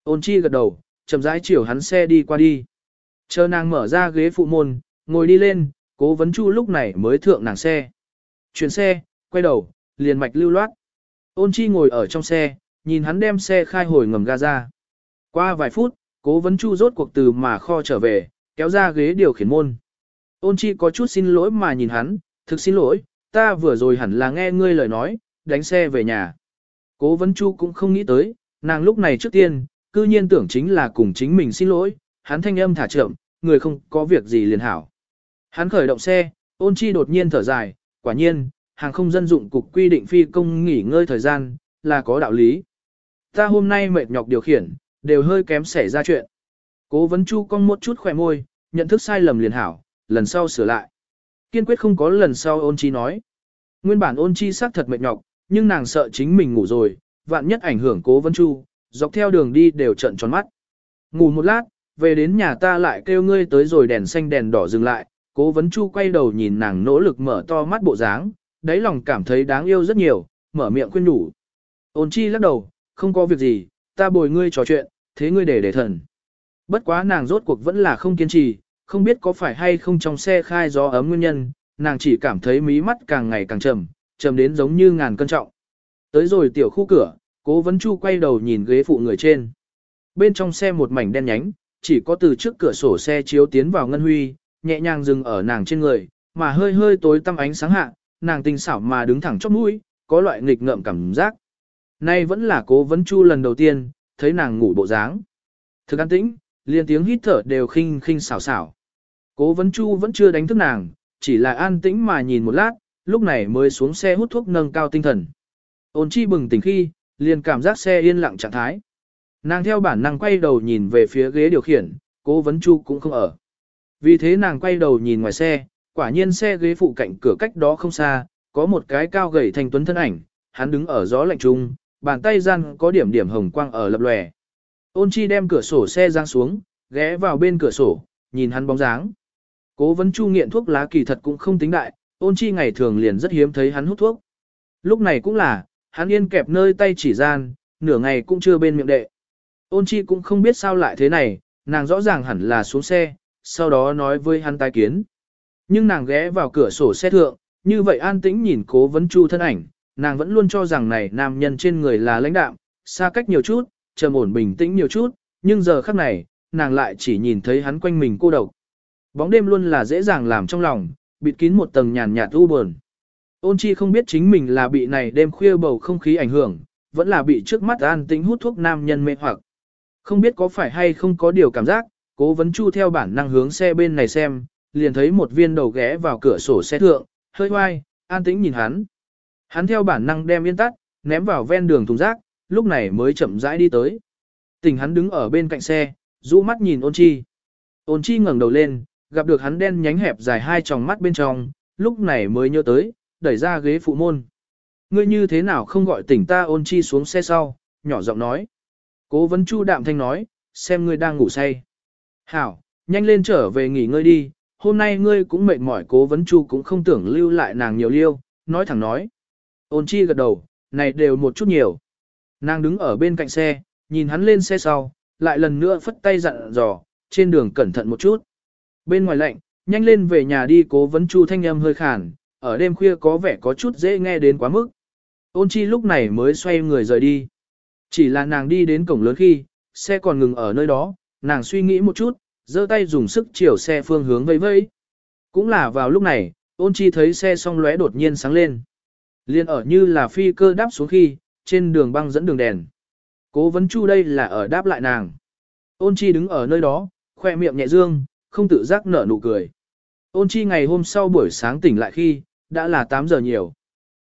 Ôn chi gật đầu, chậm rãi chiều hắn xe đi qua đi. Chờ nàng mở ra ghế phụ môn, ngồi đi lên, cố vấn chu lúc này mới thượng nàng xe. Chuyển xe, quay đầu, liền mạch lưu loát. Ôn chi ngồi ở trong xe, nhìn hắn đem xe khai hồi ngầm ga ra. Qua vài phút, cố vấn chu rốt cuộc từ mà kho trở về, kéo ra ghế điều khiển môn. Ôn chi có chút xin lỗi mà nhìn hắn, thực xin lỗi, ta vừa rồi hẳn là nghe ngươi lời nói, đánh xe về nhà. Cố vấn chu cũng không nghĩ tới, nàng lúc này trước tiên, cư nhiên tưởng chính là cùng chính mình xin lỗi, hắn thanh âm thả chậm, người không có việc gì liền hảo. Hắn khởi động xe, ôn chi đột nhiên thở dài, quả nhiên, hàng không dân dụng cục quy định phi công nghỉ ngơi thời gian, là có đạo lý. Ta hôm nay mệt nhọc điều khiển, đều hơi kém xảy ra chuyện. Cố vấn chu cong một chút khỏe môi, nhận thức sai lầm liền hảo, lần sau sửa lại. Kiên quyết không có lần sau ôn chi nói. Nguyên bản ôn chi xác thật mệt nhọc, nhưng nàng sợ chính mình ngủ rồi, vạn nhất ảnh hưởng cố vấn chu, dọc theo đường đi đều trận tròn mắt. Ngủ một lát, về đến nhà ta lại kêu ngươi tới rồi đèn xanh đèn đỏ dừng lại, cố vấn chu quay đầu nhìn nàng nỗ lực mở to mắt bộ dáng, đáy lòng cảm thấy đáng yêu rất nhiều, mở miệng khuyên nhủ. Ôn chi lắc đầu, không có việc gì, ta bồi ngươi trò chuyện, thế ngươi để để thần. Bất quá nàng rốt cuộc vẫn là không kiên trì, không biết có phải hay không trong xe khai gió ấm nguyên nhân, nàng chỉ cảm thấy mí mắt càng ngày càng trầm, trầm đến giống như ngàn cân trọng. Tới rồi tiểu khu cửa, cố vấn chu quay đầu nhìn ghế phụ người trên. Bên trong xe một mảnh đen nhánh, chỉ có từ trước cửa sổ xe chiếu tiến vào ngân huy, nhẹ nhàng dừng ở nàng trên người, mà hơi hơi tối tăm ánh sáng hạ, nàng tinh xảo mà đứng thẳng chóp mũi, có loại nghịch ngợm cảm giác. Nay vẫn là cố vấn chu lần đầu tiên, thấy nàng ngủ bộ dáng. Thực an tĩnh, liền tiếng hít thở đều khinh khinh xảo xảo. Cố vấn chu vẫn chưa đánh thức nàng, chỉ là an tĩnh mà nhìn một lát, lúc này mới xuống xe hút thuốc nâng cao tinh thần. Ôn chi bừng tỉnh khi, liền cảm giác xe yên lặng trạng thái. Nàng theo bản năng quay đầu nhìn về phía ghế điều khiển, cố vấn chu cũng không ở. Vì thế nàng quay đầu nhìn ngoài xe, quả nhiên xe ghế phụ cạnh cửa cách đó không xa, có một cái cao gầy thanh tuấn thân ảnh, hắn đứng ở gió lạnh trung, bàn tay gian có điểm điểm hồng quang ở lập lòe. Ôn chi đem cửa sổ xe giang xuống, ghé vào bên cửa sổ, nhìn hắn bóng dáng. Cố vấn chu nghiện thuốc lá kỳ thật cũng không tính đại, ôn chi ngày thường liền rất hiếm thấy hắn hút thuốc. Lúc này cũng là, hắn yên kẹp nơi tay chỉ gian, nửa ngày cũng chưa bên miệng đệ. Ôn chi cũng không biết sao lại thế này, nàng rõ ràng hẳn là xuống xe, sau đó nói với hắn tai kiến. Nhưng nàng ghé vào cửa sổ xe thượng, như vậy an tĩnh nhìn cố vấn chu thân ảnh, nàng vẫn luôn cho rằng này nam nhân trên người là lãnh đạm, xa cách nhiều chút, trầm ổn bình tĩnh nhiều chút, nhưng giờ khắc này, nàng lại chỉ nhìn thấy hắn quanh mình cô độc. Bóng đêm luôn là dễ dàng làm trong lòng, bịt kín một tầng nhàn nhạt u buồn. Ôn chi không biết chính mình là bị này đêm khuya bầu không khí ảnh hưởng, vẫn là bị trước mắt an tĩnh hút thuốc nam nhân mê hoặc. Không biết có phải hay không có điều cảm giác, cố vấn chu theo bản năng hướng xe bên này xem, liền thấy một viên đầu ghé vào cửa sổ xe thượng, hơi hoai, an tĩnh nhìn hắn. Hắn theo bản năng đem yên tắt, ném vào ven đường thùng rác, lúc này mới chậm rãi đi tới. Tình hắn đứng ở bên cạnh xe, rũ mắt nhìn ôn chi. Ôn chi ngẩng đầu lên, gặp được hắn đen nhánh hẹp dài hai tròng mắt bên trong, lúc này mới nhớ tới, đẩy ra ghế phụ môn. Ngươi như thế nào không gọi tỉnh ta ôn chi xuống xe sau, nhỏ giọng nói. Cố vấn chu đạm thanh nói, xem ngươi đang ngủ say. Hảo, nhanh lên trở về nghỉ ngơi đi, hôm nay ngươi cũng mệt mỏi cố vấn chu cũng không tưởng lưu lại nàng nhiều liêu, nói thẳng nói. Ôn chi gật đầu, này đều một chút nhiều. Nàng đứng ở bên cạnh xe, nhìn hắn lên xe sau, lại lần nữa phất tay dặn dò, trên đường cẩn thận một chút. Bên ngoài lạnh, nhanh lên về nhà đi cố vấn chu thanh âm hơi khàn, ở đêm khuya có vẻ có chút dễ nghe đến quá mức. Ôn chi lúc này mới xoay người rời đi. Chỉ là nàng đi đến cổng lớn khi, xe còn ngừng ở nơi đó, nàng suy nghĩ một chút, giơ tay dùng sức chiều xe phương hướng vây vây. Cũng là vào lúc này, ôn chi thấy xe song lóe đột nhiên sáng lên. Liên ở như là phi cơ đáp xuống khi, trên đường băng dẫn đường đèn. Cố vấn chu đây là ở đáp lại nàng. Ôn chi đứng ở nơi đó, khoe miệng nhẹ dương, không tự giác nở nụ cười. Ôn chi ngày hôm sau buổi sáng tỉnh lại khi, đã là 8 giờ nhiều.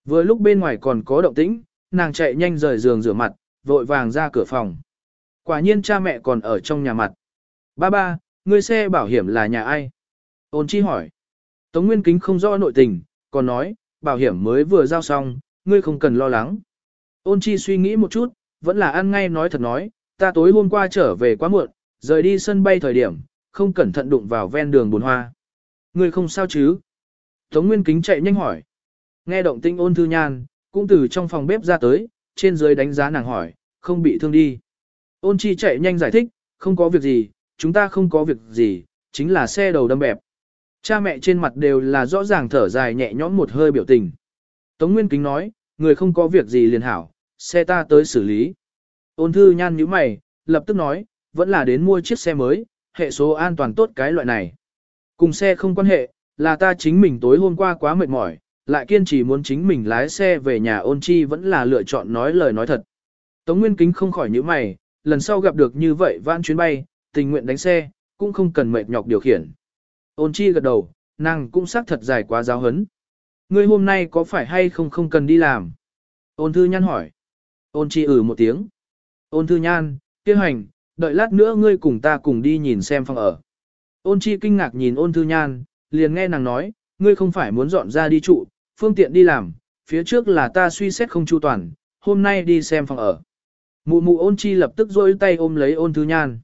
Vừa lúc bên ngoài còn có động tĩnh, nàng chạy nhanh rời giường rửa mặt, vội vàng ra cửa phòng. Quả nhiên cha mẹ còn ở trong nhà mặt. Ba ba, người xe bảo hiểm là nhà ai? Ôn chi hỏi. Tống Nguyên Kính không rõ nội tình, còn nói, bảo hiểm mới vừa giao xong, ngươi không cần lo lắng. Ôn chi suy nghĩ một chút, vẫn là ăn ngay nói thật nói, ta tối hôm qua trở về quá muộn, rời đi sân bay thời điểm, không cẩn thận đụng vào ven đường bùn hoa. Ngươi không sao chứ? Tống Nguyên Kính chạy nhanh hỏi. Nghe động tinh ôn thư nhan, cũng từ trong phòng bếp ra tới, trên dưới đánh giá nàng hỏi, không bị thương đi. Ôn chi chạy nhanh giải thích, không có việc gì, chúng ta không có việc gì, chính là xe đầu đâm bẹp. Cha mẹ trên mặt đều là rõ ràng thở dài nhẹ nhõm một hơi biểu tình. Tống Nguyên Kính nói, người không có việc gì liền hảo, xe ta tới xử lý. Ôn thư nhan nhíu mày, lập tức nói, vẫn là đến mua chiếc xe mới, hệ số an toàn tốt cái loại này. Cùng xe không quan hệ, là ta chính mình tối hôm qua quá mệt mỏi, lại kiên trì muốn chính mình lái xe về nhà ôn chi vẫn là lựa chọn nói lời nói thật. Tống Nguyên Kính không khỏi nhíu mày, lần sau gặp được như vậy vãn chuyến bay, tình nguyện đánh xe, cũng không cần mệt nhọc điều khiển. Ôn chi gật đầu, nàng cũng xác thật dài quá giáo hấn. Ngươi hôm nay có phải hay không không cần đi làm? Ôn thư nhan hỏi. Ôn chi ử ừ một tiếng. Ôn thư nhan, kêu hành, đợi lát nữa ngươi cùng ta cùng đi nhìn xem phòng ở. Ôn chi kinh ngạc nhìn ôn thư nhan, liền nghe nàng nói, ngươi không phải muốn dọn ra đi trụ, phương tiện đi làm, phía trước là ta suy xét không chu toàn, hôm nay đi xem phòng ở. Mụ mụ ôn chi lập tức rôi tay ôm lấy ôn thư nhan.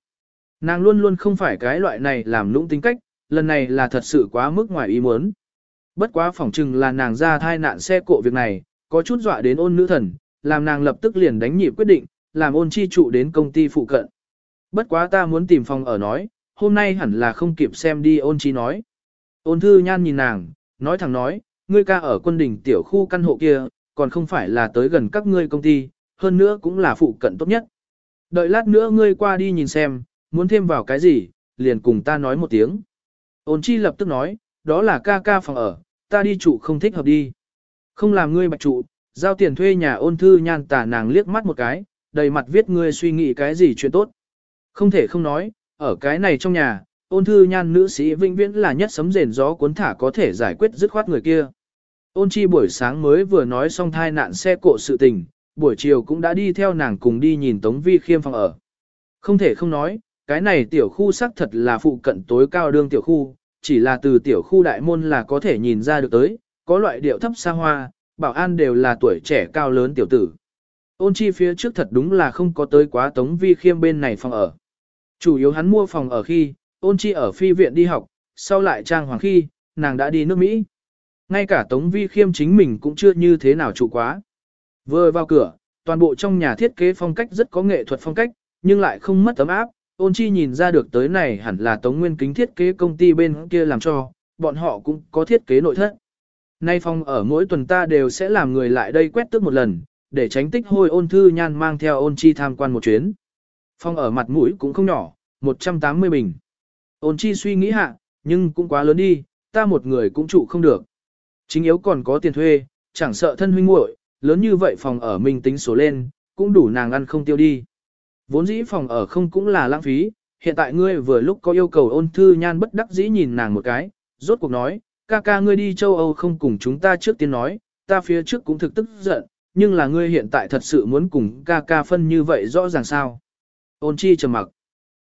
Nàng luôn luôn không phải cái loại này làm lũng tính cách, lần này là thật sự quá mức ngoài ý muốn. Bất quá phỏng chừng là nàng ra thai nạn xe cộ việc này, có chút dọa đến ôn nữ thần, làm nàng lập tức liền đánh nhịp quyết định, làm ôn chi trụ đến công ty phụ cận. Bất quá ta muốn tìm phòng ở nói, hôm nay hẳn là không kịp xem đi ôn chi nói. Ôn thư nhan nhìn nàng, nói thẳng nói, ngươi ca ở quân đỉnh tiểu khu căn hộ kia, còn không phải là tới gần các ngươi công ty, hơn nữa cũng là phụ cận tốt nhất. Đợi lát nữa ngươi qua đi nhìn xem, muốn thêm vào cái gì, liền cùng ta nói một tiếng. Ôn chi lập tức nói, đó là ca ca phòng ở, ta đi trụ không thích hợp đi. Không làm ngươi bạch trụ, giao tiền thuê nhà ôn thư nhan tả nàng liếc mắt một cái, đầy mặt viết ngươi suy nghĩ cái gì chuyện tốt. Không thể không nói, ở cái này trong nhà, ôn thư nhan nữ sĩ vĩnh viễn là nhất sấm rền gió cuốn thả có thể giải quyết dứt khoát người kia. Ôn chi buổi sáng mới vừa nói xong thai nạn xe cộ sự tình, buổi chiều cũng đã đi theo nàng cùng đi nhìn Tống Vi Khiêm phòng ở. Không thể không nói, cái này tiểu khu xác thật là phụ cận tối cao đương tiểu khu, chỉ là từ tiểu khu đại môn là có thể nhìn ra được tới, có loại điệu thấp xa hoa, bảo an đều là tuổi trẻ cao lớn tiểu tử. Ôn chi phía trước thật đúng là không có tới quá Tống Vi Khiêm bên này phòng ở. Chủ yếu hắn mua phòng ở khi, ôn chi ở phi viện đi học, sau lại trang hoàng khi, nàng đã đi nước Mỹ. Ngay cả Tống Vi Khiêm chính mình cũng chưa như thế nào trụ quá. Vừa vào cửa, toàn bộ trong nhà thiết kế phong cách rất có nghệ thuật phong cách, nhưng lại không mất tấm áp. Ôn chi nhìn ra được tới này hẳn là Tống Nguyên Kính thiết kế công ty bên kia làm cho, bọn họ cũng có thiết kế nội thất. Nay phong ở mỗi tuần ta đều sẽ làm người lại đây quét tước một lần, để tránh tích hôi ôn thư nhan mang theo ôn chi tham quan một chuyến. Phong ở mặt mũi cũng không nhỏ, 180 bình. Ôn chi suy nghĩ hạ, nhưng cũng quá lớn đi, ta một người cũng trụ không được. Chính yếu còn có tiền thuê, chẳng sợ thân huynh muội, lớn như vậy phòng ở mình tính số lên, cũng đủ nàng ăn không tiêu đi. Vốn dĩ phòng ở không cũng là lãng phí, hiện tại ngươi vừa lúc có yêu cầu ôn thư nhan bất đắc dĩ nhìn nàng một cái, rốt cuộc nói, ca ca ngươi đi châu Âu không cùng chúng ta trước tiên nói, ta phía trước cũng thực tức giận, nhưng là ngươi hiện tại thật sự muốn cùng ca ca phân như vậy rõ ràng sao. Ôn chi trầm mặc.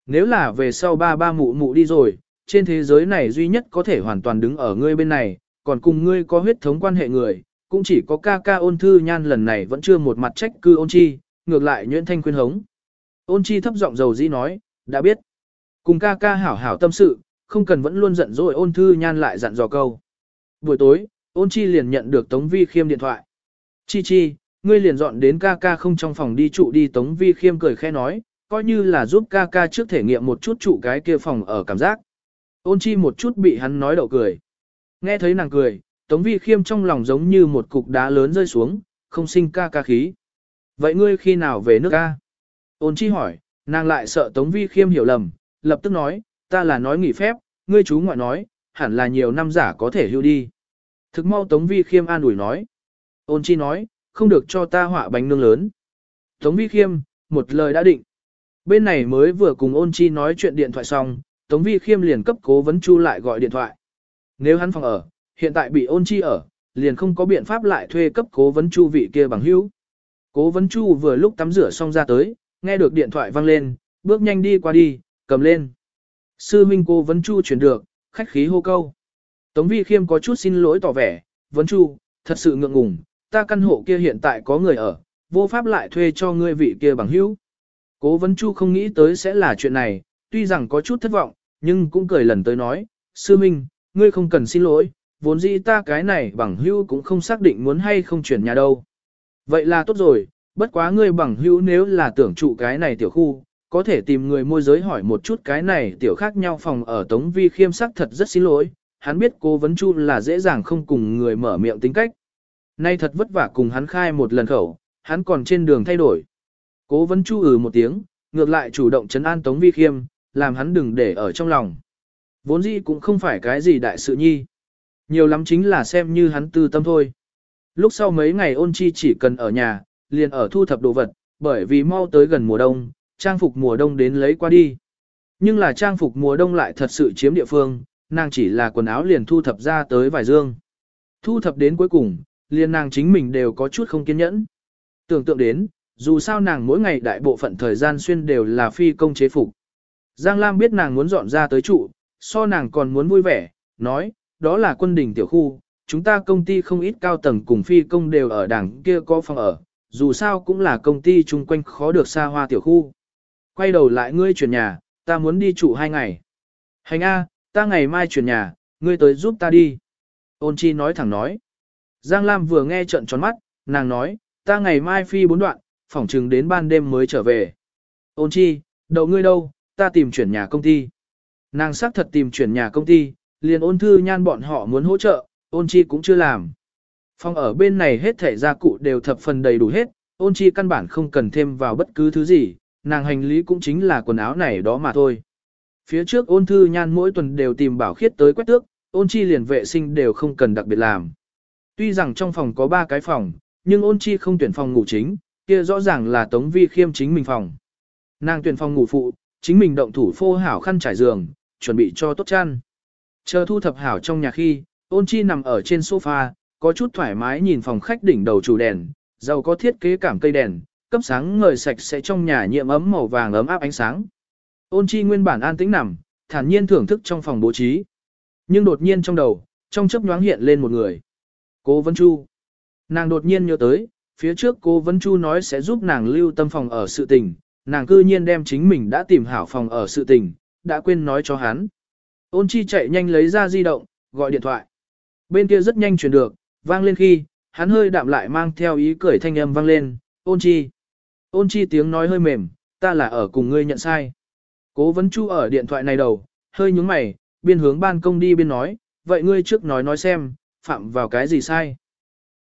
Nếu là về sau ba ba mụ mụ đi rồi, trên thế giới này duy nhất có thể hoàn toàn đứng ở ngươi bên này, còn cùng ngươi có huyết thống quan hệ người, cũng chỉ có ca ca ôn thư nhan lần này vẫn chưa một mặt trách cư ôn chi, ngược lại nhuyễn thanh khuyên hống. Ôn chi thấp giọng dầu dĩ nói, đã biết. Cùng ca ca hảo hảo tâm sự, không cần vẫn luôn giận dỗi ôn thư nhan lại dặn dò câu. Buổi tối, ôn chi liền nhận được Tống Vi Khiêm điện thoại. Chi chi, ngươi liền dọn đến ca ca không trong phòng đi trụ đi Tống Vi Khiêm cười khẽ nói, coi như là giúp ca ca trước thể nghiệm một chút trụ cái kia phòng ở cảm giác. Ôn chi một chút bị hắn nói đậu cười. Nghe thấy nàng cười, Tống Vi Khiêm trong lòng giống như một cục đá lớn rơi xuống, không sinh ca ca khí. Vậy ngươi khi nào về nước ca? Ôn chi hỏi, nàng lại sợ Tống Vi Khiêm hiểu lầm, lập tức nói, ta là nói nghỉ phép, ngươi chú ngoại nói, hẳn là nhiều năm giả có thể hưu đi. Thực mau Tống Vi Khiêm an ủi nói. Ôn chi nói, không được cho ta họa bánh nương lớn. Tống Vi Khiêm, một lời đã định. Bên này mới vừa cùng ôn chi nói chuyện điện thoại xong, Tống Vi Khiêm liền cấp cố vấn chu lại gọi điện thoại. Nếu hắn phòng ở, hiện tại bị ôn chi ở, liền không có biện pháp lại thuê cấp cố vấn chu vị kia bằng hữu. Cố vấn chu vừa lúc tắm rửa xong ra tới, nghe được điện thoại vang lên, bước nhanh đi qua đi, cầm lên. Sư minh cô vấn chu chuyển được, khách khí hô câu. Tống vi khiêm có chút xin lỗi tỏ vẻ, vấn chu, thật sự ngượng ngùng, ta căn hộ kia hiện tại có người ở, vô pháp lại thuê cho ngươi vị kia bằng hữu. Cố vấn chu không nghĩ tới sẽ là chuyện này, tuy rằng có chút thất vọng, nhưng cũng cười lần tới nói, sư minh, ngươi không cần xin lỗi, vốn dĩ ta cái này bằng hữu cũng không xác định muốn hay không chuyển nhà đâu. Vậy là tốt rồi, bất quá ngươi bằng hữu nếu là tưởng trụ cái này tiểu khu, có thể tìm người môi giới hỏi một chút cái này tiểu khác nhau phòng ở Tống Vi khiêm sắc thật rất xin lỗi, hắn biết cô vấn chu là dễ dàng không cùng người mở miệng tính cách. Nay thật vất vả cùng hắn khai một lần khẩu, hắn còn trên đường thay đổi. Cố vấn chu ừ một tiếng, ngược lại chủ động chấn an Tống Vi khiêm, làm hắn đừng để ở trong lòng. Vốn dĩ cũng không phải cái gì đại sự nhi. Nhiều lắm chính là xem như hắn tư tâm thôi. Lúc sau mấy ngày ôn chi chỉ cần ở nhà, liền ở thu thập đồ vật, bởi vì mau tới gần mùa đông, trang phục mùa đông đến lấy qua đi. Nhưng là trang phục mùa đông lại thật sự chiếm địa phương, nàng chỉ là quần áo liền thu thập ra tới vài dương. Thu thập đến cuối cùng, liền nàng chính mình đều có chút không kiên nhẫn. Tưởng tượng đến, dù sao nàng mỗi ngày đại bộ phận thời gian xuyên đều là phi công chế phục. Giang Lam biết nàng muốn dọn ra tới trụ, so nàng còn muốn vui vẻ, nói, đó là quân đình tiểu khu, chúng ta công ty không ít cao tầng cùng phi công đều ở đảng kia có phòng ở, dù sao cũng là công ty chung quanh khó được xa hoa tiểu khu. Quay đầu lại ngươi chuyển nhà, ta muốn đi trụ hai ngày. Hành A, ta ngày mai chuyển nhà, ngươi tới giúp ta đi. Ôn chi nói thẳng nói. Giang Lam vừa nghe trận tròn mắt, nàng nói, ta ngày mai phi bốn đoạn, phỏng chừng đến ban đêm mới trở về. Ôn chi, đậu ngươi đâu, ta tìm chuyển nhà công ty. Nàng xác thật tìm chuyển nhà công ty, liền ôn thư nhan bọn họ muốn hỗ trợ, ôn chi cũng chưa làm. Phòng ở bên này hết thể gia cụ đều thập phần đầy đủ hết, ôn chi căn bản không cần thêm vào bất cứ thứ gì, nàng hành lý cũng chính là quần áo này đó mà thôi. Phía trước ôn thư nhan mỗi tuần đều tìm bảo khiết tới quét tước, ôn chi liền vệ sinh đều không cần đặc biệt làm. Tuy rằng trong phòng có 3 cái phòng, nhưng ôn chi không tuyển phòng ngủ chính, kia rõ ràng là tống vi khiêm chính mình phòng. Nàng tuyển phòng ngủ phụ, chính mình động thủ phô hảo khăn trải giường, chuẩn bị cho tốt chăn. Chờ thu thập hảo trong nhà khi, ôn chi nằm ở trên sofa, có chút thoải mái nhìn phòng khách đỉnh đầu chủ đèn, giàu có thiết kế cảm cây đèn, cấp sáng ngời sạch sẽ trong nhà nhiệm ấm màu vàng ấm áp ánh sáng. Ôn chi nguyên bản an tĩnh nằm, thản nhiên thưởng thức trong phòng bố trí. Nhưng đột nhiên trong đầu, trong chớp nhoáng hiện lên một người. Cố Vân Chu. Nàng đột nhiên nhớ tới, phía trước cô Vân Chu nói sẽ giúp nàng lưu tâm phòng ở sự tình, nàng cư nhiên đem chính mình đã tìm hảo phòng ở sự tình, đã quên nói cho hắn. Ôn chi chạy nhanh lấy ra di động, gọi điện thoại. Bên kia rất nhanh chuyển được, vang lên khi, hắn hơi đạm lại mang theo ý cười thanh âm vang lên, ôn chi. Ôn chi tiếng nói hơi mềm, ta là ở cùng ngươi nhận sai. Cố vấn chu ở điện thoại này đầu, hơi nhúng mày, biên hướng ban công đi biên nói, vậy ngươi trước nói nói xem, phạm vào cái gì sai.